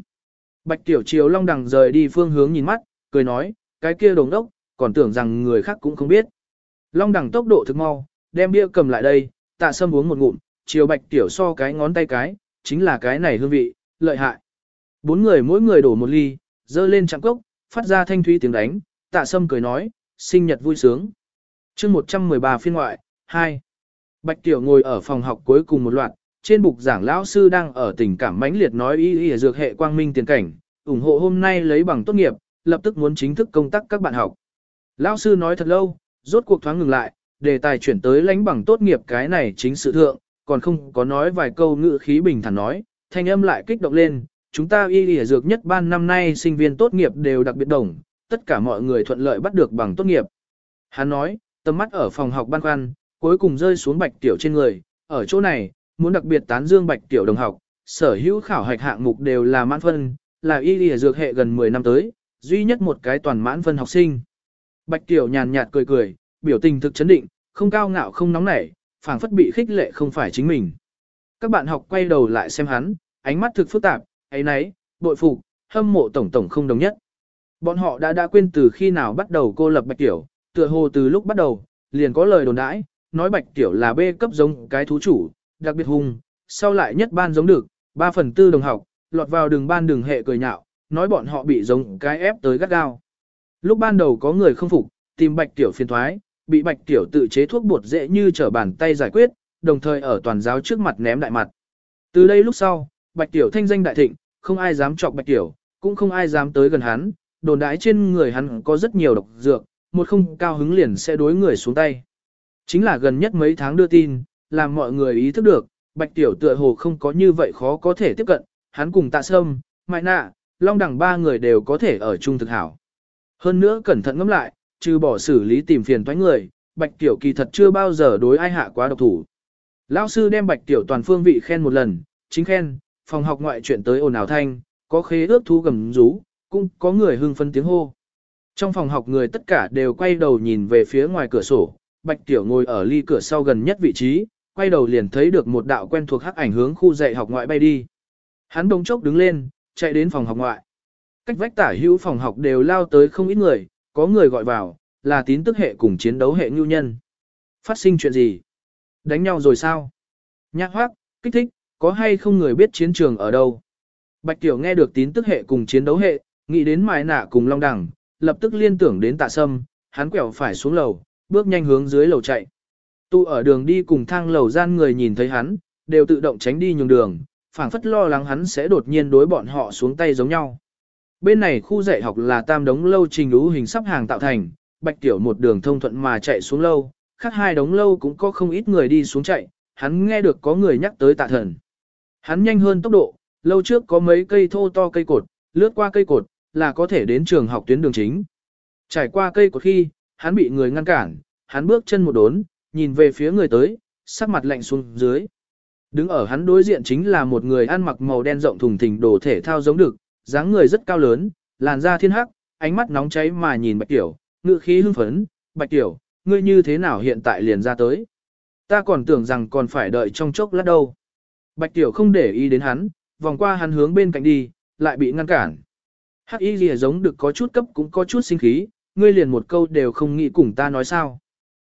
Bạch Tiểu Chiếu Long đằng rời đi phương hướng nhìn mắt, cười nói, cái kia đồng đốc, còn tưởng rằng người khác cũng không biết. Long đằng tốc độ thực mau, đem bia cầm lại đây, tạ sâm uống một ngụm, chiều bạch tiểu so cái ngón tay cái, chính là cái này hương vị, lợi hại. Bốn người mỗi người đổ một ly, dơ lên chạm cốc, phát ra thanh thúy tiếng đánh, tạ sâm cười nói, sinh nhật vui sướng. chương 113 phiên ngoại, 2. Bạch tiểu ngồi ở phòng học cuối cùng một loạt, trên bục giảng lão sư đang ở tình cảm mãnh liệt nói ý ý dược hệ quang minh tiền cảnh, ủng hộ hôm nay lấy bằng tốt nghiệp, lập tức muốn chính thức công tác các bạn học. Lão sư nói thật lâu, rốt cuộc thoáng ngừng lại, đề tài chuyển tới lãnh bằng tốt nghiệp cái này chính sự thượng, còn không có nói vài câu ngữ khí bình thản nói, thanh âm lại kích động lên, chúng ta y y dược nhất ban năm nay sinh viên tốt nghiệp đều đặc biệt đồng, tất cả mọi người thuận lợi bắt được bằng tốt nghiệp. Hắn nói, tầm mắt ở phòng học ban khoăn, cuối cùng rơi xuống bạch tiểu trên người, ở chỗ này, muốn đặc biệt tán dương bạch tiểu đồng học, sở hữu khảo hạch hạng mục đều là mãn phân, là y lìa dược hệ gần 10 năm tới, duy nhất một cái toàn mãn phân học sinh. Bạch tiểu nhàn nhạt cười cười, biểu tình thực chấn định, không cao ngạo không nóng nảy, phảng phất bị khích lệ không phải chính mình. Các bạn học quay đầu lại xem hắn, ánh mắt thực phức tạp, ấy nấy, bội phục, hâm mộ tổng tổng không đồng nhất. Bọn họ đã đã quên từ khi nào bắt đầu cô lập Bạch Tiểu, tựa hồ từ lúc bắt đầu, liền có lời đồn đãi, nói Bạch Tiểu là bê cấp giống cái thú chủ, đặc biệt hung, sau lại nhất ban giống được, 3 phần tư đồng học, lọt vào đường ban đường hệ cười nhạo, nói bọn họ bị giống cái ép tới gắt gao. Lúc ban đầu có người không phục, tìm Bạch Tiểu phiền thoái, bị Bạch Tiểu tự chế thuốc bột dễ như trở bàn tay giải quyết, đồng thời ở toàn giáo trước mặt ném đại mặt. Từ đây lúc sau, Bạch Tiểu thanh danh đại thịnh, không ai dám chọc Bạch Tiểu, cũng không ai dám tới gần hắn, đồn đãi trên người hắn có rất nhiều độc dược, một không cao hứng liền sẽ đối người xuống tay. Chính là gần nhất mấy tháng đưa tin, làm mọi người ý thức được, Bạch Tiểu tựa hồ không có như vậy khó có thể tiếp cận, hắn cùng tạ sâm, mại nạ, long đẳng ba người đều có thể ở chung thực hảo. Hơn nữa cẩn thận ngẫm lại, trừ bỏ xử lý tìm phiền toái người, Bạch Tiểu kỳ thật chưa bao giờ đối ai hạ quá độc thủ. Lão sư đem Bạch Tiểu toàn phương vị khen một lần, chính khen, phòng học ngoại chuyện tới ồn ào thanh, có khế ước thu gầm rú, cũng có người hưng phân tiếng hô. Trong phòng học người tất cả đều quay đầu nhìn về phía ngoài cửa sổ, Bạch Tiểu ngồi ở ly cửa sau gần nhất vị trí, quay đầu liền thấy được một đạo quen thuộc hắc ảnh hướng khu dạy học ngoại bay đi. Hắn đống chốc đứng lên, chạy đến phòng học ngoại. Cách vách tả hữu phòng học đều lao tới không ít người, có người gọi vào, là tín tức hệ cùng chiến đấu hệ ngưu nhân. Phát sinh chuyện gì? Đánh nhau rồi sao? Nhạc hoác, kích thích, có hay không người biết chiến trường ở đâu? Bạch Tiểu nghe được tín tức hệ cùng chiến đấu hệ, nghĩ đến mài nạ cùng long đẳng, lập tức liên tưởng đến tạ sâm, hắn quẹo phải xuống lầu, bước nhanh hướng dưới lầu chạy. Tu ở đường đi cùng thang lầu gian người nhìn thấy hắn, đều tự động tránh đi nhường đường, phảng phất lo lắng hắn sẽ đột nhiên đối bọn họ xuống tay giống nhau. Bên này khu dạy học là tam đống lâu trình ú hình sắp hàng tạo thành, bạch tiểu một đường thông thuận mà chạy xuống lâu, khác hai đống lâu cũng có không ít người đi xuống chạy, hắn nghe được có người nhắc tới tạ thần. Hắn nhanh hơn tốc độ, lâu trước có mấy cây thô to cây cột, lướt qua cây cột, là có thể đến trường học tuyến đường chính. Trải qua cây cột khi, hắn bị người ngăn cản, hắn bước chân một đốn, nhìn về phía người tới, sắc mặt lạnh xuống dưới. Đứng ở hắn đối diện chính là một người ăn mặc màu đen rộng thùng thình đồ thể thao giống được, dáng người rất cao lớn, làn da thiên hắc, ánh mắt nóng cháy mà nhìn Bạch Tiểu, ngự khí hưng phấn, Bạch Tiểu, ngươi như thế nào hiện tại liền ra tới? Ta còn tưởng rằng còn phải đợi trong chốc lát đâu. Bạch Tiểu không để ý đến hắn, vòng qua hắn hướng bên cạnh đi, lại bị ngăn cản. Hắc y lìa giống được có chút cấp cũng có chút sinh khí, ngươi liền một câu đều không nghĩ cùng ta nói sao.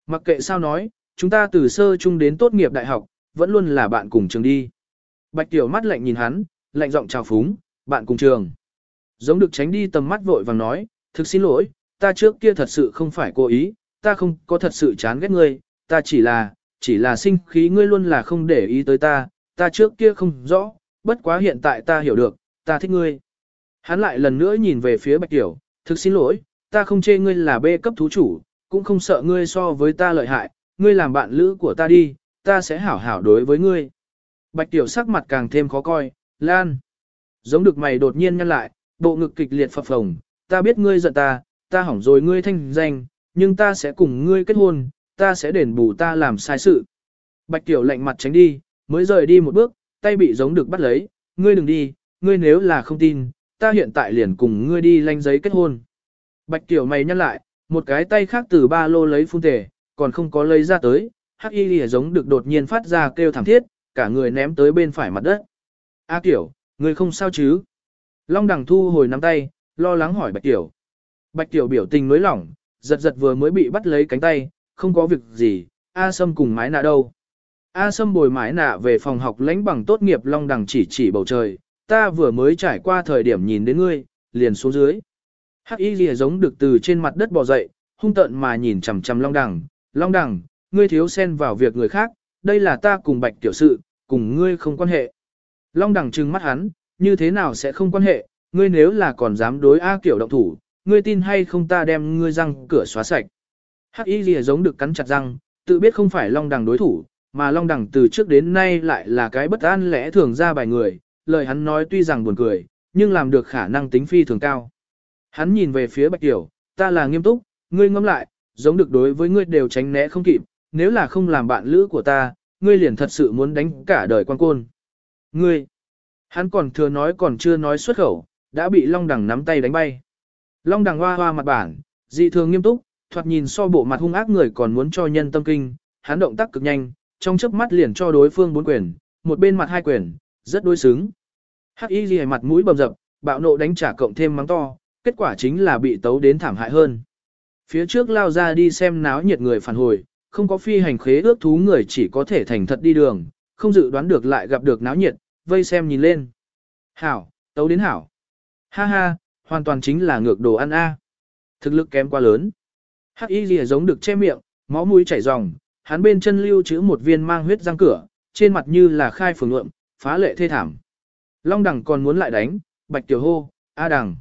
Mặc kệ sao nói, chúng ta từ sơ chung đến tốt nghiệp đại học, vẫn luôn là bạn cùng trường đi. Bạch Tiểu mắt lạnh nhìn hắn, lạnh giọng chào phúng, bạn cùng trường. Giống được tránh đi tầm mắt vội vàng nói, thực xin lỗi, ta trước kia thật sự không phải cố ý, ta không có thật sự chán ghét ngươi, ta chỉ là, chỉ là sinh khí ngươi luôn là không để ý tới ta, ta trước kia không rõ, bất quá hiện tại ta hiểu được, ta thích ngươi. Hắn lại lần nữa nhìn về phía Bạch Tiểu, thực xin lỗi, ta không chê ngươi là bê cấp thú chủ, cũng không sợ ngươi so với ta lợi hại, ngươi làm bạn lữ của ta đi, ta sẽ hảo hảo đối với ngươi. Bạch Tiểu sắc mặt càng thêm khó coi, Lan. Giống được mày đột nhiên nhăn lại, bộ ngực kịch liệt phập phồng, ta biết ngươi giận ta, ta hỏng rồi ngươi thanh danh, nhưng ta sẽ cùng ngươi kết hôn, ta sẽ đền bù ta làm sai sự. Bạch Tiểu lạnh mặt tránh đi, mới rời đi một bước, tay bị giống được bắt lấy, ngươi đừng đi, ngươi nếu là không tin, ta hiện tại liền cùng ngươi đi lanh giấy kết hôn. Bạch Tiểu mày nhăn lại, một cái tay khác từ ba lô lấy phun tề, còn không có lấy ra tới, hắc y lìa giống được đột nhiên phát ra kêu thảm thiết, cả người ném tới bên phải mặt đất. A Tiểu, người không sao chứ? Long đằng thu hồi nắm tay, lo lắng hỏi Bạch Tiểu. Bạch Tiểu biểu tình nới lỏng, giật giật vừa mới bị bắt lấy cánh tay, không có việc gì, A Sâm cùng mái nạ đâu. A Sâm bồi mái nạ về phòng học lãnh bằng tốt nghiệp Long đằng chỉ chỉ bầu trời, ta vừa mới trải qua thời điểm nhìn đến ngươi, liền xuống dưới. Hắc y lìa giống được từ trên mặt đất bò dậy, hung tợn mà nhìn chằm chằm Long đằng, Long đằng, ngươi thiếu xen vào việc người khác, đây là ta cùng bạch tiểu sự, cùng ngươi không quan hệ. Long đằng trừng mắt hắn, như thế nào sẽ không quan hệ, ngươi nếu là còn dám đối A kiểu động thủ, ngươi tin hay không ta đem ngươi răng cửa xóa sạch. Hắc y lìa giống được cắn chặt răng, tự biết không phải long đằng đối thủ, mà long đằng từ trước đến nay lại là cái bất an lẽ thường ra bài người, lời hắn nói tuy rằng buồn cười, nhưng làm được khả năng tính phi thường cao. Hắn nhìn về phía bạch tiểu, ta là nghiêm túc, ngươi ngẫm lại, giống được đối với ngươi đều tránh né không kịp, nếu là không làm bạn lữ của ta, ngươi liền thật sự muốn đánh cả đời quan côn. Ngươi, hắn còn thừa nói còn chưa nói xuất khẩu, đã bị Long Đằng nắm tay đánh bay. Long Đằng hoa hoa mặt bản, dị thường nghiêm túc, thoạt nhìn so bộ mặt hung ác người còn muốn cho nhân tâm kinh, hắn động tác cực nhanh, trong chớp mắt liền cho đối phương bốn quyền, một bên mặt hai quyền, rất đối xứng. Hắc Y Liễu mặt mũi bầm dập, bạo nộ đánh trả cộng thêm mắng to, kết quả chính là bị tấu đến thảm hại hơn. Phía trước lao ra đi xem náo nhiệt người phản hồi, không có phi hành khế ước thú người chỉ có thể thành thật đi đường, không dự đoán được lại gặp được náo nhiệt, vây xem nhìn lên. Hảo, tấu đến hảo. Ha ha, hoàn toàn chính là ngược đồ ăn a. Thực lực kém quá lớn. Hắc y lìa giống được che miệng, máu mũi chảy ròng, hắn bên chân lưu chữ một viên mang huyết răng cửa, trên mặt như là khai phường ngượm, phá lệ thê thảm. Long đẳng còn muốn lại đánh, bạch tiểu hô, a đằng.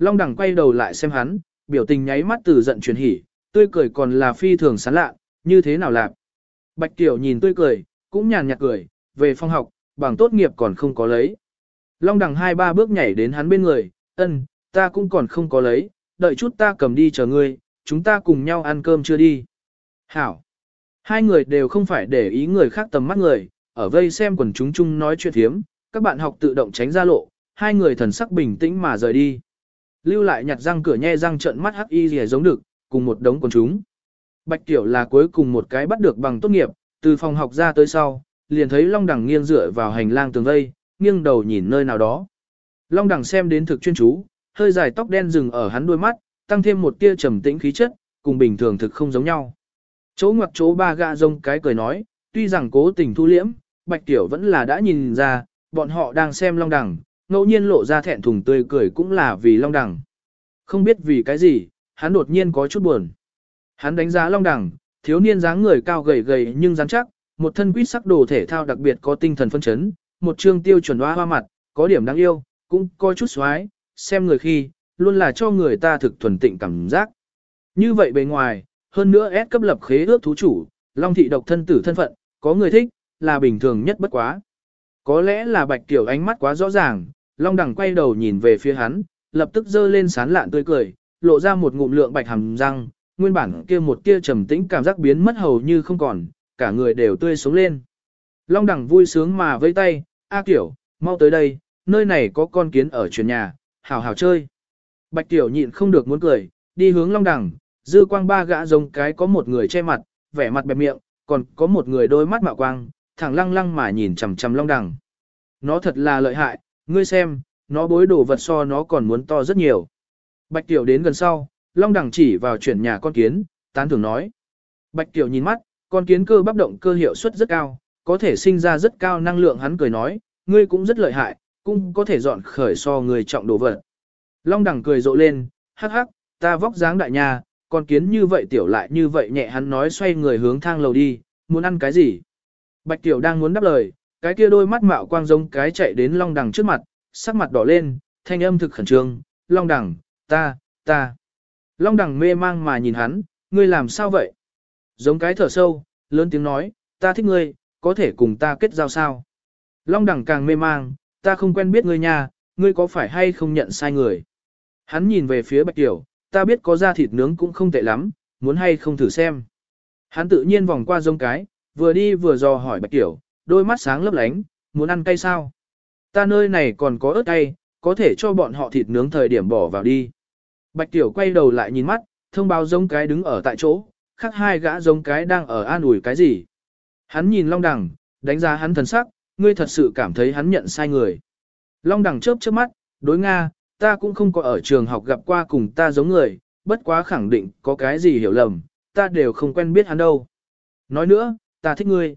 Long đẳng quay đầu lại xem hắn, biểu tình nháy mắt từ giận chuyển hỉ, tươi cười còn là phi thường sán lạ, như thế nào lạc. Bạch tiểu nhìn tươi cười, cũng nhàn nhạt cười, về phong học, bằng tốt nghiệp còn không có lấy. Long đẳng hai ba bước nhảy đến hắn bên người, ân, ta cũng còn không có lấy, đợi chút ta cầm đi chờ ngươi, chúng ta cùng nhau ăn cơm chưa đi. Hảo. Hai người đều không phải để ý người khác tầm mắt người, ở vây xem quần chúng chung nói chuyện thiếm, các bạn học tự động tránh ra lộ, hai người thần sắc bình tĩnh mà rời đi. Lưu lại nhặt răng cửa nhe răng trợn mắt hắc y rìa giống được, cùng một đống quần chúng. Bạch Tiểu là cuối cùng một cái bắt được bằng tốt nghiệp, từ phòng học ra tới sau, liền thấy Long Đằng nghiêng dựa vào hành lang tường vây, nghiêng đầu nhìn nơi nào đó. Long Đằng xem đến thực chuyên chú, hơi dài tóc đen dừng ở hắn đôi mắt, tăng thêm một tia trầm tĩnh khí chất, cùng bình thường thực không giống nhau. Chỗ ngoặc chỗ ba gạ rông cái cười nói, tuy rằng cố tình thu liễm, Bạch Tiểu vẫn là đã nhìn ra, bọn họ đang xem Long Đằng, ngẫu nhiên lộ ra thẹn thùng tươi cười cũng là vì Long Đằng. Không biết vì cái gì, hắn đột nhiên có chút buồn. Hắn đánh giá Long Đằng, thiếu niên dáng người cao gầy gầy nhưng rắn chắc, một thân quýt sắc đồ thể thao đặc biệt có tinh thần phân chấn, một trương tiêu chuẩn hoa hoa mặt, có điểm đáng yêu, cũng có chút xoái, xem người khi, luôn là cho người ta thực thuần tịnh cảm giác. Như vậy bề ngoài, hơn nữa S cấp lập khế ước thú chủ, Long thị độc thân tử thân phận, có người thích, là bình thường nhất bất quá. Có lẽ là Bạch Tiểu ánh mắt quá rõ ràng, Long đẳng quay đầu nhìn về phía hắn, lập tức giơ lên sán lạn tươi cười, lộ ra một ngụm lượng bạch hàm răng, nguyên bản kia một tia trầm tĩnh cảm giác biến mất hầu như không còn, cả người đều tươi sống lên. Long đẳng vui sướng mà vẫy tay, A Tiểu, mau tới đây, nơi này có con kiến ở truyền nhà, hào hào chơi. Bạch Tiểu nhịn không được muốn cười, đi hướng Long đẳng, dư quang ba gã giống cái có một người che mặt, vẻ mặt bẹp miệng, còn có một người đôi mắt mạo quang, thẳng lăng lăng mà nhìn chằm chằm Long đẳng. Nó thật là lợi hại, ngươi xem, nó bối đồ vật so nó còn muốn to rất nhiều. Bạch Tiểu đến gần sau, Long đẳng chỉ vào chuyển nhà con kiến, tán thưởng nói. Bạch Tiểu nhìn mắt, con kiến cơ bắp động cơ hiệu suất rất cao, có thể sinh ra rất cao năng lượng hắn cười nói, ngươi cũng rất lợi hại, cũng có thể dọn khởi so người trọng đồ vật. Long đẳng cười rộ lên, hắc hắc, ta vóc dáng đại nhà, con kiến như vậy tiểu lại như vậy nhẹ hắn nói xoay người hướng thang lầu đi, muốn ăn cái gì? Bạch tiểu đang muốn đáp lời, cái kia đôi mắt mạo quang giống cái chạy đến long đẳng trước mặt, sắc mặt đỏ lên, thanh âm thực khẩn trương, long đẳng, ta, ta. Long đẳng mê mang mà nhìn hắn, ngươi làm sao vậy? Giống cái thở sâu, lớn tiếng nói, ta thích ngươi, có thể cùng ta kết giao sao? Long đẳng càng mê mang, ta không quen biết ngươi nha, ngươi có phải hay không nhận sai người? Hắn nhìn về phía bạch tiểu, ta biết có da thịt nướng cũng không tệ lắm, muốn hay không thử xem. Hắn tự nhiên vòng qua giống cái, vừa đi vừa dò hỏi bạch tiểu, đôi mắt sáng lấp lánh, muốn ăn cay sao? Ta nơi này còn có ớt cay, có thể cho bọn họ thịt nướng thời điểm bỏ vào đi. Bạch tiểu quay đầu lại nhìn mắt, thông báo giống cái đứng ở tại chỗ, khác hai gã giống cái đang ở an ủi cái gì. Hắn nhìn Long Đằng, đánh giá hắn thần sắc, ngươi thật sự cảm thấy hắn nhận sai người. Long Đằng chớp chớp mắt, đối Nga, ta cũng không có ở trường học gặp qua cùng ta giống người, bất quá khẳng định có cái gì hiểu lầm, ta đều không quen biết hắn đâu. Nói nữa, ta thích ngươi.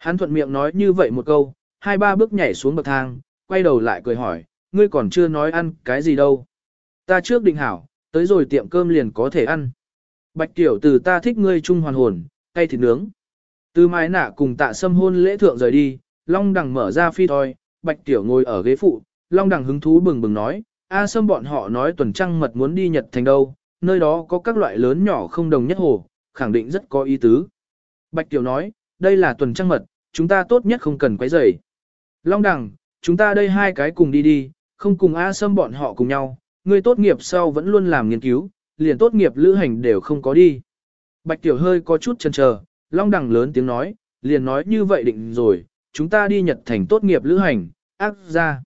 Hắn thuận miệng nói như vậy một câu, hai ba bước nhảy xuống bậc thang, quay đầu lại cười hỏi, ngươi còn chưa nói ăn cái gì đâu. Ta trước định hảo, tới rồi tiệm cơm liền có thể ăn. Bạch tiểu từ ta thích ngươi chung hoàn hồn, cay thịt nướng. Từ mái nạ cùng tạ sâm hôn lễ thượng rời đi, Long Đằng mở ra phi thôi, Bạch tiểu ngồi ở ghế phụ, Long Đằng hứng thú bừng bừng nói, A Sâm bọn họ nói tuần trăng mật muốn đi Nhật thành đâu, nơi đó có các loại lớn nhỏ không đồng nhất hồ, khẳng định rất có ý tứ. Bạch Tiểu nói, đây là tuần trăng mật, chúng ta tốt nhất không cần quấy rầy. Long Đằng, chúng ta đây hai cái cùng đi đi, không cùng A Sâm bọn họ cùng nhau, người tốt nghiệp sau vẫn luôn làm nghiên cứu, liền tốt nghiệp lữ hành đều không có đi. Bạch Tiểu hơi có chút chần chờ, Long Đằng lớn tiếng nói, liền nói như vậy định rồi, chúng ta đi Nhật thành tốt nghiệp lữ hành, ác ra.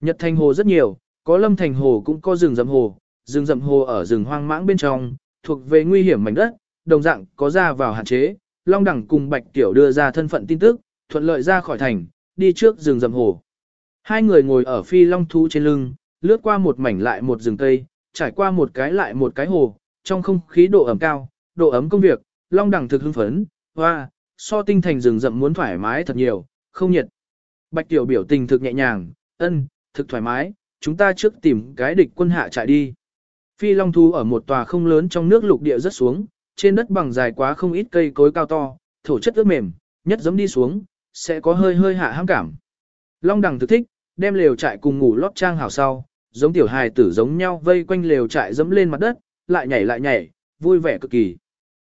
Nhật thành hồ rất nhiều, có lâm thành hồ cũng có rừng rậm hồ, rừng rậm hồ ở rừng hoang mãng bên trong, thuộc về nguy hiểm mảnh đất, đồng dạng có ra vào hạn chế. Long đẳng cùng Bạch Tiểu đưa ra thân phận tin tức, thuận lợi ra khỏi thành, đi trước rừng rậm hồ. Hai người ngồi ở phi long thú trên lưng, lướt qua một mảnh lại một rừng cây, trải qua một cái lại một cái hồ, trong không khí độ ẩm cao, độ ấm công việc, long đẳng thực hưng phấn, hoa, so tinh thành rừng rậm muốn thoải mái thật nhiều, không nhiệt. Bạch Tiểu biểu tình thực nhẹ nhàng, ân, thực thoải mái, chúng ta trước tìm cái địch quân hạ trại đi. Phi Long Thú ở một tòa không lớn trong nước lục địa rất xuống, trên đất bằng dài quá không ít cây cối cao to, thổ chất ướt mềm, nhất giống đi xuống, sẽ có hơi hơi hạ hãng cảm. Long đằng thực thích, đem lều trại cùng ngủ lót trang hào sau, giống tiểu hài tử giống nhau vây quanh lều trại dẫm lên mặt đất, lại nhảy lại nhảy, vui vẻ cực kỳ.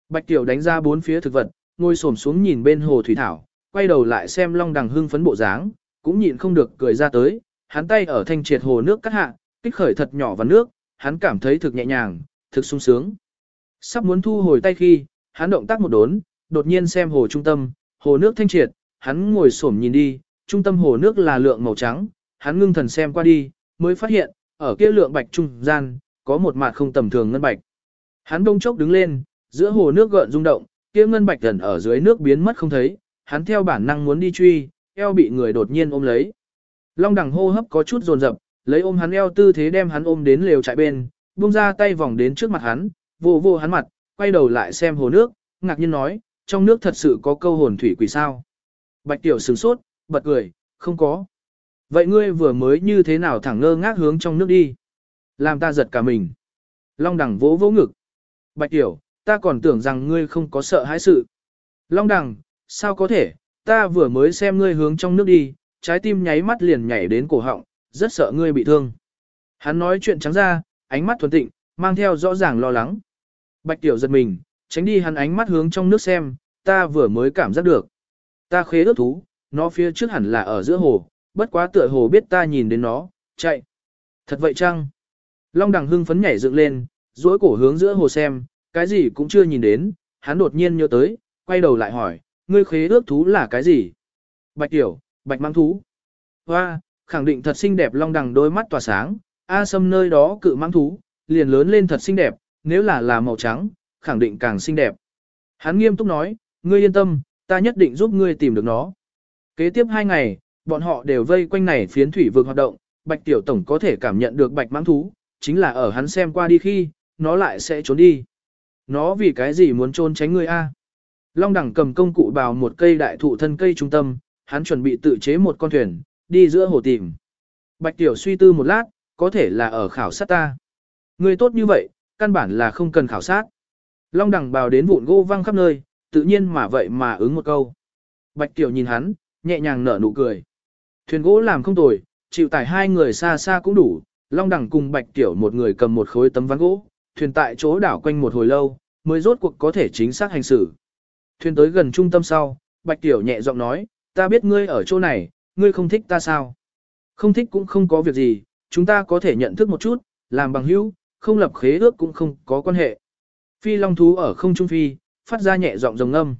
Bạch tiểu đánh ra bốn phía thực vật, ngồi xổm xuống nhìn bên hồ thủy thảo, quay đầu lại xem long đằng hưng phấn bộ dáng, cũng nhịn không được cười ra tới, hắn tay ở thanh triệt hồ nước cắt hạ, kích khởi thật nhỏ vào nước, hắn cảm thấy thực nhẹ nhàng, thực sung sướng. Sắp muốn thu hồi tay khi, hắn động tác một đốn, đột nhiên xem hồ trung tâm, hồ nước thanh triệt, hắn ngồi xổm nhìn đi, trung tâm hồ nước là lượng màu trắng, hắn ngưng thần xem qua đi, mới phát hiện, ở kia lượng bạch trung gian, có một mặt không tầm thường ngân bạch. Hắn đông chốc đứng lên, giữa hồ nước gợn rung động, kia ngân bạch gần ở dưới nước biến mất không thấy, hắn theo bản năng muốn đi truy, eo bị người đột nhiên ôm lấy. Long đằng hô hấp có chút dồn dập, lấy ôm hắn eo tư thế đem hắn ôm đến lều trại bên, buông ra tay vòng đến trước mặt hắn, vô vô hắn mặt, quay đầu lại xem hồ nước, ngạc nhiên nói, trong nước thật sự có câu hồn thủy quỷ sao. Bạch tiểu sửng sốt, bật cười, không có. Vậy ngươi vừa mới như thế nào thẳng ngơ ngác hướng trong nước đi? Làm ta giật cả mình. Long đằng vỗ vỗ ngực. Bạch tiểu, ta còn tưởng rằng ngươi không có sợ hãi sự. Long đằng, sao có thể, ta vừa mới xem ngươi hướng trong nước đi, trái tim nháy mắt liền nhảy đến cổ họng, rất sợ ngươi bị thương. Hắn nói chuyện trắng ra, ánh mắt thuần tịnh, mang theo rõ ràng lo lắng. Bạch tiểu giật mình, tránh đi hắn ánh mắt hướng trong nước xem, ta vừa mới cảm giác được. Ta khế ước thú, nó phía trước hẳn là ở giữa hồ, bất quá tựa hồ biết ta nhìn đến nó, chạy. Thật vậy chăng? Long đằng hưng phấn nhảy dựng lên, duỗi cổ hướng giữa hồ xem, cái gì cũng chưa nhìn đến, hắn đột nhiên nhớ tới, quay đầu lại hỏi, ngươi khế ước thú là cái gì? Bạch tiểu, bạch mang thú. Hoa, khẳng định thật xinh đẹp long đằng đôi mắt tỏa sáng, A sâm nơi đó cự mang thú, liền lớn lên thật xinh đẹp, nếu là là màu trắng, khẳng định càng xinh đẹp. Hắn nghiêm túc nói, ngươi yên tâm, ta nhất định giúp ngươi tìm được nó. Kế tiếp hai ngày, bọn họ đều vây quanh này phiến thủy vực hoạt động, bạch tiểu tổng có thể cảm nhận được bạch mãng thú, chính là ở hắn xem qua đi khi, nó lại sẽ trốn đi. Nó vì cái gì muốn trốn tránh ngươi a? Long đẳng cầm công cụ bào một cây đại thụ thân cây trung tâm, hắn chuẩn bị tự chế một con thuyền, đi giữa hồ tìm. Bạch tiểu suy tư một lát, có thể là ở khảo sát ta. Người tốt như vậy, căn bản là không cần khảo sát. Long đẳng bào đến vụn gỗ văng khắp nơi, tự nhiên mà vậy mà ứng một câu. Bạch tiểu nhìn hắn, nhẹ nhàng nở nụ cười. Thuyền gỗ làm không tồi, chịu tải hai người xa xa cũng đủ, Long Đẳng cùng Bạch Tiểu một người cầm một khối tấm ván gỗ, thuyền tại chỗ đảo quanh một hồi lâu, mới rốt cuộc có thể chính xác hành xử. Thuyền tới gần trung tâm sau, Bạch Tiểu nhẹ giọng nói, ta biết ngươi ở chỗ này, ngươi không thích ta sao? Không thích cũng không có việc gì, chúng ta có thể nhận thức một chút, làm bằng hữu, không lập khế ước cũng không có quan hệ. Phi Long Thú ở không trung phi, phát ra nhẹ giọng rồng âm.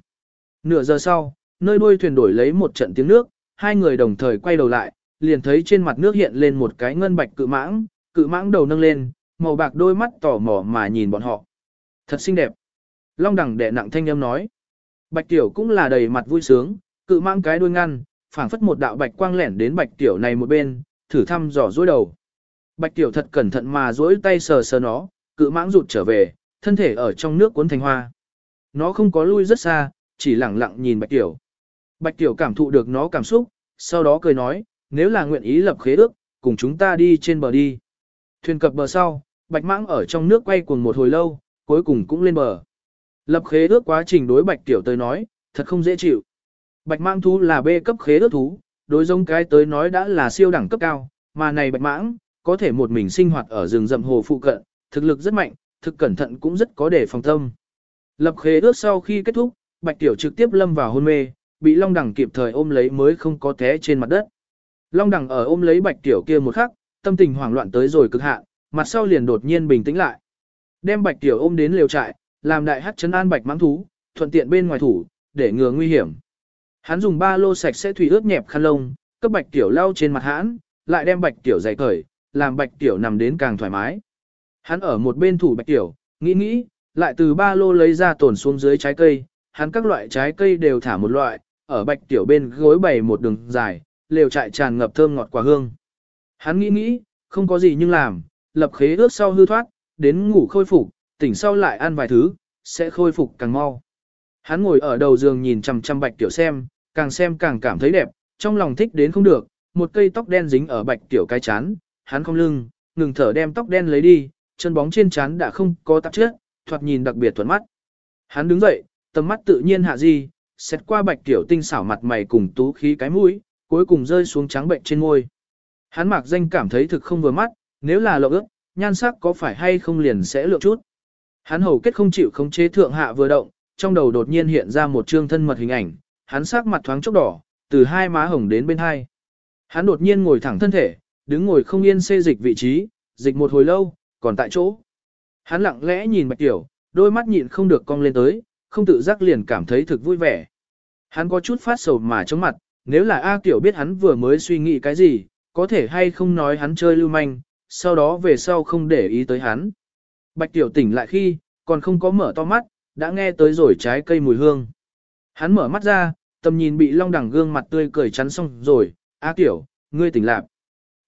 Nửa giờ sau, nơi đuôi thuyền đổi lấy một trận tiếng nước, hai người đồng thời quay đầu lại, liền thấy trên mặt nước hiện lên một cái ngân bạch cự mãng, cự mãng đầu nâng lên, màu bạc đôi mắt tỏ mỏ mà nhìn bọn họ. Thật xinh đẹp. Long đẳng đệ nặng thanh âm nói. Bạch tiểu cũng là đầy mặt vui sướng, cự mãng cái đuôi ngăn, phảng phất một đạo bạch quang lẻn đến bạch tiểu này một bên, thử thăm dò dối đầu. Bạch tiểu thật cẩn thận mà duỗi tay sờ sờ nó, cự mãng rụt trở về, thân thể ở trong nước cuốn thành hoa. Nó không có lui rất xa, chỉ lặng lặng nhìn bạch tiểu. Bạch tiểu cảm thụ được nó cảm xúc, sau đó cười nói, nếu là nguyện ý lập khế ước, cùng chúng ta đi trên bờ đi. Thuyền cập bờ sau, bạch mãng ở trong nước quay cuồng một hồi lâu, cuối cùng cũng lên bờ. Lập khế ước quá trình đối bạch tiểu tới nói, thật không dễ chịu. Bạch mãng thú là B cấp khế ước thú, đối giống cái tới nói đã là siêu đẳng cấp cao, mà này bạch mãng, có thể một mình sinh hoạt ở rừng rậm hồ phụ cận, thực lực rất mạnh, thực cẩn thận cũng rất có để phòng tâm. Lập khế ước sau khi kết thúc, bạch tiểu trực tiếp lâm vào hôn mê, bị long đẳng kịp thời ôm lấy mới không có té trên mặt đất. Long đẳng ở ôm lấy bạch tiểu kia một khắc, tâm tình hoảng loạn tới rồi cực hạn, mặt sau liền đột nhiên bình tĩnh lại. Đem bạch tiểu ôm đến lều trại, làm đại hắc chấn an bạch mãng thú, thuận tiện bên ngoài thủ, để ngừa nguy hiểm. Hắn dùng ba lô sạch sẽ thủy ướt nhẹp khăn lông, cấp bạch tiểu lau trên mặt hãn, lại đem bạch tiểu giày cởi, làm bạch tiểu nằm đến càng thoải mái. Hắn ở một bên thủ bạch tiểu, nghĩ nghĩ, lại từ ba lô lấy ra tổn xuống dưới trái cây, hắn các loại trái cây đều thả một loại, ở bạch tiểu bên gối bày một đường dài, lều trại tràn ngập thơm ngọt quả hương. Hắn nghĩ nghĩ, không có gì nhưng làm, lập khế ước sau hư thoát, đến ngủ khôi phục, tỉnh sau lại ăn vài thứ, sẽ khôi phục càng mau. Hắn ngồi ở đầu giường nhìn chằm chằm bạch tiểu xem, càng xem càng cảm thấy đẹp, trong lòng thích đến không được, một cây tóc đen dính ở bạch tiểu cái chán, hắn không lưng, ngừng thở đem tóc đen lấy đi, chân bóng trên chán đã không có tạp chất, thoạt nhìn đặc biệt thuận mắt. Hắn đứng dậy, tầm mắt tự nhiên hạ di, xét qua bạch tiểu tinh xảo mặt mày cùng tú khí cái mũi, cuối cùng rơi xuống trắng bệnh trên môi. Hắn mặc danh cảm thấy thực không vừa mắt, nếu là lộ ước, nhan sắc có phải hay không liền sẽ lượng chút. Hắn hầu kết không chịu khống chế thượng hạ vừa động, trong đầu đột nhiên hiện ra một trương thân mật hình ảnh, hắn sắc mặt thoáng chốc đỏ, từ hai má hồng đến bên hai. Hắn đột nhiên ngồi thẳng thân thể, đứng ngồi không yên xê dịch vị trí, dịch một hồi lâu, còn tại chỗ. Hắn lặng lẽ nhìn Bạch Tiểu, đôi mắt nhịn không được cong lên tới, không tự giác liền cảm thấy thực vui vẻ. Hắn có chút phát sầu mà chống mặt, nếu là A Tiểu biết hắn vừa mới suy nghĩ cái gì, có thể hay không nói hắn chơi lưu manh, sau đó về sau không để ý tới hắn. Bạch Tiểu tỉnh lại khi, còn không có mở to mắt, đã nghe tới rồi trái cây mùi hương. Hắn mở mắt ra, tầm nhìn bị long đẳng gương mặt tươi cười chắn xong rồi, A Tiểu, ngươi tỉnh lạc.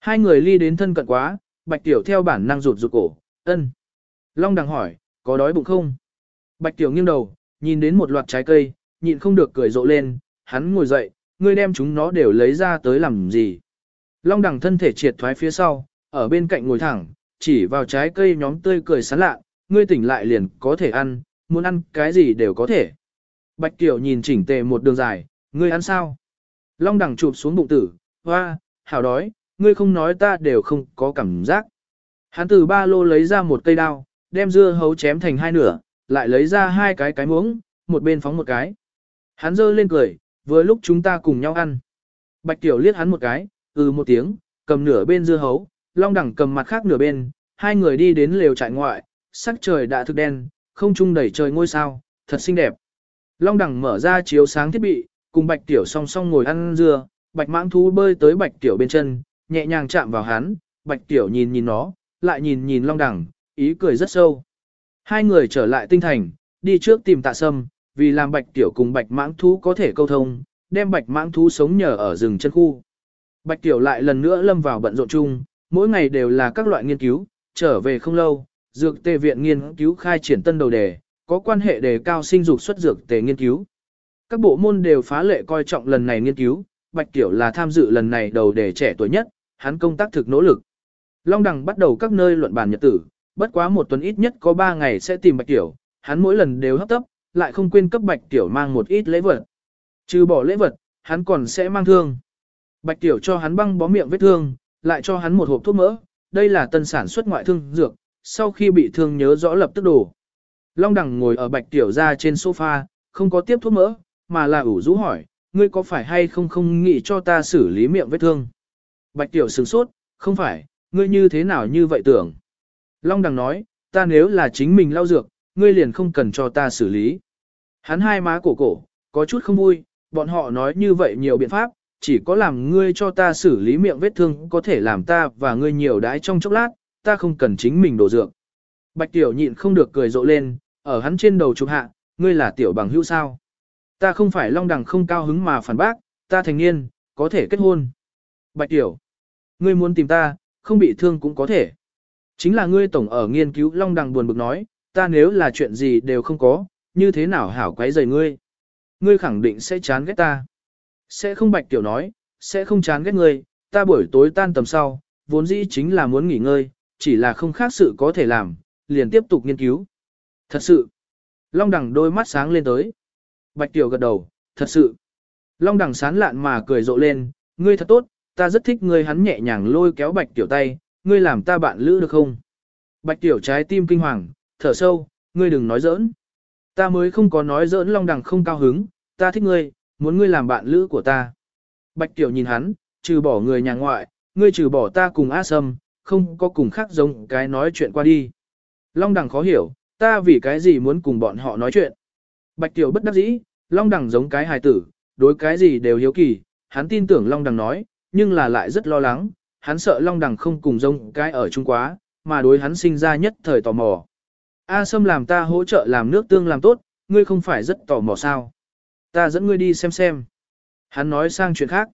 Hai người ly đến thân cận quá, Bạch Tiểu theo bản năng rụt rụt cổ, ân. Long đằng hỏi, có đói bụng không? Bạch Tiểu nghiêng đầu, nhìn đến một loạt trái cây, nhịn không được cười rộ lên, hắn ngồi dậy, ngươi đem chúng nó đều lấy ra tới làm gì? Long đằng thân thể triệt thoái phía sau, ở bên cạnh ngồi thẳng, chỉ vào trái cây nhóm tươi cười sán lạ, ngươi tỉnh lại liền có thể ăn, muốn ăn cái gì đều có thể. Bạch Tiểu nhìn chỉnh tề một đường dài, ngươi ăn sao? Long đằng chụp xuống bụng tử, Hoa, hảo đói, ngươi không nói ta đều không có cảm giác. Hắn từ ba lô lấy ra một cây đao, đem dưa hấu chém thành hai nửa, lại lấy ra hai cái cái muỗng, một bên phóng một cái. Hắn giơ lên cười, vừa lúc chúng ta cùng nhau ăn. Bạch Tiểu liếc hắn một cái, ừ một tiếng, cầm nửa bên dưa hấu, Long Đẳng cầm mặt khác nửa bên, hai người đi đến lều trại ngoại, sắc trời đã thực đen, không trung đầy trời ngôi sao, thật xinh đẹp. Long Đẳng mở ra chiếu sáng thiết bị, cùng Bạch Tiểu song song ngồi ăn dưa, Bạch Mãng thú bơi tới Bạch Tiểu bên chân, nhẹ nhàng chạm vào hắn, Bạch Tiểu nhìn nhìn nó, lại nhìn nhìn Long Đẳng, ý cười rất sâu. Hai người trở lại tinh thành, đi trước tìm tạ sâm, vì làm Bạch Tiểu cùng Bạch Mãng thú có thể câu thông, đem Bạch Mãng thú sống nhờ ở rừng chân khu. Bạch Tiểu lại lần nữa lâm vào bận rộn chung, mỗi ngày đều là các loại nghiên cứu, trở về không lâu, dược tề viện nghiên cứu khai triển tân đầu đề, có quan hệ đề cao sinh dục xuất dược tề nghiên cứu. Các bộ môn đều phá lệ coi trọng lần này nghiên cứu, Bạch Tiểu là tham dự lần này đầu đề trẻ tuổi nhất, hắn công tác thực nỗ lực. Long Đằng bắt đầu các nơi luận bàn nhật tử, bất quá một tuần ít nhất có 3 ngày sẽ tìm Bạch Tiểu, hắn mỗi lần đều hấp tấp, lại không quên cấp Bạch Tiểu mang một ít lễ vật. Trừ bỏ lễ vật, hắn còn sẽ mang thương. Bạch Tiểu cho hắn băng bó miệng vết thương, lại cho hắn một hộp thuốc mỡ, đây là tân sản xuất ngoại thương dược, sau khi bị thương nhớ rõ lập tức đổ. Long Đằng ngồi ở Bạch Tiểu ra trên sofa, không có tiếp thuốc mỡ, mà là ủ rũ hỏi, ngươi có phải hay không không nghĩ cho ta xử lý miệng vết thương? Bạch Tiểu sửng sốt, không phải, ngươi như thế nào như vậy tưởng? Long Đằng nói, ta nếu là chính mình lau dược, ngươi liền không cần cho ta xử lý. Hắn hai má cổ cổ, có chút không vui, bọn họ nói như vậy nhiều biện pháp, chỉ có làm ngươi cho ta xử lý miệng vết thương có thể làm ta và ngươi nhiều đái trong chốc lát, ta không cần chính mình đổ dược. Bạch Tiểu nhịn không được cười rộ lên, ở hắn trên đầu chụp hạ, ngươi là tiểu bằng hữu sao. Ta không phải long đằng không cao hứng mà phản bác, ta thành niên, có thể kết hôn. Bạch Tiểu, ngươi muốn tìm ta, không bị thương cũng có thể. Chính là ngươi tổng ở nghiên cứu long đằng buồn bực nói, ta nếu là chuyện gì đều không có, như thế nào hảo quấy rầy ngươi. Ngươi khẳng định sẽ chán ghét ta. Sẽ không Bạch Tiểu nói, sẽ không chán ghét ngươi, ta buổi tối tan tầm sau, vốn dĩ chính là muốn nghỉ ngơi, chỉ là không khác sự có thể làm, liền tiếp tục nghiên cứu. Thật sự. Long Đằng đôi mắt sáng lên tới. Bạch Tiểu gật đầu, thật sự. Long Đằng sán lạn mà cười rộ lên, ngươi thật tốt, ta rất thích ngươi hắn nhẹ nhàng lôi kéo Bạch Tiểu tay, ngươi làm ta bạn lữ được không? Bạch Tiểu trái tim kinh hoàng, thở sâu, ngươi đừng nói giỡn. Ta mới không có nói giỡn Long đẳng không cao hứng, ta thích ngươi, muốn ngươi làm bạn lữ của ta. Bạch Tiểu nhìn hắn, trừ bỏ người nhà ngoại, ngươi trừ bỏ ta cùng A Sâm, không có cùng khác giống cái nói chuyện qua đi. Long đằng khó hiểu, ta vì cái gì muốn cùng bọn họ nói chuyện. Bạch Tiểu bất đắc dĩ, Long đằng giống cái hài tử, đối cái gì đều hiếu kỳ, hắn tin tưởng Long đằng nói, nhưng là lại rất lo lắng, hắn sợ Long đằng không cùng rông cái ở chung quá, mà đối hắn sinh ra nhất thời tò mò. A Sâm làm ta hỗ trợ làm nước tương làm tốt, ngươi không phải rất tò mò sao. Ta dẫn ngươi đi xem xem. Hắn nói sang chuyện khác.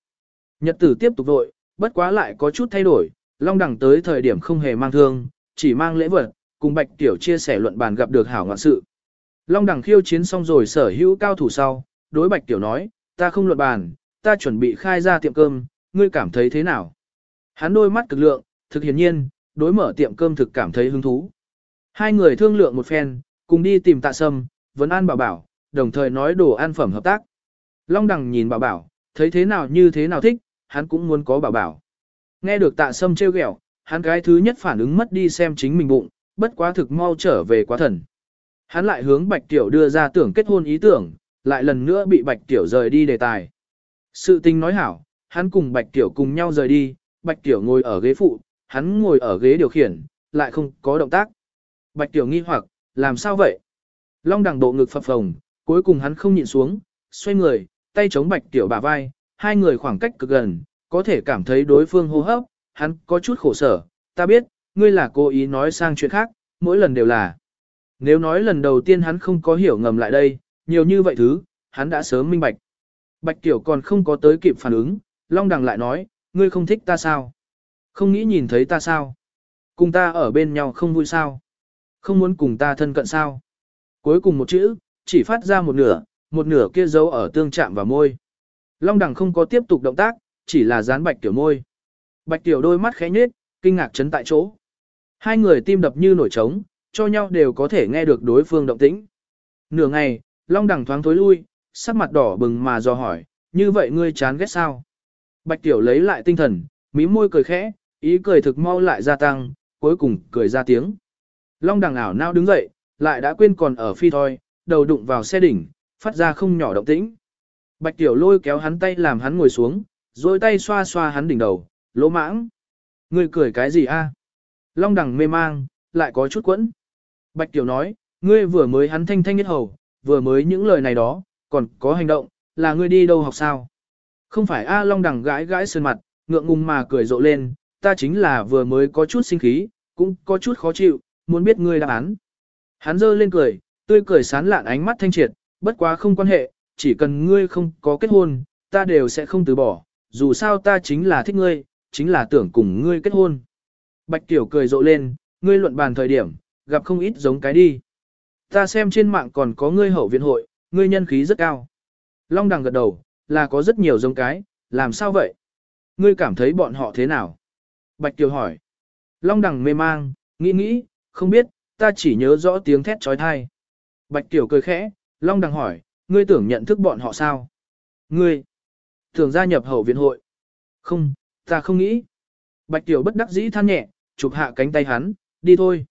Nhật tử tiếp tục vội, bất quá lại có chút thay đổi, Long Đằng tới thời điểm không hề mang thương, chỉ mang lễ vật, cùng Bạch Tiểu chia sẻ luận bàn gặp được hảo ngoạn sự. Long Đằng khiêu chiến xong rồi sở hữu cao thủ sau, đối Bạch Tiểu nói, ta không luận bàn, ta chuẩn bị khai ra tiệm cơm, ngươi cảm thấy thế nào? Hắn đôi mắt cực lượng, thực hiển nhiên, đối mở tiệm cơm thực cảm thấy hứng thú. Hai người thương lượng một phen, cùng đi tìm tạ sâm, vấn an bảo bảo, đồng thời nói đồ ăn phẩm hợp tác. Long đằng nhìn bảo bảo, thấy thế nào như thế nào thích, hắn cũng muốn có bảo bảo. Nghe được tạ sâm trêu ghẹo, hắn cái thứ nhất phản ứng mất đi xem chính mình bụng, bất quá thực mau trở về quá thần. Hắn lại hướng Bạch Tiểu đưa ra tưởng kết hôn ý tưởng, lại lần nữa bị Bạch Tiểu rời đi đề tài. Sự tình nói hảo, hắn cùng Bạch Tiểu cùng nhau rời đi, Bạch Tiểu ngồi ở ghế phụ, hắn ngồi ở ghế điều khiển, lại không có động tác. Bạch Tiểu nghi hoặc, làm sao vậy? Long đằng bộ ngực phập phồng, cuối cùng hắn không nhịn xuống, xoay người, tay chống bạch tiểu bả vai, hai người khoảng cách cực gần, có thể cảm thấy đối phương hô hấp, hắn có chút khổ sở, ta biết, ngươi là cố ý nói sang chuyện khác, mỗi lần đều là. Nếu nói lần đầu tiên hắn không có hiểu ngầm lại đây, nhiều như vậy thứ, hắn đã sớm minh bạch. Bạch tiểu còn không có tới kịp phản ứng, Long Đằng lại nói, ngươi không thích ta sao? Không nghĩ nhìn thấy ta sao? Cùng ta ở bên nhau không vui sao? Không muốn cùng ta thân cận sao? Cuối cùng một chữ, chỉ phát ra một nửa, một nửa kia giấu ở tương chạm và môi. Long đằng không có tiếp tục động tác, chỉ là dán bạch tiểu môi. Bạch tiểu đôi mắt khẽ nhếch, kinh ngạc chấn tại chỗ. Hai người tim đập như nổi trống, cho nhau đều có thể nghe được đối phương động tĩnh. Nửa ngày, Long đằng thoáng thối lui, sắc mặt đỏ bừng mà do hỏi, như vậy ngươi chán ghét sao? Bạch Tiểu lấy lại tinh thần, mí môi cười khẽ, ý cười thực mau lại gia tăng, cuối cùng cười ra tiếng. Long đằng ảo nao đứng dậy, lại đã quên còn ở phi thôi, đầu đụng vào xe đỉnh, phát ra không nhỏ động tĩnh. Bạch Tiểu lôi kéo hắn tay làm hắn ngồi xuống, rồi tay xoa xoa hắn đỉnh đầu, lỗ mãng. Ngươi cười cái gì a? Long đằng mê mang, lại có chút quẫn. Bạch Tiểu nói, ngươi vừa mới hắn thanh thanh nhất hầu, vừa mới những lời này đó, còn có hành động, là ngươi đi đâu học sao? Không phải A Long đằng gãi gãi sơn mặt, ngượng ngùng mà cười rộ lên, ta chính là vừa mới có chút sinh khí, cũng có chút khó chịu, muốn biết ngươi đáp án. Hắn giơ lên cười, tươi cười sán lạn ánh mắt thanh triệt, bất quá không quan hệ, chỉ cần ngươi không có kết hôn, ta đều sẽ không từ bỏ, dù sao ta chính là thích ngươi, chính là tưởng cùng ngươi kết hôn. Bạch Tiểu cười rộ lên, ngươi luận bàn thời điểm, gặp không ít giống cái đi. Ta xem trên mạng còn có ngươi hậu viện hội, ngươi nhân khí rất cao. Long đằng gật đầu, là có rất nhiều giống cái, làm sao vậy? Ngươi cảm thấy bọn họ thế nào? Bạch Kiều hỏi. Long đằng mê mang, nghĩ nghĩ, không biết, ta chỉ nhớ rõ tiếng thét trói thai. Bạch Kiều cười khẽ, Long đằng hỏi, ngươi tưởng nhận thức bọn họ sao? Ngươi, tưởng gia nhập hậu viện hội. Không, ta không nghĩ. Bạch Kiều bất đắc dĩ than nhẹ, chụp hạ cánh tay hắn, đi thôi.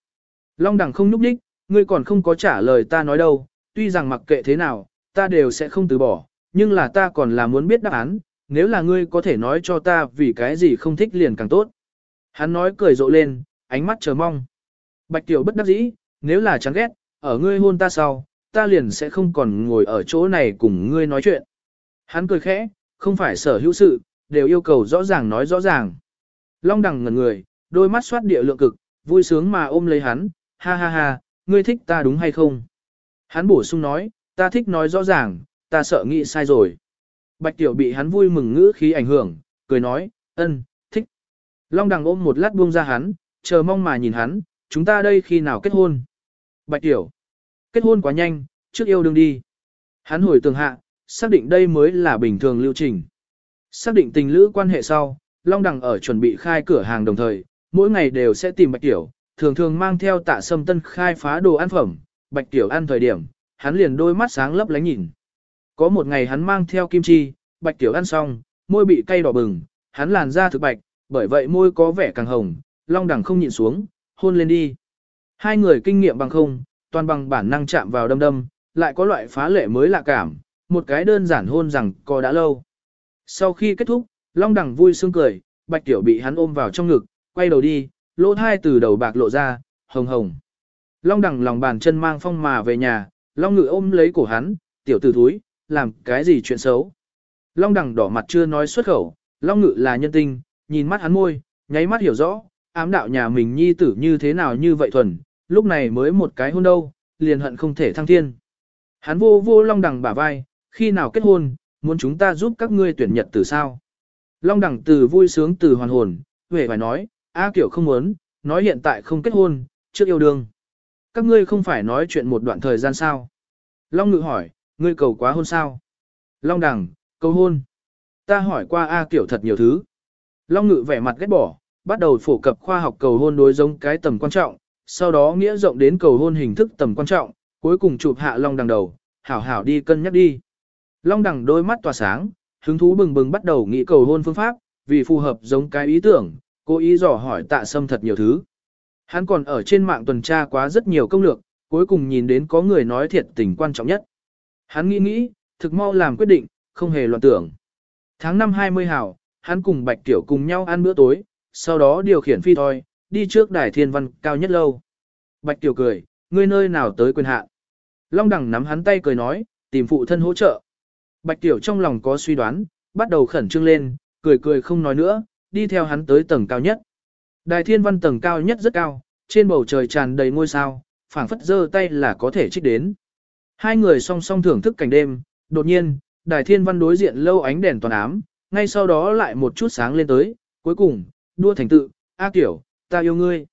Long đằng không núp đích, ngươi còn không có trả lời ta nói đâu, tuy rằng mặc kệ thế nào, ta đều sẽ không từ bỏ, nhưng là ta còn là muốn biết đáp án, nếu là ngươi có thể nói cho ta vì cái gì không thích liền càng tốt. Hắn nói cười rộ lên, ánh mắt chờ mong. Bạch Tiểu bất đắc dĩ, nếu là chán ghét, ở ngươi hôn ta sau, ta liền sẽ không còn ngồi ở chỗ này cùng ngươi nói chuyện. Hắn cười khẽ, không phải sở hữu sự, đều yêu cầu rõ ràng nói rõ ràng. Long đằng ngẩn người, đôi mắt xoát địa lượng cực, vui sướng mà ôm lấy hắn, ha ha ha, ngươi thích ta đúng hay không? Hắn bổ sung nói, ta thích nói rõ ràng, ta sợ nghĩ sai rồi. Bạch Tiểu bị hắn vui mừng ngữ khí ảnh hưởng, cười nói, ân, thích. Long đằng ôm một lát buông ra hắn, chờ mong mà nhìn hắn, chúng ta đây khi nào kết hôn? Bạch Tiểu, kết hôn quá nhanh, trước yêu đương đi. Hắn hồi tường hạ, xác định đây mới là bình thường lưu trình. Xác định tình lữ quan hệ sau, Long Đằng ở chuẩn bị khai cửa hàng đồng thời, mỗi ngày đều sẽ tìm Bạch Tiểu, thường thường mang theo tạ sâm tân khai phá đồ ăn phẩm, Bạch Tiểu ăn thời điểm, hắn liền đôi mắt sáng lấp lánh nhìn. Có một ngày hắn mang theo kim chi, Bạch Tiểu ăn xong, môi bị cay đỏ bừng, hắn làn da thực bạch, bởi vậy môi có vẻ càng hồng, Long đẳng không nhịn xuống, hôn lên đi. Hai người kinh nghiệm bằng không, toàn bằng bản năng chạm vào đâm đâm, lại có loại phá lệ mới lạ cảm, một cái đơn giản hôn rằng có đã lâu. Sau khi kết thúc, Long đẳng vui sướng cười, Bạch Tiểu bị hắn ôm vào trong ngực, quay đầu đi, lỗ thai từ đầu bạc lộ ra, hồng hồng. Long đẳng lòng bàn chân mang phong mà về nhà, Long Ngự ôm lấy cổ hắn, tiểu tử thúi, làm cái gì chuyện xấu. Long Đằng đỏ mặt chưa nói xuất khẩu, Long Ngự là nhân tinh, nhìn mắt hắn môi, nháy mắt hiểu rõ, ám đạo nhà mình nhi tử như thế nào như vậy thuần, lúc này mới một cái hôn đâu, liền hận không thể thăng thiên. Hắn vô vô Long Đằng bả vai, khi nào kết hôn, muốn chúng ta giúp các ngươi tuyển nhật từ sao. Long đẳng từ vui sướng từ hoàn hồn, về phải nói, A kiểu không muốn, nói hiện tại không kết hôn, trước yêu đương. Các ngươi không phải nói chuyện một đoạn thời gian sao. Long ngự hỏi, ngươi cầu quá hôn sao? Long Đằng cầu hôn. Ta hỏi qua A kiểu thật nhiều thứ. Long ngự vẻ mặt ghét bỏ, bắt đầu phổ cập khoa học cầu hôn đối giống cái tầm quan trọng, sau đó nghĩa rộng đến cầu hôn hình thức tầm quan trọng, cuối cùng chụp hạ Long đằng đầu, hảo hảo đi cân nhắc đi. Long đằng đôi mắt tỏa sáng, hứng thú bừng bừng bắt đầu nghĩ cầu hôn phương pháp, vì phù hợp giống cái ý tưởng, cố ý dò hỏi tạ sâm thật nhiều thứ. Hắn còn ở trên mạng tuần tra quá rất nhiều công lược, cuối cùng nhìn đến có người nói thiệt tình quan trọng nhất. Hắn nghĩ nghĩ, thực mau làm quyết định, không hề loạn tưởng. Tháng 5 20 hảo, hắn cùng Bạch Tiểu cùng nhau ăn bữa tối, sau đó điều khiển phi thôi, đi trước đài thiên văn cao nhất lâu. Bạch Tiểu cười, ngươi nơi nào tới quyền hạ Long đẳng nắm hắn tay cười nói, tìm phụ thân hỗ trợ. Bạch Tiểu trong lòng có suy đoán, bắt đầu khẩn trương lên, cười cười không nói nữa, đi theo hắn tới tầng cao nhất. Đài thiên văn tầng cao nhất rất cao, trên bầu trời tràn đầy ngôi sao, phảng phất giơ tay là có thể trích đến. Hai người song song thưởng thức cảnh đêm, đột nhiên, đài thiên văn đối diện lâu ánh đèn toàn ám, ngay sau đó lại một chút sáng lên tới, cuối cùng, đua thành tự, A Tiểu, ta yêu ngươi.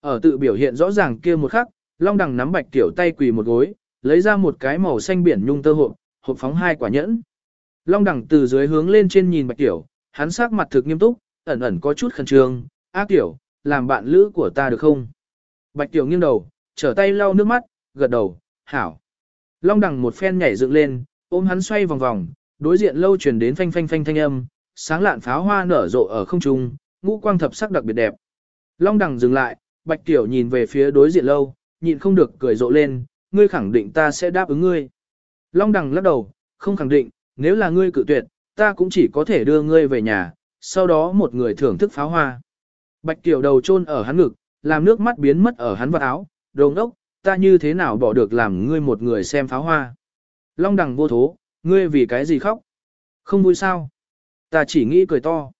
Ở tự biểu hiện rõ ràng kia một khắc, Long Đằng nắm Bạch Tiểu tay quỳ một gối, lấy ra một cái màu xanh biển nhung tơ hộp, hộp phóng hai quả nhẫn. Long Đằng từ dưới hướng lên trên nhìn bạch tiểu, hắn sắc mặt thực nghiêm túc, ẩn ẩn có chút khẩn trương, A tiểu, làm bạn lữ của ta được không? Bạch tiểu nghiêng đầu, trở tay lau nước mắt, gật đầu, hảo. Long Đằng một phen nhảy dựng lên, ôm hắn xoay vòng vòng, đối diện lâu chuyển đến phanh phanh phanh thanh âm, sáng lạn pháo hoa nở rộ ở không trung, ngũ quang thập sắc đặc biệt đẹp. Long đằng dừng lại, Bạch Tiểu nhìn về phía đối diện lâu, nhịn không được cười rộ lên, ngươi khẳng định ta sẽ đáp ứng ngươi. Long đằng lắc đầu, không khẳng định, nếu là ngươi cự tuyệt, ta cũng chỉ có thể đưa ngươi về nhà, sau đó một người thưởng thức pháo hoa. Bạch Tiểu đầu chôn ở hắn ngực, làm nước mắt biến mất ở hắn vật áo, đồ ngốc, ta như thế nào bỏ được làm ngươi một người xem pháo hoa. Long đằng vô thố, ngươi vì cái gì khóc? Không vui sao? Ta chỉ nghĩ cười to.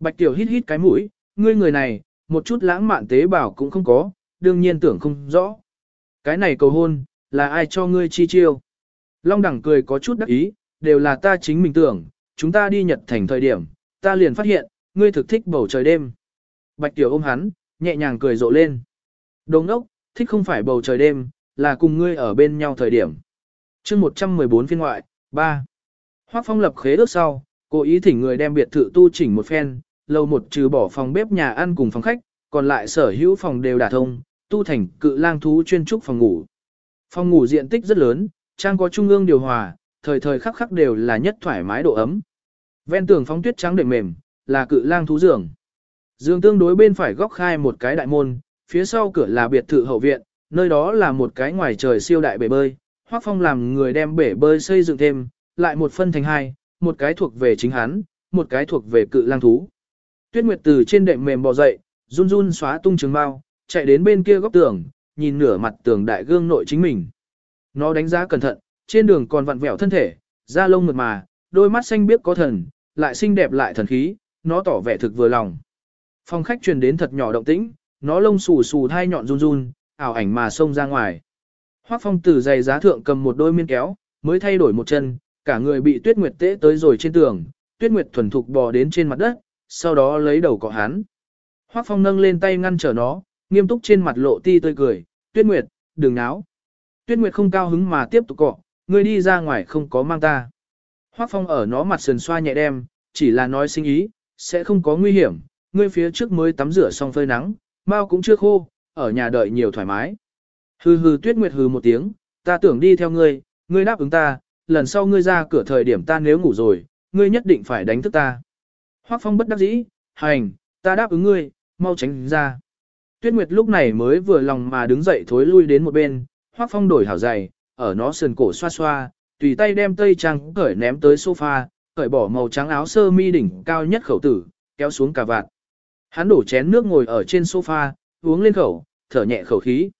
Bạch Tiểu hít hít cái mũi, ngươi người này, một chút lãng mạn tế bào cũng không có, đương nhiên tưởng không rõ. Cái này cầu hôn, là ai cho ngươi chi chiêu? Long đẳng cười có chút đắc ý, đều là ta chính mình tưởng, chúng ta đi Nhật thành thời điểm, ta liền phát hiện, ngươi thực thích bầu trời đêm. Bạch Tiểu ôm hắn, nhẹ nhàng cười rộ lên. Đồng ốc, thích không phải bầu trời đêm, là cùng ngươi ở bên nhau thời điểm. chương 114 phiên ngoại, 3. Hoác phong lập khế ước sau, cố ý thỉnh người đem biệt thự tu chỉnh một phen, lâu một trừ bỏ phòng bếp nhà ăn cùng phòng khách, còn lại sở hữu phòng đều đả thông, tu thành cự lang thú chuyên trúc phòng ngủ. Phòng ngủ diện tích rất lớn, trang có trung ương điều hòa, thời thời khắc khắc đều là nhất thoải mái độ ấm. Ven tường phóng tuyết trắng đệm mềm, là cự lang thú giường. Dương tương đối bên phải góc khai một cái đại môn, phía sau cửa là biệt thự hậu viện, nơi đó là một cái ngoài trời siêu đại bể bơi. Hoắc Phong làm người đem bể bơi xây dựng thêm, lại một phân thành hai, một cái thuộc về chính hắn, một cái thuộc về cự lang thú. Tuyết Nguyệt từ trên đệm mềm bò dậy, run run xóa tung trường bao, chạy đến bên kia góc tường, nhìn nửa mặt tường đại gương nội chính mình. Nó đánh giá cẩn thận, trên đường còn vặn vẹo thân thể, da lông mượt mà, đôi mắt xanh biếc có thần, lại xinh đẹp lại thần khí, nó tỏ vẻ thực vừa lòng. Phòng khách truyền đến thật nhỏ động tĩnh, nó lông xù xù thai nhọn run run, ảo ảnh mà xông ra ngoài. Hoắc Phong từ giày giá thượng cầm một đôi miên kéo, mới thay đổi một chân, cả người bị Tuyết Nguyệt tễ tới rồi trên tường, Tuyết Nguyệt thuần thục bò đến trên mặt đất, sau đó lấy đầu cọ hắn. Hoắc Phong nâng lên tay ngăn trở nó, nghiêm túc trên mặt lộ ti tươi cười, Tuyết Nguyệt, đừng náo. Tuyết Nguyệt không cao hứng mà tiếp tục cọ, ngươi đi ra ngoài không có mang ta. Hoắc Phong ở nó mặt sườn xoa nhẹ đem, chỉ là nói sinh ý, sẽ không có nguy hiểm, ngươi phía trước mới tắm rửa xong phơi nắng, mau cũng chưa khô, ở nhà đợi nhiều thoải mái. Hừ hừ Tuyết Nguyệt hừ một tiếng, ta tưởng đi theo ngươi, ngươi đáp ứng ta, lần sau ngươi ra cửa thời điểm ta nếu ngủ rồi, ngươi nhất định phải đánh thức ta. Hoắc Phong bất đắc dĩ, hành, ta đáp ứng ngươi, mau tránh ra. Tuyết Nguyệt lúc này mới vừa lòng mà đứng dậy thối lui đến một bên, Hoắc Phong đổi hảo giày, ở nó sườn cổ xoa xoa, tùy tay đem tây trang cởi ném tới sofa, cởi bỏ màu trắng áo sơ mi đỉnh cao nhất khẩu tử, kéo xuống cả vạt. Hắn đổ chén nước ngồi ở trên sofa, uống lên khẩu, thở nhẹ khẩu khí.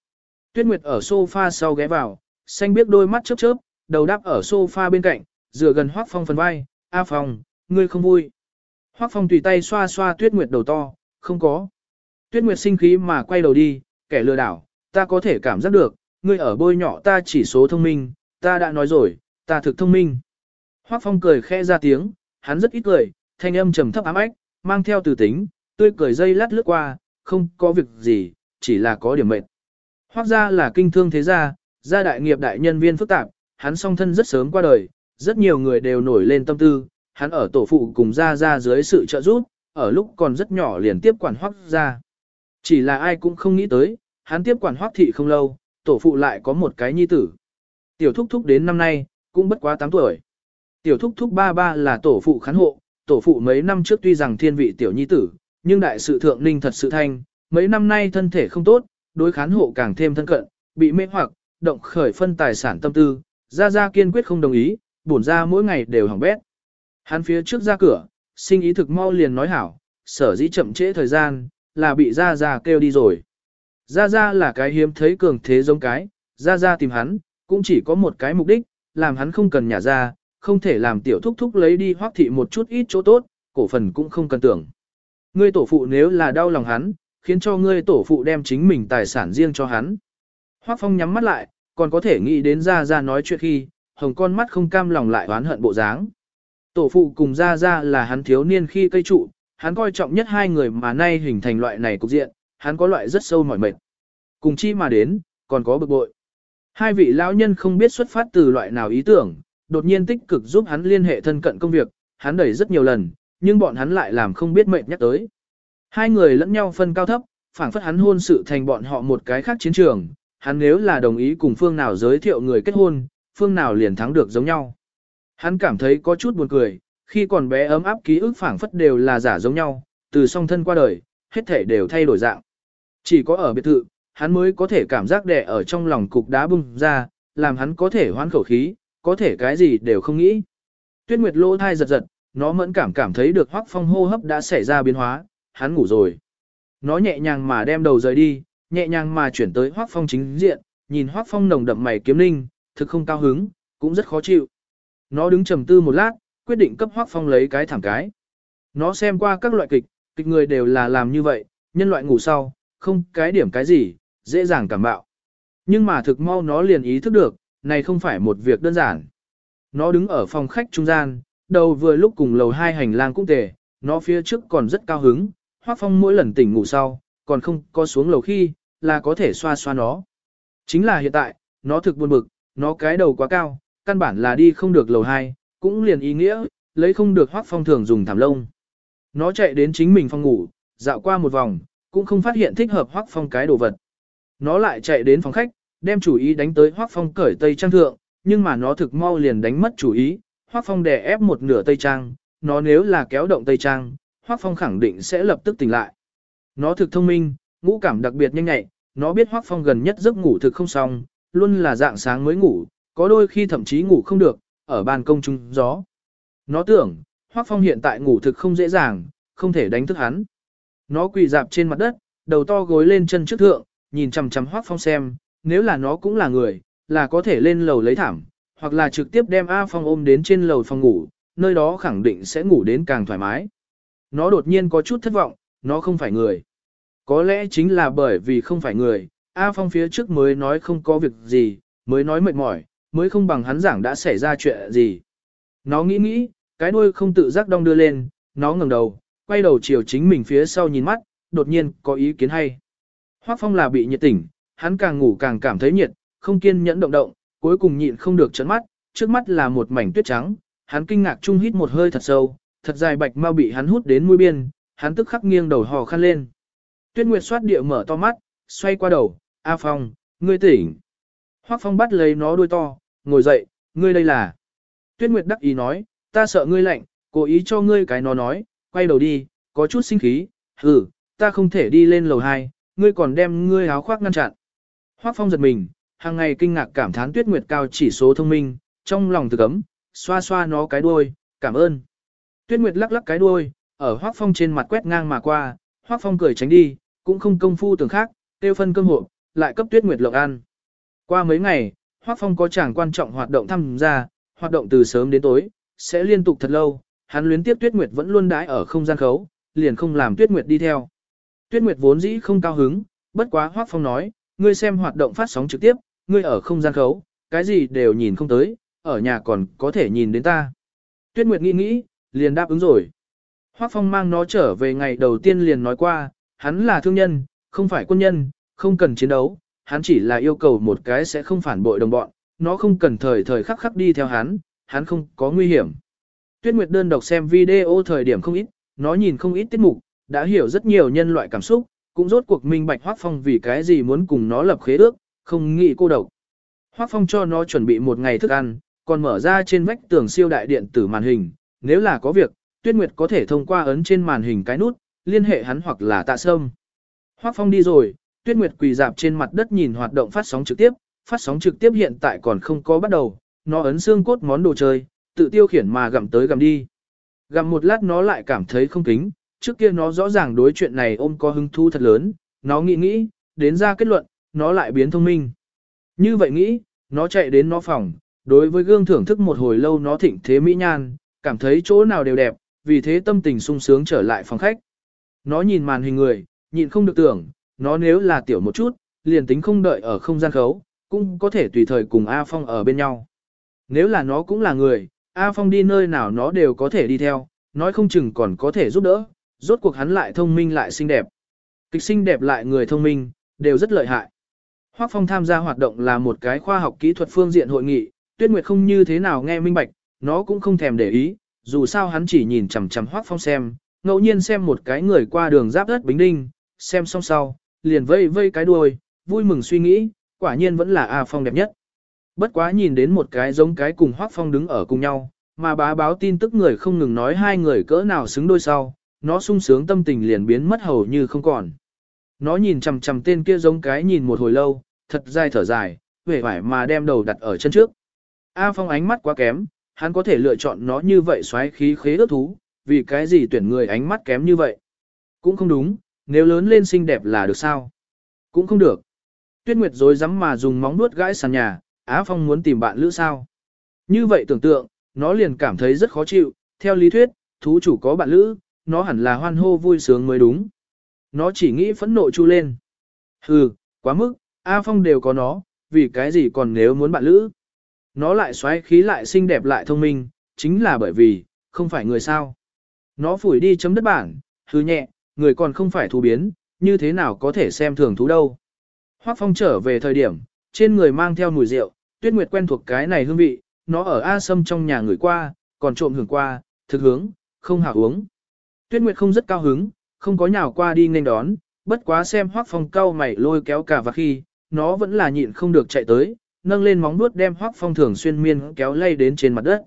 Tuyết Nguyệt ở sofa sau ghé vào, xanh biết đôi mắt chớp chớp, đầu đáp ở sofa bên cạnh, dựa gần Hoắc Phong phần vai, "A Phong, ngươi không vui?" Hoắc Phong tùy tay xoa xoa Tuyết Nguyệt đầu to, "Không có." Tuyết Nguyệt sinh khí mà quay đầu đi, "Kẻ lừa đảo, ta có thể cảm giác được, ngươi ở bôi nhỏ ta chỉ số thông minh, ta đã nói rồi, ta thực thông minh." Hoắc Phong cười khẽ ra tiếng, hắn rất ít cười, thanh âm trầm thấp ám ách, mang theo từ tính, tươi cười dây lát lướt qua, không có việc gì, chỉ là có điểm mệt. Hoác gia là kinh thương thế gia, gia đại nghiệp đại nhân viên phức tạp, hắn song thân rất sớm qua đời, rất nhiều người đều nổi lên tâm tư, hắn ở tổ phụ cùng gia gia dưới sự trợ giúp, ở lúc còn rất nhỏ liền tiếp quản hoác gia. Chỉ là ai cũng không nghĩ tới, hắn tiếp quản hoác thị không lâu, tổ phụ lại có một cái nhi tử. Tiểu thúc thúc đến năm nay, cũng bất quá 8 tuổi. Tiểu thúc thúc ba ba là tổ phụ khán hộ, tổ phụ mấy năm trước tuy rằng thiên vị tiểu nhi tử, nhưng đại sự thượng ninh thật sự thanh, mấy năm nay thân thể không tốt, đối khán hộ càng thêm thân cận, bị mê hoặc, động khởi phân tài sản tâm tư, ra ra kiên quyết không đồng ý, bổn ra mỗi ngày đều hỏng bét. Hắn phía trước ra cửa, sinh ý thực mau liền nói hảo, sở dĩ chậm trễ thời gian, là bị ra ra kêu đi rồi. Ra ra là cái hiếm thấy cường thế giống cái, ra ra tìm hắn, cũng chỉ có một cái mục đích, làm hắn không cần nhả ra, không thể làm tiểu thúc thúc lấy đi hoác thị một chút ít chỗ tốt, cổ phần cũng không cần tưởng. Ngươi tổ phụ nếu là đau lòng hắn, khiến cho ngươi tổ phụ đem chính mình tài sản riêng cho hắn. Hoác phong nhắm mắt lại, còn có thể nghĩ đến gia gia nói chuyện khi, hồng con mắt không cam lòng lại oán hận bộ dáng. Tổ phụ cùng gia gia là hắn thiếu niên khi cây trụ, hắn coi trọng nhất hai người mà nay hình thành loại này cục diện, hắn có loại rất sâu mỏi mệt. Cùng chi mà đến, còn có bực bội. Hai vị lão nhân không biết xuất phát từ loại nào ý tưởng, đột nhiên tích cực giúp hắn liên hệ thân cận công việc, hắn đẩy rất nhiều lần, nhưng bọn hắn lại làm không biết mệnh nhắc tới. Hai người lẫn nhau phân cao thấp, phảng phất hắn hôn sự thành bọn họ một cái khác chiến trường, hắn nếu là đồng ý cùng phương nào giới thiệu người kết hôn, phương nào liền thắng được giống nhau. Hắn cảm thấy có chút buồn cười, Khi còn bé ấm áp ký ức phảng phất đều là giả giống nhau, từ song thân qua đời, hết thể đều thay đổi dạng. Chỉ có ở biệt thự, hắn mới có thể cảm giác đè ở trong lòng cục đá bung ra, làm hắn có thể hoán khẩu khí, có thể cái gì đều không nghĩ. Tuyết Nguyệt lỗ thai giật giật, nó mẫn cảm cảm thấy được Hoắc Phong hô hấp đã xảy ra biến hóa, hắn ngủ rồi. Nó nhẹ nhàng mà đem đầu rời đi, nhẹ nhàng mà chuyển tới Hoắc Phong chính diện, nhìn Hoắc Phong nồng đậm mày kiếm linh, thực không cao hứng, cũng rất khó chịu. Nó đứng trầm tư một lát, quyết định cấp Hoắc Phong lấy cái thảm cái. Nó xem qua các loại kịch, kịch người đều là làm như vậy, nhân loại ngủ sau, không cái điểm cái gì, dễ dàng cảm bạo. Nhưng mà thực mau nó liền ý thức được, này không phải một việc đơn giản. Nó đứng ở phòng khách trung gian, đầu vừa lúc cùng lầu hai hành lang cũng tề, nó phía trước còn rất cao hứng, Hoắc Phong mỗi lần tỉnh ngủ sau, còn không có xuống lầu khi, là có thể xoa xoa nó. Chính là hiện tại, nó thực buồn bực, nó cái đầu quá cao, căn bản là đi không được lầu hai, cũng liền ý nghĩa, lấy không được Hoắc Phong thường dùng thảm lông. Nó chạy đến chính mình phòng ngủ, dạo qua một vòng, cũng không phát hiện thích hợp Hoắc Phong cái đồ vật. Nó lại chạy đến phòng khách, đem chủ ý đánh tới Hoắc Phong cởi tây trang thượng, nhưng mà nó thực mau liền đánh mất chủ ý, Hoắc Phong đè ép một nửa tây trang, nó nếu là kéo động tây trang, Hoắc Phong khẳng định sẽ lập tức tỉnh lại. Nó thực thông minh, ngũ cảm đặc biệt nhanh nhạy, nó biết Hoắc Phong gần nhất giấc ngủ thực không xong, luôn là dạng sáng mới ngủ, có đôi khi thậm chí ngủ không được, ở ban công trung gió. Nó tưởng, Hoắc Phong hiện tại ngủ thực không dễ dàng, không thể đánh thức hắn. Nó quỳ dạp trên mặt đất, đầu to gối lên chân trước thượng, nhìn chằm chằm Hoắc Phong xem, nếu là nó cũng là người, là có thể lên lầu lấy thảm, hoặc là trực tiếp đem A Phong ôm đến trên lầu phòng ngủ, nơi đó khẳng định sẽ ngủ đến càng thoải mái. Nó đột nhiên có chút thất vọng, nó không phải người. Có lẽ chính là bởi vì không phải người, A Phong phía trước mới nói không có việc gì, mới nói mệt mỏi, mới không bằng hắn giảng đã xảy ra chuyện gì. Nó nghĩ nghĩ, cái đuôi không tự giác đong đưa lên, nó ngẩng đầu, quay đầu chiều chính mình phía sau nhìn mắt, đột nhiên có ý kiến hay. Hoắc Phong là bị nhiệt tỉnh, hắn càng ngủ càng cảm thấy nhiệt, không kiên nhẫn động động, cuối cùng nhịn không được chấn mắt, trước mắt là một mảnh tuyết trắng, hắn kinh ngạc chung hít một hơi thật sâu, thật dài bạch mau bị hắn hút đến mũi biên, hắn tức khắc nghiêng đầu hò khăn lên. Tuyết Nguyệt xoát địa mở to mắt, xoay qua đầu, A Phong, ngươi tỉnh. Hoắc Phong bắt lấy nó đuôi to, ngồi dậy, ngươi đây là. Tuyết Nguyệt đắc ý nói, ta sợ ngươi lạnh, cố ý cho ngươi cái nó nói, quay đầu đi, có chút sinh khí, hừ, ta không thể đi lên lầu 2, ngươi còn đem ngươi áo khoác ngăn chặn. Hoắc Phong giật mình, hàng ngày kinh ngạc cảm thán Tuyết Nguyệt cao chỉ số thông minh, trong lòng thực ấm, xoa xoa nó cái đuôi, cảm ơn. Tuyết Nguyệt lắc lắc cái đuôi, ở Hoắc Phong trên mặt quét ngang mà qua, Hoắc Phong cười tránh đi, cũng không công phu tưởng khác, tiêu phân cơm hộp, lại cấp Tuyết Nguyệt lộng ăn. Qua mấy ngày, Hoắc Phong có chàng quan trọng hoạt động tham gia, hoạt động từ sớm đến tối, sẽ liên tục thật lâu, hắn luyến tiếp Tuyết Nguyệt vẫn luôn đãi ở không gian khấu, liền không làm Tuyết Nguyệt đi theo. Tuyết Nguyệt vốn dĩ không cao hứng, bất quá Hoắc Phong nói, ngươi xem hoạt động phát sóng trực tiếp, ngươi ở không gian khấu, cái gì đều nhìn không tới, ở nhà còn có thể nhìn đến ta. Tuyết Nguyệt nghĩ nghĩ, liền đáp ứng rồi. Hoắc Phong mang nó trở về ngày đầu tiên liền nói qua, hắn là thương nhân, không phải quân nhân, không cần chiến đấu, hắn chỉ là yêu cầu một cái sẽ không phản bội đồng bọn, nó không cần thời thời khắc khắc đi theo hắn, hắn không có nguy hiểm. Tuyết Nguyệt đơn độc xem video thời điểm không ít, nó nhìn không ít tiết mục, đã hiểu rất nhiều nhân loại cảm xúc, cũng rốt cuộc minh bạch Hoắc Phong vì cái gì muốn cùng nó lập khế ước, không nghĩ cô độc. Hoắc Phong cho nó chuẩn bị một ngày thức ăn, còn mở ra trên vách tường siêu đại điện tử màn hình, nếu là có việc, Tuyết Nguyệt có thể thông qua ấn trên màn hình cái nút, liên hệ hắn hoặc là tạ sâm. Hoắc Phong đi rồi, Tuyết Nguyệt quỳ dạp trên mặt đất nhìn hoạt động phát sóng trực tiếp, phát sóng trực tiếp hiện tại còn không có bắt đầu, nó ấn xương cốt món đồ chơi, tự tiêu khiển mà gặm tới gặm đi. Gặm một lát nó lại cảm thấy không kính, trước kia nó rõ ràng đối chuyện này ôm có hứng thú thật lớn, nó nghĩ nghĩ, đến ra kết luận, nó lại biến thông minh. Như vậy nghĩ, nó chạy đến nó phòng, đối với gương thưởng thức một hồi lâu nó thịnh thế mỹ nhan, cảm thấy chỗ nào đều đẹp, vì thế tâm tình sung sướng trở lại phòng khách. Nó nhìn màn hình người, nhịn không được tưởng, nó nếu là tiểu một chút, liền tính không đợi ở không gian khấu, cũng có thể tùy thời cùng A Phong ở bên nhau. Nếu là nó cũng là người, A Phong đi nơi nào nó đều có thể đi theo, nói không chừng còn có thể giúp đỡ, rốt cuộc hắn lại thông minh lại xinh đẹp. Kịch xinh đẹp lại người thông minh, đều rất lợi hại. Hoắc Phong tham gia hoạt động là một cái khoa học kỹ thuật phương diện hội nghị, Tuyết Nguyệt không như thế nào nghe minh bạch, nó cũng không thèm để ý, dù sao hắn chỉ nhìn chằm chằm Hoắc Phong xem, ngẫu nhiên xem một cái người qua đường giáp đất Bính Đinh, xem xong sau, liền vây vây cái đuôi, vui mừng suy nghĩ, quả nhiên vẫn là A Phong đẹp nhất. Bất quá nhìn đến một cái giống cái cùng Hoắc Phong đứng ở cùng nhau, mà bá báo tin tức người không ngừng nói hai người cỡ nào xứng đôi sau, nó sung sướng tâm tình liền biến mất hầu như không còn. Nó nhìn chằm chằm tên kia giống cái nhìn một hồi lâu, thật dài thở dài, vẻ vải mà đem đầu đặt ở chân trước. A Phong ánh mắt quá kém, hắn có thể lựa chọn nó như vậy xoáy khí khế ước thú, vì cái gì tuyển người ánh mắt kém như vậy. Cũng không đúng, nếu lớn lên xinh đẹp là được sao? Cũng không được. Tuyết Nguyệt dối rắm mà dùng móng nuốt gãi sàn nhà, Á Phong muốn tìm bạn lữ sao? Như vậy tưởng tượng, nó liền cảm thấy rất khó chịu, theo lý thuyết, thú chủ có bạn lữ, nó hẳn là hoan hô vui sướng mới đúng. Nó chỉ nghĩ phẫn nộ chu lên. Hừ, quá mức, A Phong đều có nó, vì cái gì còn nếu muốn bạn lữ. Nó lại xoáy khí lại xinh đẹp lại thông minh, chính là bởi vì, không phải người sao. Nó phủi đi chấm đất bản, hư nhẹ, người còn không phải thú biến, như thế nào có thể xem thường thú đâu. Hoác Phong trở về thời điểm, trên người mang theo mùi rượu, tuyết nguyệt quen thuộc cái này hương vị, nó ở A Sâm trong nhà người qua, còn trộm hưởng qua, thực hướng, không hạ uống. Tuyết nguyệt không rất cao hứng, không có nhào qua đi nên đón, bất quá xem Hoác Phong cau mày lôi kéo cả và khi, nó vẫn là nhịn không được chạy tới, nâng lên móng vuốt đem Hoắc Phong thường xuyên miên kéo lay đến trên mặt đất.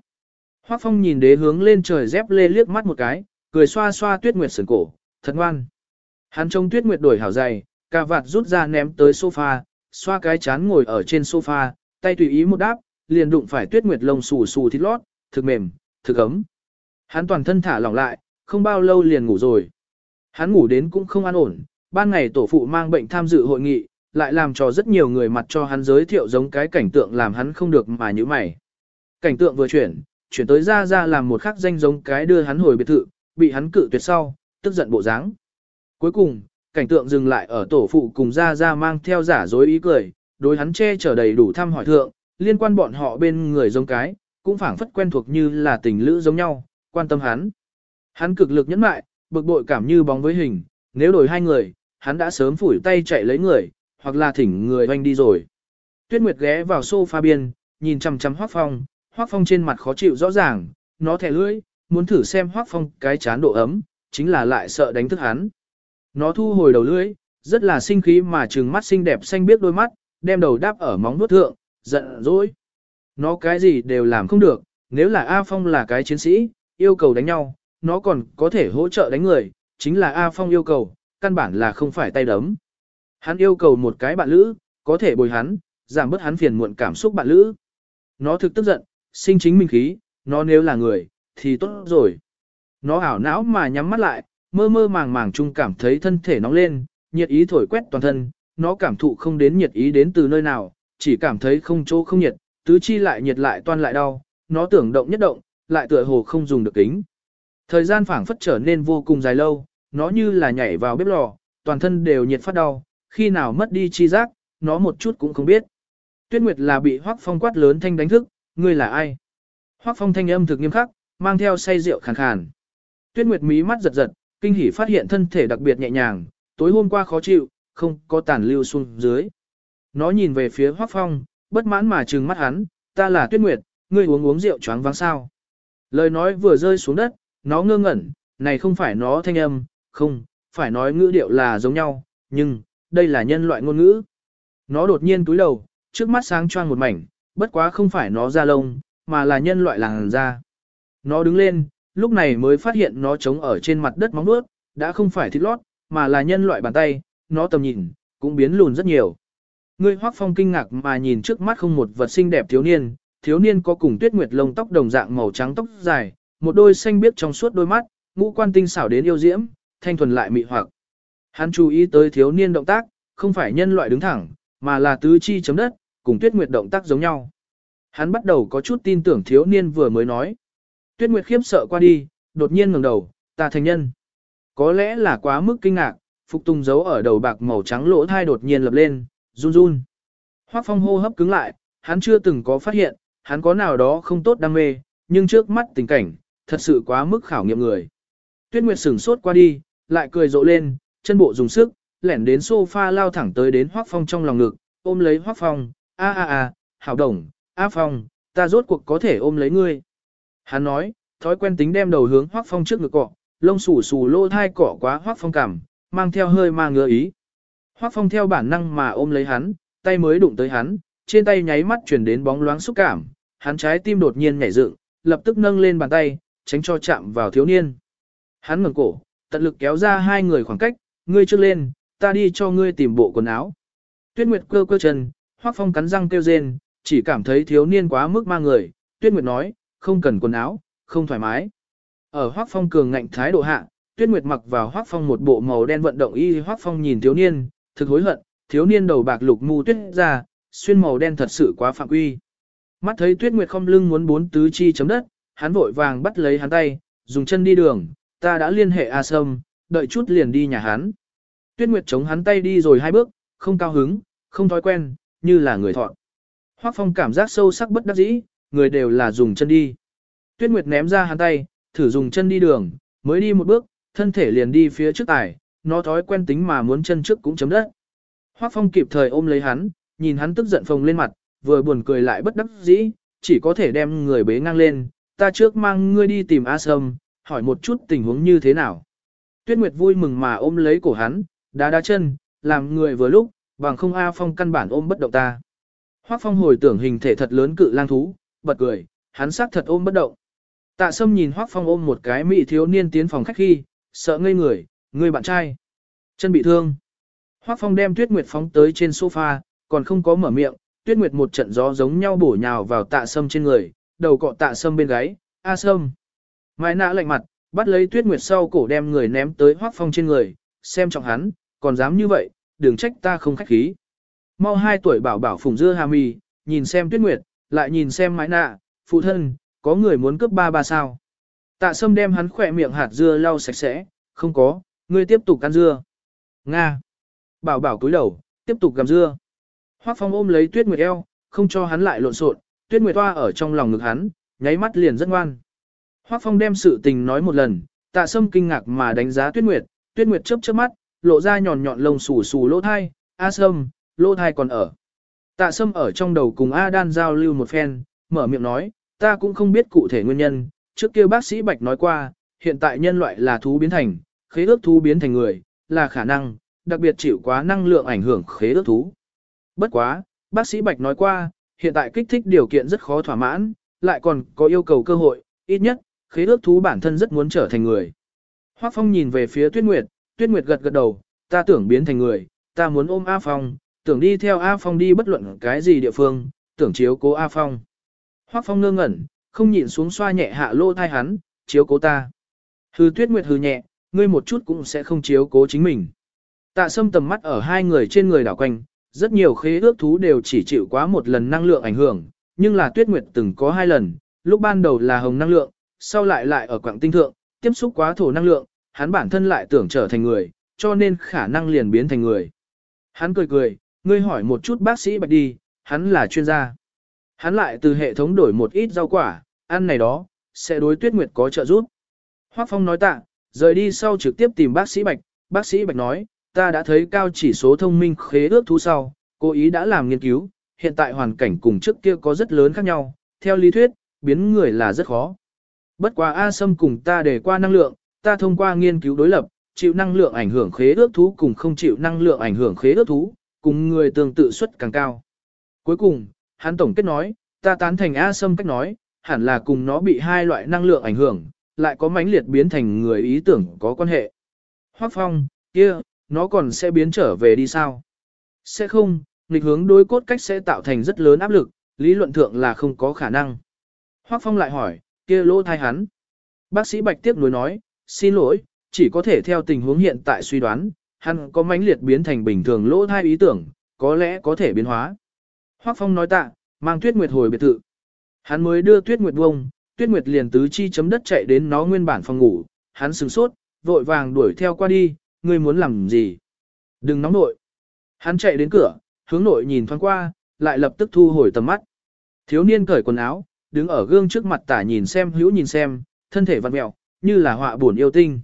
Hoắc Phong nhìn đế hướng lên trời dép lê liếc mắt một cái, cười xoa xoa Tuyết Nguyệt sườn cổ, thật ngoan. Hắn trông Tuyết Nguyệt đổi hảo dày, cà vạt rút ra ném tới sofa, xoa cái chán ngồi ở trên sofa, tay tùy ý một đáp, liền đụng phải Tuyết Nguyệt lông xù xù thịt lót, thực mềm, thực ấm. Hắn toàn thân thả lỏng lại, không bao lâu liền ngủ rồi. Hắn ngủ đến cũng không an ổn, ban ngày tổ phụ mang bệnh tham dự hội nghị, lại làm cho rất nhiều người mặt cho hắn giới thiệu giống cái cảnh tượng làm hắn không được mà như mày. Cảnh tượng vừa chuyển, chuyển tới ra ra làm một khắc danh giống cái đưa hắn hồi biệt thự, bị hắn cự tuyệt sau, tức giận bộ dáng. Cuối cùng, cảnh tượng dừng lại ở tổ phụ cùng ra ra mang theo giả dối ý cười, đối hắn che chở đầy đủ thăm hỏi thượng, liên quan bọn họ bên người giống cái, cũng phảng phất quen thuộc như là tình lữ giống nhau, quan tâm hắn. Hắn cực lực nhẫn mại, bực bội cảm như bóng với hình, nếu đổi hai người, hắn đã sớm phủi tay chạy lấy người, hoặc là thỉnh người hoanh đi rồi. Tuyết Nguyệt ghé vào sofa biên, nhìn chăm chăm Hoắc Phong, Hoắc Phong trên mặt khó chịu rõ ràng, nó thẻ lưỡi, muốn thử xem Hoắc Phong cái chán độ ấm, chính là lại sợ đánh thức hắn. Nó thu hồi đầu lưỡi, rất là sinh khí mà trừng mắt xinh đẹp xanh biết đôi mắt, đem đầu đáp ở móng vuốt thượng, giận dỗi. Nó cái gì đều làm không được, nếu là A Phong là cái chiến sĩ, yêu cầu đánh nhau, nó còn có thể hỗ trợ đánh người, chính là A Phong yêu cầu, căn bản là không phải tay đấm. Hắn yêu cầu một cái bạn lữ, có thể bồi hắn, giảm bớt hắn phiền muộn cảm xúc bạn lữ. Nó thực tức giận, sinh chính minh khí, nó nếu là người, thì tốt rồi. Nó ảo não mà nhắm mắt lại, mơ mơ màng màng chung cảm thấy thân thể nóng lên, nhiệt ý thổi quét toàn thân, nó cảm thụ không đến nhiệt ý đến từ nơi nào, chỉ cảm thấy không chỗ không nhiệt, tứ chi lại nhiệt lại toan lại đau, nó tưởng động nhất động, lại tựa hồ không dùng được kính. Thời gian phảng phất trở nên vô cùng dài lâu, nó như là nhảy vào bếp lò, toàn thân đều nhiệt phát đau, khi nào mất đi chi giác, nó một chút cũng không biết. Tuyết Nguyệt là bị Hoắc Phong quát lớn thanh đánh thức, ngươi là ai? Hoắc Phong thanh âm thực nghiêm khắc, mang theo say rượu khàn khàn. Tuyết Nguyệt mí mắt giật giật, kinh hỉ phát hiện thân thể đặc biệt nhẹ nhàng, tối hôm qua khó chịu, không có tàn lưu xuống dưới. Nó nhìn về phía Hoắc Phong, bất mãn mà trừng mắt hắn, ta là Tuyết Nguyệt, ngươi uống uống rượu choáng váng sao? Lời nói vừa rơi xuống đất, nó ngơ ngẩn, này không phải nó thanh âm, không, phải nói ngữ điệu là giống nhau, nhưng, đây là nhân loại ngôn ngữ. Nó đột nhiên túi đầu, trước mắt sáng choang một mảnh, bất quá không phải nó da lông, mà là nhân loại làng da. Nó đứng lên, lúc này mới phát hiện nó trống ở trên mặt đất móng nuốt, đã không phải thịt lót, mà là nhân loại bàn tay, nó tầm nhìn, cũng biến lùn rất nhiều. Ngươi hoác phong kinh ngạc mà nhìn trước mắt không một vật xinh đẹp thiếu niên, thiếu niên có cùng tuyết nguyệt lông tóc đồng dạng màu trắng tóc dài, một đôi xanh biếc trong suốt đôi mắt, ngũ quan tinh xảo đến yêu diễm, thanh thuần lại mị hoặc. Hắn chú ý tới thiếu niên động tác, không phải nhân loại đứng thẳng, mà là tứ chi chấm đất, cùng tuyết nguyệt động tác giống nhau. Hắn bắt đầu có chút tin tưởng thiếu niên vừa mới nói. Tuyết nguyệt khiếp sợ qua đi, đột nhiên ngẩng đầu, ta thành nhân. Có lẽ là quá mức kinh ngạc, phục tùng dấu ở đầu bạc màu trắng lỗ thai đột nhiên lập lên, run run. Hoác phong hô hấp cứng lại, hắn chưa từng có phát hiện, hắn có nào đó không tốt đam mê, nhưng trước mắt tình cảnh, thật sự quá mức khảo nghiệm người. Tuyết Nguyệt sửng sốt qua đi, lại cười rộ lên, chân bộ dùng sức, lẻn đến sofa lao thẳng tới đến Hoắc Phong trong lòng ngực, ôm lấy Hoắc Phong, a a a, hảo đồng, a Phong, ta rốt cuộc có thể ôm lấy ngươi. Hắn nói, thói quen tính đem đầu hướng Hoắc Phong trước ngực cọ, lông xù xù lô thai cọ quá Hoắc Phong cảm, mang theo hơi ma ngứa ý. Hoắc Phong theo bản năng mà ôm lấy hắn, tay mới đụng tới hắn, trên tay nháy mắt chuyển đến bóng loáng xúc cảm, hắn trái tim đột nhiên nhảy dựng, lập tức nâng lên bàn tay, tránh cho chạm vào thiếu niên. Hắn ngẩng cổ, tận lực kéo ra hai người khoảng cách, ngươi trước lên, ta đi cho ngươi tìm bộ quần áo. Tuyết Nguyệt cơ cơ chân, Hoắc Phong cắn răng kêu rên, chỉ cảm thấy thiếu niên quá mức ma người, Tuyết Nguyệt nói, không cần quần áo, không thoải mái. Ở Hoắc Phong cường ngạnh thái độ hạ, Tuyết Nguyệt mặc vào Hoắc Phong một bộ màu đen vận động y, Hoắc Phong nhìn thiếu niên, thực hối hận, thiếu niên đầu bạc lục mù tuyết ra, xuyên màu đen thật sự quá phạm quy. Mắt thấy Tuyết Nguyệt không lưng muốn bốn tứ chi chấm đất, hắn vội vàng bắt lấy hắn tay, dùng chân đi đường, ta đã liên hệ A Sâm, đợi chút liền đi nhà hắn. Tuyết Nguyệt chống hắn tay đi rồi hai bước, không cao hứng, không thói quen, như là người thọn. Hoắc Phong cảm giác sâu sắc bất đắc dĩ, người đều là dùng chân đi. Tuyết Nguyệt ném ra hắn tay, thử dùng chân đi đường, mới đi một bước, thân thể liền đi phía trước tải, nó thói quen tính mà muốn chân trước cũng chấm đất. Hoắc Phong kịp thời ôm lấy hắn, nhìn hắn tức giận phồng lên mặt, vừa buồn cười lại bất đắc dĩ, chỉ có thể đem người bế ngang lên, ta trước mang ngươi đi tìm A Sâm, hỏi một chút tình huống như thế nào. Tuyết Nguyệt vui mừng mà ôm lấy cổ hắn, đá đá chân, làm người vừa lúc, bằng không A Phong căn bản ôm bất động ta. Hoắc Phong hồi tưởng hình thể thật lớn cự lang thú, bật cười, hắn xác thật ôm bất động. Tạ Sâm nhìn Hoắc Phong ôm một cái mỹ thiếu niên tiến phòng khách khi, sợ ngây người, người bạn trai. Chân bị thương. Hoắc Phong đem Tuyết Nguyệt phóng tới trên sofa, còn không có mở miệng, Tuyết Nguyệt một trận gió giống nhau bổ nhào vào Tạ Sâm trên người, đầu cọ Tạ Sâm bên gáy, "A Sâm." Mai nã lạnh mặt, bắt lấy Tuyết Nguyệt sau cổ đem người ném tới Hoắc Phong trên người, xem trọng hắn, còn dám như vậy, đừng trách ta không khách khí. Mau hai tuổi bảo bảo phùng dưa hà mì, nhìn xem Tuyết Nguyệt, lại nhìn xem Mai nã, phụ thân, có người muốn cướp ba ba sao. Tạ Sâm đem hắn khỏe miệng hạt dưa lau sạch sẽ, không có, ngươi tiếp tục ăn dưa. Nga. Bảo bảo cúi đầu, tiếp tục gặm dưa. Hoắc Phong ôm lấy Tuyết Nguyệt eo, không cho hắn lại lộn xộn, Tuyết Nguyệt toa ở trong lòng ngực hắn, nháy mắt liền rất ngoan. Hoắc Phong đem sự tình nói một lần, Tạ Sâm kinh ngạc mà đánh giá Tuyết Nguyệt, Tuyết Nguyệt chớp chớp mắt, lộ ra nhọn nhọn lông xù xù lỗ thai, "A Sâm, lỗ thai còn ở." Tạ Sâm ở trong đầu cùng A Đan giao lưu một phen, mở miệng nói, "Ta cũng không biết cụ thể nguyên nhân, trước kia bác sĩ Bạch nói qua, hiện tại nhân loại là thú biến thành, khế ước thú biến thành người, là khả năng, đặc biệt chịu quá năng lượng ảnh hưởng khế ước thú. Bất quá, bác sĩ Bạch nói qua, hiện tại kích thích điều kiện rất khó thỏa mãn, lại còn có yêu cầu cơ hội, ít nhất, khế ước thú bản thân rất muốn trở thành người. Hoắc Phong nhìn về phía Tuyết Nguyệt, Tuyết Nguyệt gật gật đầu, ta tưởng biến thành người, ta muốn ôm A Phong, tưởng đi theo A Phong đi bất luận cái gì địa phương, tưởng chiếu cố A Phong. Hoắc Phong ngơ ngẩn, không nhịn xuống xoa nhẹ hạ lô thai hắn, chiếu cố ta. Hư Tuyết Nguyệt hừ nhẹ, ngươi một chút cũng sẽ không chiếu cố chính mình. Tạ sâm tầm mắt ở hai người trên người đảo quanh, rất nhiều khế ước thú đều chỉ chịu quá một lần năng lượng ảnh hưởng, nhưng là tuyết nguyệt từng có hai lần, lúc ban đầu là hồng năng lượng, sau lại lại ở quảng tinh thượng, tiếp xúc quá thổ năng lượng, hắn bản thân lại tưởng trở thành người, cho nên khả năng liền biến thành người. Hắn cười cười, ngươi hỏi một chút bác sĩ bạch đi, hắn là chuyên gia. Hắn lại từ hệ thống đổi một ít rau quả, ăn này đó, sẽ đối tuyết nguyệt có trợ giúp. Hoác Phong nói tạ, rời đi sau trực tiếp tìm bác sĩ Bạch, bác sĩ Bạch nói, ta đã thấy cao chỉ số thông minh khế ước thú sau, cố ý đã làm nghiên cứu, hiện tại hoàn cảnh cùng trước kia có rất lớn khác nhau, theo lý thuyết, biến người là rất khó. Bất quá A Sâm cùng ta để qua năng lượng, ta thông qua nghiên cứu đối lập, chịu năng lượng ảnh hưởng khế ước thú cùng không chịu năng lượng ảnh hưởng khế ước thú, cùng người tương tự suất càng cao. Cuối cùng, hắn tổng kết nói, ta tán thành A Sâm cách nói, hẳn là cùng nó bị hai loại năng lượng ảnh hưởng, lại có mãnh liệt biến thành người ý tưởng có quan hệ. Hoắc Phong, kia, nó còn sẽ biến trở về đi sao? Sẽ không, nghịch hướng đối cốt cách sẽ tạo thành rất lớn áp lực, lý luận thượng là không có khả năng. Hoắc Phong lại hỏi, kia lỗ thai hắn. Bác sĩ Bạch tiếp nối nói, xin lỗi, chỉ có thể theo tình huống hiện tại suy đoán, hắn có mãnh liệt biến thành bình thường lỗ thai ý tưởng, có lẽ có thể biến hóa. Hoắc Phong nói tạ, mang Tuyết Nguyệt hồi biệt thự. Hắn mới đưa Tuyết Nguyệt vông, Tuyết Nguyệt liền tứ chi chấm đất chạy đến nó nguyên bản phòng ngủ, hắn sửng sốt, vội vàng đuổi theo qua đi, ngươi muốn làm gì? Đừng nóng nội. Hắn chạy đến cửa, hướng nội nhìn thoáng qua, lại lập tức thu hồi tầm mắt. Thiếu niên cởi quần áo, đứng ở gương trước mặt tả nhìn xem hữu nhìn xem, thân thể vặn mẹo, như là họa buồn yêu tinh.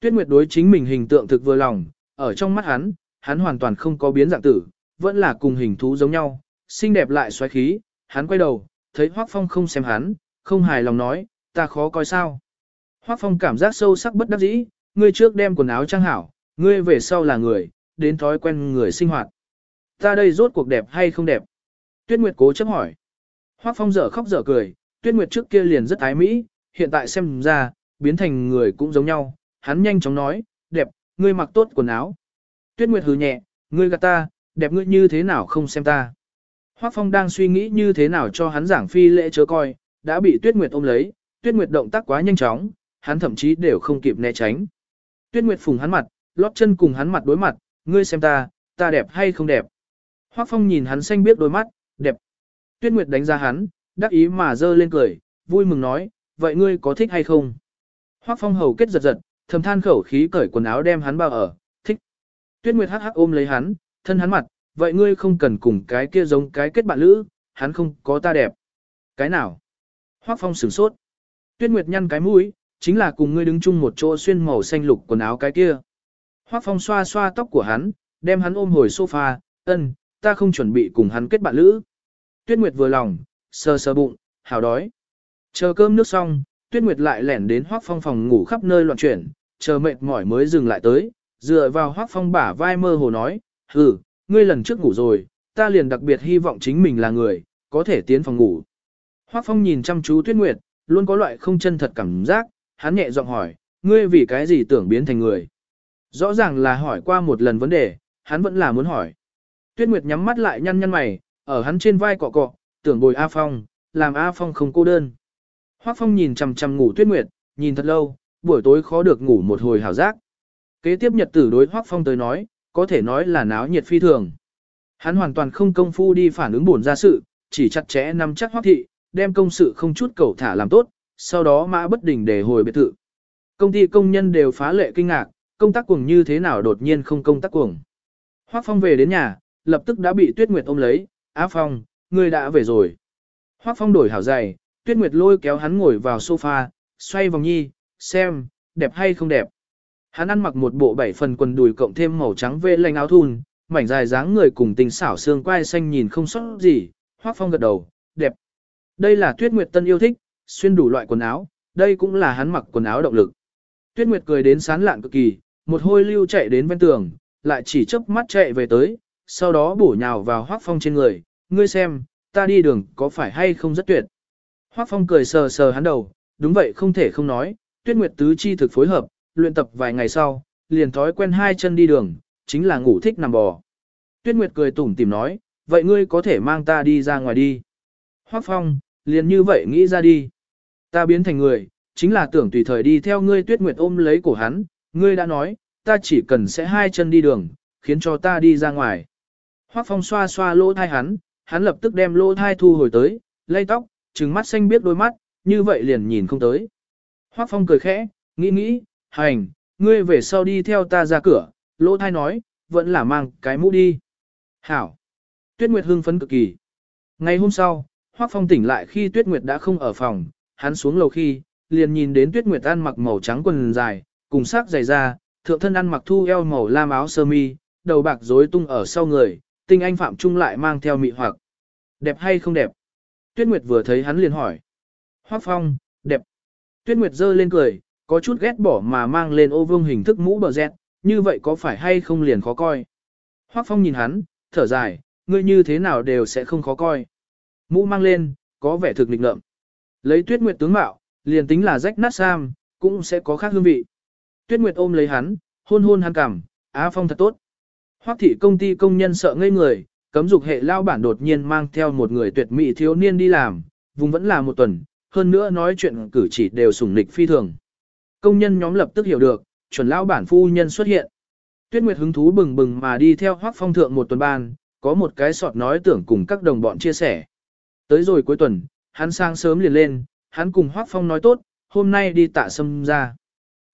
Tuyết Nguyệt đối chính mình hình tượng thực vừa lòng, ở trong mắt hắn, hắn hoàn toàn không có biến dạng tử, vẫn là cùng hình thú giống nhau, xinh đẹp lại xoáy khí, hắn quay đầu, thấy Hoắc Phong không xem hắn, không hài lòng nói, ta khó coi sao. Hoắc Phong cảm giác sâu sắc bất đắc dĩ, ngươi trước đem quần áo trang hảo, ngươi về sau là người, đến thói quen người sinh hoạt. Ta đây rốt cuộc đẹp hay không đẹp? Tuyết Nguyệt cố chấp hỏi. Hoắc Phong dở khóc dở cười, Tuyết Nguyệt trước kia liền rất ái mỹ, hiện tại xem ra, biến thành người cũng giống nhau, hắn nhanh chóng nói, đẹp, ngươi mặc tốt quần áo. Tuyết Nguyệt hừ nhẹ, ngươi gạt ta, đẹp ngươi như thế nào không xem ta. Hoắc Phong đang suy nghĩ như thế nào cho hắn giảng phi lễ chớ coi, đã bị Tuyết Nguyệt ôm lấy, Tuyết Nguyệt động tác quá nhanh chóng, hắn thậm chí đều không kịp né tránh. Tuyết Nguyệt phùng hắn mặt, lót chân cùng hắn mặt đối mặt, ngươi xem ta, ta đẹp hay không đẹp. Hoắc Phong nhìn hắn xanh biết đôi mắt, đẹp. Tuyết Nguyệt đánh ra hắn, đắc ý mà dơ lên cười, vui mừng nói, vậy ngươi có thích hay không? Hoắc Phong hầu kết giật giật, thầm than khẩu khí cởi quần áo đem hắn bao ở, thích. Tuyết Nguyệt hắc hắc ôm lấy hắn, thân hắn mặt, vậy ngươi không cần cùng cái kia giống cái kết bạn lữ, hắn không có ta đẹp. Cái nào? Hoắc Phong sửng sốt. Tuyết Nguyệt nhăn cái mũi, chính là cùng ngươi đứng chung một chỗ xuyên màu xanh lục quần áo cái kia. Hoắc Phong xoa xoa tóc của hắn, đem hắn ôm hồi sofa, ân, ta không chuẩn bị cùng hắn kết bạn lữ. Tuyết Nguyệt vừa lòng, sờ sờ bụng, hào đói. Chờ cơm nước xong, Tuyết Nguyệt lại lẻn đến Hoắc Phong phòng ngủ khắp nơi loạn chuyển, chờ mệt mỏi mới dừng lại tới, dựa vào Hoắc Phong bả vai mơ hồ nói, hừ, ngươi lần trước ngủ rồi, ta liền đặc biệt hy vọng chính mình là người, có thể tiến phòng ngủ. Hoắc Phong nhìn chăm chú Tuyết Nguyệt, luôn có loại không chân thật cảm giác, hắn nhẹ giọng hỏi, ngươi vì cái gì tưởng biến thành người? Rõ ràng là hỏi qua một lần vấn đề, hắn vẫn là muốn hỏi. Tuyết Nguyệt nhắm mắt lại nhăn nhăn mày, ở hắn trên vai cọ cọ, tưởng bồi A Phong, làm A Phong không cô đơn. Hoắc Phong nhìn chằm chằm ngủ Tuyết Nguyệt, nhìn thật lâu, buổi tối khó được ngủ một hồi hảo giác. Kế tiếp nhật tử đối Hoắc Phong tới nói, có thể nói là náo nhiệt phi thường. Hắn hoàn toàn không công phu đi phản ứng buồn ra sự, chỉ chặt chẽ nắm chắc Hoắc thị, đem công sự không chút cầu thả làm tốt, sau đó mã bất đình để hồi biệt thự. Công ty công nhân đều phá lệ kinh ngạc, công tác cuồng như thế nào đột nhiên không công tác cuồng. Hoắc Phong về đến nhà, lập tức đã bị Tuyết Nguyệt ôm lấy, Á Phong, ngươi đã về rồi. Hoắc Phong đổi hảo giày, Tuyết Nguyệt lôi kéo hắn ngồi vào sofa, xoay vòng nhi, xem, đẹp hay không đẹp. Hắn ăn mặc một bộ bảy phần quần đùi cộng thêm màu trắng vê lanh áo thun, mảnh dài dáng người cùng tình xảo xương quai xanh nhìn không sót gì, Hoắc Phong gật đầu, đẹp. Đây là Tuyết Nguyệt Tân yêu thích, xuyên đủ loại quần áo, đây cũng là hắn mặc quần áo động lực. Tuyết Nguyệt cười đến sán lạn cực kỳ, một hôi lưu chạy đến bên tường, lại chỉ chớp mắt chạy về tới, sau đó bổ nhào vào Hoắc Phong trên người, ngươi xem, ta đi đường có phải hay không rất tuyệt. Hoắc Phong cười sờ sờ hắn đầu, đúng vậy không thể không nói, Tuyết Nguyệt tứ chi thực phối hợp, luyện tập vài ngày sau, liền thói quen hai chân đi đường, chính là ngủ thích nằm bò. Tuyết Nguyệt cười tủm tỉm nói, vậy ngươi có thể mang ta đi ra ngoài đi. Hoắc Phong, liền như vậy nghĩ ra đi. Ta biến thành người, chính là tưởng tùy thời đi theo ngươi Tuyết Nguyệt ôm lấy cổ hắn, ngươi đã nói, ta chỉ cần sẽ hai chân đi đường, khiến cho ta đi ra ngoài. Hoắc Phong xoa xoa lỗ thai hắn, hắn lập tức đem lỗ thai thu hồi tới, lay tóc, trừng mắt xanh biết đôi mắt, như vậy liền nhìn không tới. Hoắc Phong cười khẽ, nghĩ nghĩ, hành, ngươi về sau đi theo ta ra cửa, lỗ thai nói, vẫn là mang cái mũ đi. Hảo. Tuyết Nguyệt hưng phấn cực kỳ. Ngày hôm sau, Hoắc Phong tỉnh lại khi Tuyết Nguyệt đã không ở phòng, hắn xuống lầu khi, liền nhìn đến Tuyết Nguyệt ăn mặc màu trắng quần dài, cùng sắc dày da, thượng thân ăn mặc thu eo màu lam áo sơ mi, đầu bạc rối tung ở sau người, tinh anh Phạm Trung lại mang theo mị hoặc. Đẹp hay không đẹp? Tuyết Nguyệt vừa thấy hắn liền hỏi. Hoắc Phong, đẹp. Tuyết Nguyệt giơ lên cười, có chút ghét bỏ mà mang lên ô vương hình thức mũ bờ dẹt, như vậy có phải hay không liền khó coi. Hoắc Phong nhìn hắn, thở dài, ngươi như thế nào đều sẽ không khó coi. Mũ mang lên, có vẻ thực lịch ngợm. Lấy Tuyết Nguyệt tướng mạo, liền tính là rách nát sam, cũng sẽ có khác hương vị. Tuyết Nguyệt ôm lấy hắn, hôn hôn hắn cằm, Á Phong thật tốt. Hoắc thị công ty công nhân sợ ngây người, cấm dục hệ lao bản đột nhiên mang theo một người tuyệt mỹ thiếu niên đi làm, vùng vẫn là một tuần, hơn nữa nói chuyện cử chỉ đều sủng nịch phi thường. Công nhân nhóm lập tức hiểu được, chuẩn lao bản phu nhân xuất hiện. Tuyết Nguyệt hứng thú bừng bừng mà đi theo Hoắc Phong thượng một tuần ban, có một cái sọt nói tưởng cùng các đồng bọn chia sẻ. Tới rồi cuối tuần, hắn sang sớm liền lên, hắn cùng Hoắc Phong nói tốt, hôm nay đi tạ sâm ra.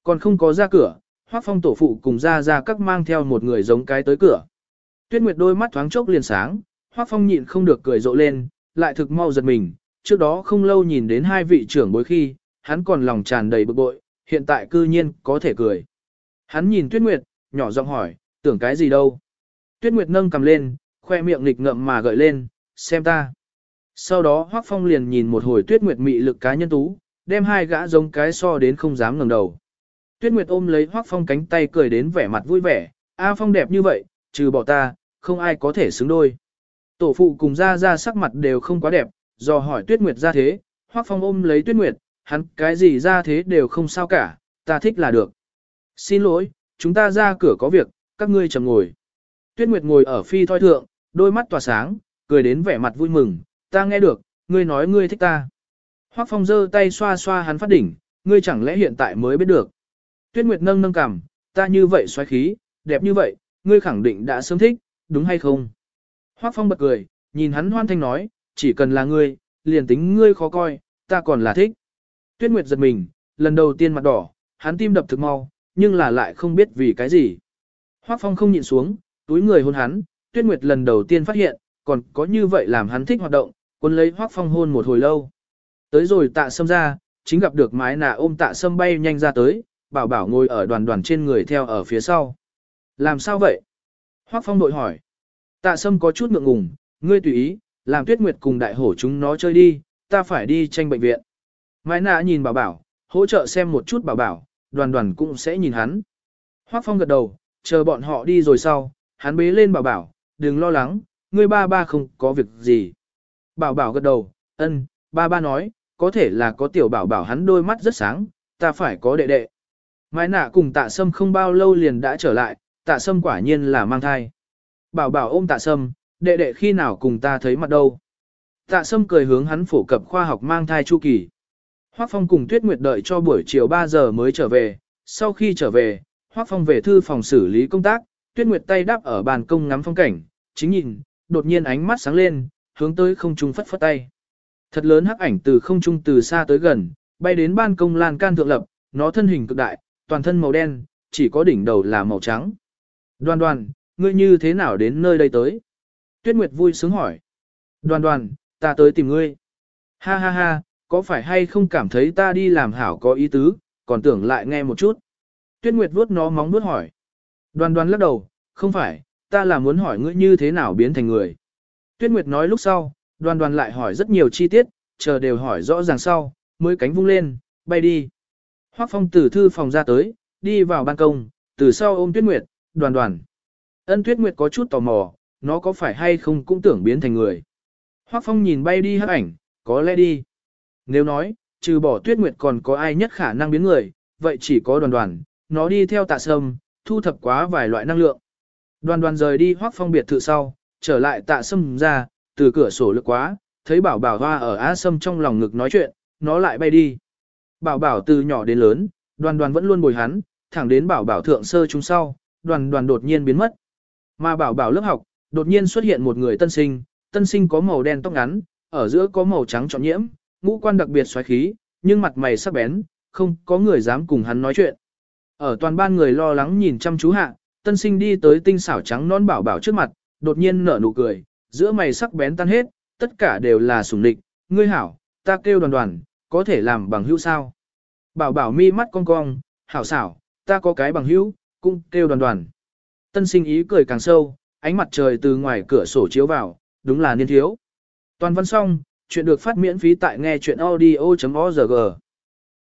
Còn không có ra cửa, Hoắc Phong tổ phụ cùng ra ra các mang theo một người giống cái tới cửa. Tuyết Nguyệt đôi mắt thoáng chốc liền sáng, Hoắc Phong nhịn không được cười rộ lên, lại thực mau giật mình, trước đó không lâu nhìn đến hai vị trưởng bối khi, hắn còn lòng tràn đầy bực bội, hiện tại cư nhiên có thể cười. Hắn nhìn Tuyết Nguyệt, nhỏ giọng hỏi, tưởng cái gì đâu. Tuyết Nguyệt nâng cầm lên, khoe miệng nghịch ngậm mà gợi lên, xem ta. Sau đó Hoắc Phong liền nhìn một hồi Tuyết Nguyệt mị lực cá nhân tú, đem hai gã giống cái so đến không dám ngẩng đầu. Tuyết Nguyệt ôm lấy Hoắc Phong cánh tay cười đến vẻ mặt vui vẻ, A Phong đẹp như vậy, trừ bỏ ta, không ai có thể xứng đôi. Tổ phụ cùng ra ra sắc mặt đều không quá đẹp, do hỏi Tuyết Nguyệt ra thế, Hoắc Phong ôm lấy Tuyết Nguyệt, hắn cái gì ra thế đều không sao cả, ta thích là được. Xin lỗi, chúng ta ra cửa có việc, các ngươi chầm ngồi. Tuyết Nguyệt ngồi ở phi thoi thượng, đôi mắt tỏa sáng, cười đến vẻ mặt vui mừng, ta nghe được, ngươi nói ngươi thích ta. Hoắc Phong giơ tay xoa xoa hắn phát đỉnh, ngươi chẳng lẽ hiện tại mới biết được. Tuyết Nguyệt nâng nâng cằm, ta như vậy xoáy khí, đẹp như vậy, ngươi khẳng định đã sớm thích, đúng hay không? Hoắc Phong bật cười, nhìn hắn hoan thanh nói, chỉ cần là ngươi, liền tính ngươi khó coi, ta còn là thích. Tuyết Nguyệt giật mình, lần đầu tiên mặt đỏ, hắn tim đập thực mau, nhưng là lại không biết vì cái gì. Hoắc Phong không nhịn xuống, túi người hôn hắn, Tuyết Nguyệt lần đầu tiên phát hiện, còn có như vậy làm hắn thích hoạt động, quân lấy Hoắc Phong hôn một hồi lâu. Tới rồi tạ sâm ra, chính gặp được mái nà ôm tạ sâm bay nhanh ra tới, bảo bảo ngồi ở đoàn đoàn trên người theo ở phía sau. Làm sao vậy? Hoắc Phong đội hỏi. Tạ sâm có chút ngượng ngùng, ngươi tùy ý, làm tuyết nguyệt cùng đại hổ chúng nó chơi đi, ta phải đi tranh bệnh viện. Mái nà nhìn bảo bảo, hỗ trợ xem một chút bảo bảo, đoàn đoàn cũng sẽ nhìn hắn. Hoắc Phong gật đầu, chờ bọn họ đi rồi sau, hắn bế lên bảo bảo, đừng lo lắng, ngươi ba ba không có việc gì. Bảo bảo gật đầu, ân, ba ba nói, có thể là có tiểu bảo bảo hắn đôi mắt rất sáng, ta phải có đệ đệ. Mai nạ cùng tạ sâm không bao lâu liền đã trở lại, tạ sâm quả nhiên là mang thai. Bảo bảo ôm tạ sâm, đệ đệ khi nào cùng ta thấy mặt đâu. Tạ sâm cười hướng hắn phổ cập khoa học mang thai chu kỳ. Hoác Phong cùng Tuyết Nguyệt đợi cho buổi chiều 3 giờ mới trở về, sau khi trở về, Hoác Phong về thư phòng xử lý công tác, Tuyết Nguyệt tay đắp ở bàn công ngắm phong cảnh, chính nhìn, đột nhiên ánh mắt sáng lên, hướng tới không trung phất phất tay. Thật lớn hắc ảnh từ không trung từ xa tới gần, bay đến ban công lan can thượng lập, nó thân hình cực đại, toàn thân màu đen, chỉ có đỉnh đầu là màu trắng. Đoan đoan, ngươi như thế nào đến nơi đây tới? Tuyết Nguyệt vui sướng hỏi. Đoan đoan, ta tới tìm ngươi. Ha ha ha, có phải hay không cảm thấy ta đi làm hảo có ý tứ, còn tưởng lại nghe một chút. Tuyết Nguyệt vuốt nó móng vuốt hỏi. Đoan đoan lắc đầu, không phải, ta là muốn hỏi ngươi như thế nào biến thành người. Tuyết Nguyệt nói lúc sau, Đoàn Đoàn lại hỏi rất nhiều chi tiết, chờ đều hỏi rõ ràng sau, mới cánh vung lên, bay đi. Hoắc Phong từ thư phòng ra tới, đi vào ban công, từ sau ôm Tuyết Nguyệt, đoàn đoàn. Ân Tuyết Nguyệt có chút tò mò, nó có phải hay không cũng tưởng biến thành người. Hoắc Phong nhìn bay đi hắc ảnh, có lẽ đi. Nếu nói, trừ bỏ Tuyết Nguyệt còn có ai nhất khả năng biến người, vậy chỉ có đoàn đoàn, nó đi theo tạ sâm, thu thập quá vài loại năng lượng. Đoàn đoàn rời đi Hoắc Phong biệt thự sau, trở lại tạ sâm ra, từ cửa sổ lực quá, thấy bảo bảo hoa ở á sâm trong lòng ngực nói chuyện, nó lại bay đi. Bảo bảo từ nhỏ đến lớn, đoàn đoàn vẫn luôn bồi hắn, thẳng đến bảo bảo thượng sơ chúng sau, đoàn đoàn đột nhiên biến mất. Mà bảo bảo lớp học, đột nhiên xuất hiện một người tân sinh, tân sinh có màu đen tóc ngắn, ở giữa có màu trắng trọn nhiễm, ngũ quan đặc biệt xoáy khí, nhưng mặt mày sắc bén, không có người dám cùng hắn nói chuyện. Ở toàn ban người lo lắng nhìn chăm chú hạ, tân sinh đi tới tinh xảo trắng non bảo bảo trước mặt, đột nhiên nở nụ cười, giữa mày sắc bén tan hết, tất cả đều là sủng địch, ngươi hảo, ta kêu đoàn đoàn, có thể làm bằng hữu sao. Bảo bảo mi mắt cong cong, hảo xảo, ta có cái bằng hữu, cũng kêu đoàn đoàn. Tân sinh ý cười càng sâu, ánh mặt trời từ ngoài cửa sổ chiếu vào, đúng là niên thiếu. Toàn văn xong, chuyện được phát miễn phí tại nghe chuyện audio.org.